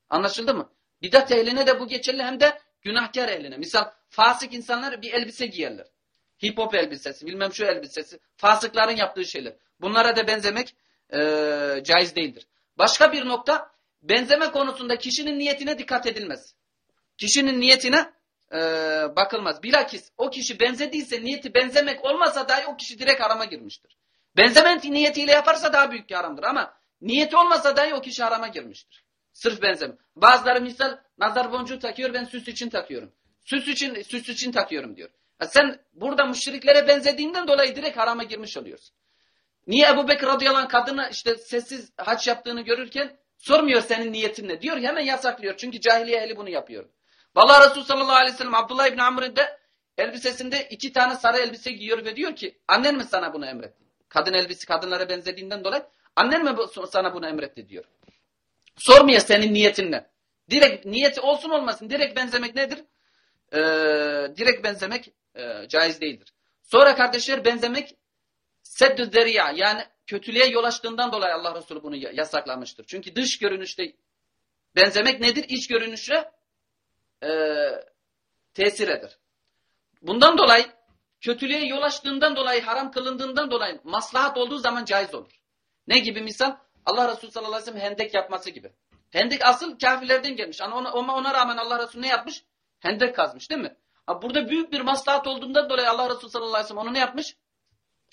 Anlaşıldı mı? Bidat ehline de bu geçerli hem de günahkar ehline. Misal fasık insanlar bir elbise giyerler. Hip hop elbisesi, bilmem şu elbisesi. Fasıkların yaptığı şeyler. Bunlara da benzemek e, caiz değildir. Başka bir nokta benzeme konusunda kişinin niyetine dikkat edilmez. Kişinin niyetine e, bakılmaz. Bilakis o kişi benzediyse niyeti benzemek olmasa dahi o kişi direkt arama girmiştir. Benzeme niyetiyle yaparsa daha büyük bir haramdır ama niyeti olmasa dahi o kişi harama girmiştir. Sırf benzeme. Bazıları misal nazar boncuğu takıyor ben süs için takıyorum. Süs için süs için takıyorum diyor. Ya sen burada müşriklere benzediğinden dolayı direkt harama girmiş oluyorsun. Niye Ebu Bekir radıyallahu anh kadını işte sessiz haç yaptığını görürken sormuyor senin niyetin ne? Diyor hemen yasaklıyor. Çünkü cahiliye ehli bunu yapıyor. Vallahi Resulü sallallahu aleyhi ve sellem Abdullah İbni Amr'ın de elbisesinde iki tane sarı elbise giyiyor ve diyor ki annen mi sana bunu emretti? Kadın elbise kadınlara benzediğinden dolayı annen mi sana bunu emretti diyor. Sormuyor senin niyetin ne? Direkt niyeti olsun olmasın direkt benzemek nedir? Ee, direkt benzemek e, caiz değildir. Sonra kardeşler benzemek seddü zeriya yani kötülüğe yol açtığından dolayı Allah Resulü bunu yasaklamıştır. Çünkü dış görünüşte benzemek nedir? İç görünüşe e, tesir eder. Bundan dolayı kötülüğe yol açtığından dolayı haram kılındığından dolayı maslahat olduğu zaman caiz olur. Ne gibi misal? Allah Resulü sallallahu aleyhi ve sellem hendek yapması gibi. Hendek asıl kafirlerden gelmiş. Ama ona, ona rağmen Allah Resulü ne yapmış? Hendek kazmış değil mi? Burada büyük bir maslahat olduğundan dolayı Allah Resulü sallallahu aleyhi ve sellem onu ne yapmış?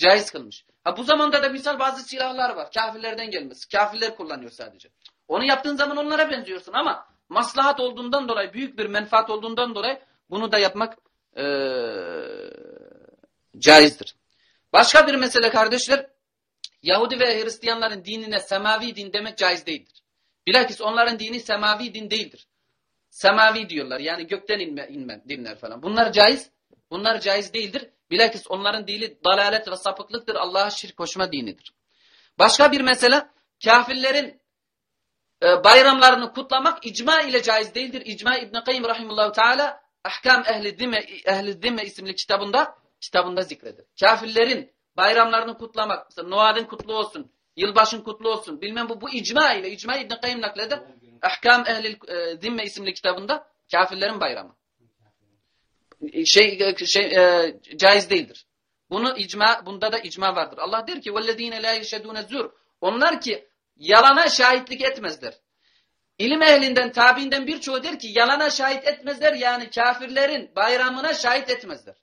Caiz kılmış. Ha, bu zamanda da misal bazı silahlar var. Kafirlerden gelmesi. Kafirler kullanıyor sadece. Onu yaptığın zaman onlara benziyorsun ama maslahat olduğundan dolayı, büyük bir menfaat olduğundan dolayı bunu da yapmak ee, caizdir. Başka bir mesele kardeşler, Yahudi ve Hristiyanların dinine semavi din demek caiz değildir. Bilakis onların dini semavi din değildir. Semavi diyorlar yani gökten inme, inme dinler falan. Bunlar caiz, bunlar caiz değildir. Bilakis onların dili dalalet ve sapıklıktır. Allah'a şirk koşma dinidir. Başka bir mesele, kafirlerin e, bayramlarını kutlamak icma ile caiz değildir. İcma İbn Kayyim rahimehullah teala Ahkam Ehli Zime, Ehli Zime isimli kitabında kitabında zikredir. Kafirlerin bayramlarını kutlamak, mesela Noel'in kutlu olsun, yılbaşın kutlu olsun, bilmem bu bu icma ile, icma İbn Kayyim nakleder. Ahkam Ehli e, Zimme isimli kitabında kafirlerin bayramı. Şey, şey e, caiz değildir. Bunu icma, bunda da icma vardır. Allah der ki: "Vellezine la yeşhedune zur." Onlar ki yalana şahitlik etmezler. İlim ehlinden, tabiinden birçoğu der ki yalana şahit etmezler yani kafirlerin bayramına şahit etmezler.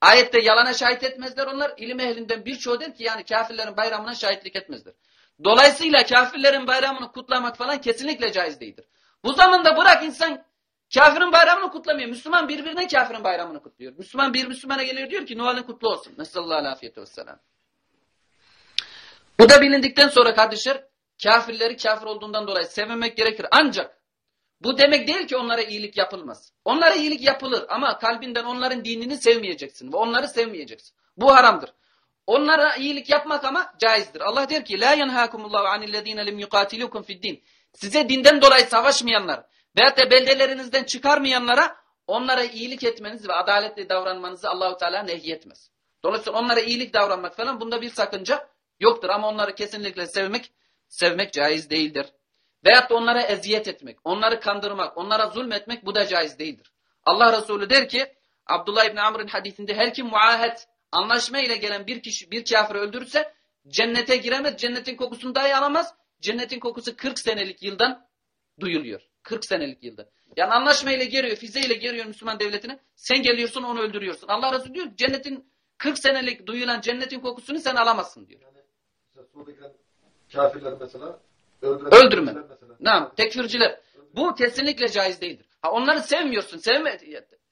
Ayette yalana şahit etmezler onlar. İlim ehlinden birçoğu der ki yani kafirlerin bayramına şahitlik etmezler. Dolayısıyla kafirlerin bayramını kutlamak falan kesinlikle caiz değildir. Bu zamanda bırak insan kafirin bayramını kutlamıyor. Müslüman birbirine kafirin bayramını kutluyor. Müslüman bir Müslümana geliyor diyor ki Noel'in kutlu olsun. Nesallallahu aleyhi ve sellem. Bu da bilindikten sonra kardeşler kafirleri kafir olduğundan dolayı sevmemek gerekir. Ancak bu demek değil ki onlara iyilik yapılmaz. Onlara iyilik yapılır ama kalbinden onların dinini sevmeyeceksin ve onları sevmeyeceksin. Bu haramdır. Onlara iyilik yapmak ama caizdir. Allah der ki la yenhakumullahu anillezine lem yuqatilukum fid din. Size dinden dolayı savaşmayanlar veyahut da beldelerinizden çıkarmayanlara onlara iyilik etmeniz ve adaletli davranmanızı Allahu Teala nehyetmez. Dolayısıyla onlara iyilik davranmak falan bunda bir sakınca yoktur ama onları kesinlikle sevmek sevmek caiz değildir. Veyahut da onlara eziyet etmek, onları kandırmak, onlara zulmetmek bu da caiz değildir. Allah Resulü der ki Abdullah İbni Amr'ın hadisinde her kim muahet anlaşma ile gelen bir kişi bir kafir öldürürse cennete giremez, cennetin kokusunu dahi alamaz. Cennetin kokusu 40 senelik yıldan duyuluyor. 40 senelik yılda. Yani anlaşma ile geliyor, fize ile geliyor Müslüman devletine. Sen geliyorsun onu öldürüyorsun. Allah Resulü diyor cennetin 40 senelik duyulan cennetin kokusunu sen alamazsın diyor. Yani, Kafirler mesela öldürme. Mesela. Naam, tekfirciler. Bu kesinlikle caiz değildir. Ha onları sevmiyorsun. Sevme.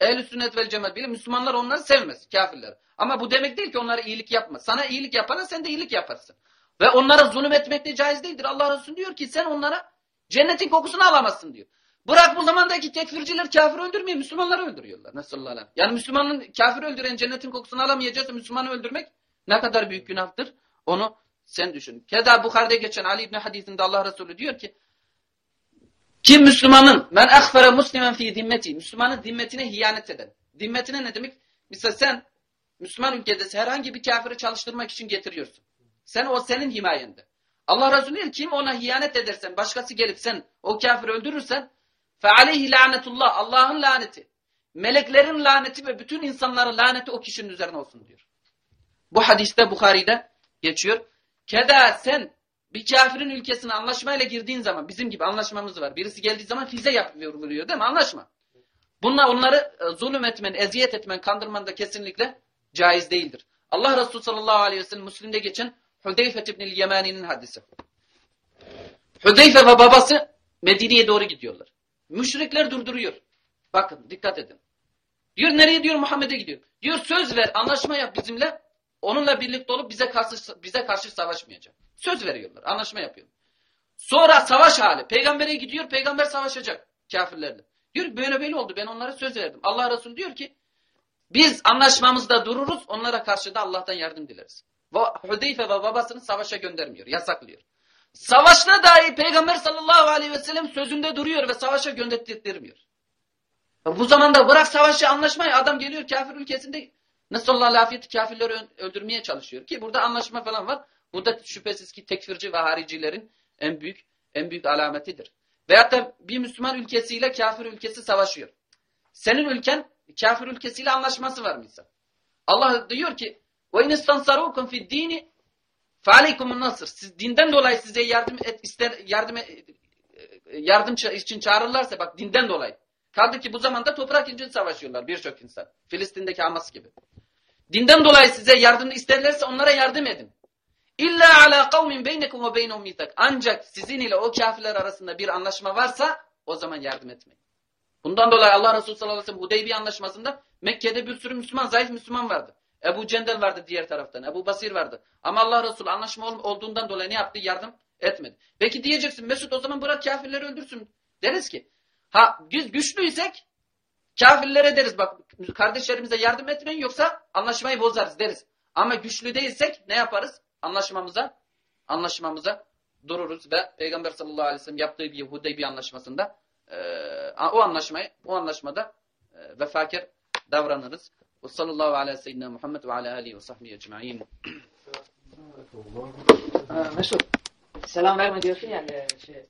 Ehl-i sünnet vel cemaat bile Müslümanlar onları sevmez. Kafirler. Ama bu demek değil ki onlara iyilik yapma. Sana iyilik yapana sen de iyilik yaparsın. Ve onlara zulüm etmek de caiz değildir. Allah Resulü diyor ki sen onlara cennetin kokusunu alamazsın diyor. Bırak bu zamandaki tekfirciler kafir öldürmüyor. Müslümanları öldürüyorlar. Nasıl Yani Müslümanın kafir öldüren cennetin kokusunu alamayacaksa Müslümanı öldürmek ne kadar büyük günahtır. Onu sen düşün. Keda Bukhari'de geçen Ali İbni hadisinde Allah Resulü diyor ki kim Müslümanın men ahfere muslimen fi zimmeti Müslümanın zimmetine hiyanet eden. Zimmetine ne demek? Mesela sen Müslüman ülkede herhangi bir kafiri çalıştırmak için getiriyorsun. Sen o senin himayende. Allah Resulü diyor kim ona hiyanet edersen başkası gelip sen o kafiri öldürürsen aleyhi lanetullah Allah'ın laneti meleklerin laneti ve bütün insanların laneti o kişinin üzerine olsun diyor. Bu hadiste Bukhari'de geçiyor. Keda sen bir kafirin ülkesine anlaşmayla girdiğin zaman bizim gibi anlaşmamız var. Birisi geldiği zaman fize yapıyor değil mi? Anlaşma. Bununla onları e, zulüm etmen, eziyet etmen, kandırman da kesinlikle caiz değildir. Allah Resulü sallallahu aleyhi ve sellem Müslim'de geçen Hudeyfe ibn-i Yemani'nin hadisi. Hudeyfe ve babası Medine'ye doğru gidiyorlar. Müşrikler durduruyor. Bakın dikkat edin. Diyor nereye diyor Muhammed'e gidiyor. Diyor söz ver anlaşma yap bizimle. Onunla birlikte olup bize karşı bize karşı savaşmayacak. Söz veriyorlar. Anlaşma yapıyor. Sonra savaş hali. Peygamber'e gidiyor. Peygamber savaşacak kafirlerle. Diyor böyle böyle oldu. Ben onlara söz verdim. Allah Resulü diyor ki biz anlaşmamızda dururuz. Onlara karşı da Allah'tan yardım dileriz. Hudeyfe ve babasını savaşa göndermiyor. Yasaklıyor. Savaşta dahi Peygamber sallallahu aleyhi ve sellem sözünde duruyor ve savaşa gönderttirmiyor. Bu zamanda bırak savaşı anlaşmayı adam geliyor kafir ülkesinde Nesallallahu lafiyeti kafirleri öldürmeye çalışıyor ki burada anlaşma falan var. Bu da şüphesiz ki tekfirci ve haricilerin en büyük en büyük alametidir. Veyahut da bir Müslüman ülkesiyle kafir ülkesi savaşıyor. Senin ülken kafir ülkesiyle anlaşması var mesela. Allah diyor ki ve in istansarukum fid dini fealeykumun nasır. Siz dinden dolayı size yardım et, ister, yardım, e, yardım için çağırırlarsa bak dinden dolayı. Kaldı ki bu zamanda toprak için savaşıyorlar birçok insan. Filistin'deki Hamas gibi. Dinden dolayı size yardım isterlerse onlara yardım edin. İlla ala kavmin beynekum ve beynehum mitak. Ancak sizin ile o kafirler arasında bir anlaşma varsa o zaman yardım etmeyin. Bundan dolayı Allah Resulü sallallahu aleyhi ve sellem Hudeybiye anlaşmasında Mekke'de bir sürü Müslüman, zayıf Müslüman vardı. Ebu Cendel vardı diğer taraftan. Ebu Basir vardı. Ama Allah Resulü anlaşma olduğundan dolayı ne yaptı? Yardım etmedi. Peki diyeceksin Mesut o zaman bırak kafirleri öldürsün. Deriz ki ha güçlüysek kafirlere deriz bak kardeşlerimize yardım etmeyin yoksa anlaşmayı bozarız deriz. Ama güçlü değilsek ne yaparız? Anlaşmamıza anlaşmamıza dururuz ve Peygamber sallallahu aleyhi ve sellem yaptığı bir Hudeybiye anlaşmasında e, o anlaşmayı o anlaşmada e, vefakar davranırız. Ve sallallahu aleyhi ve seyyidina Muhammed ve ala alihi ve sahbihi ecma'in. Mesut selam verme diyorsun yani şey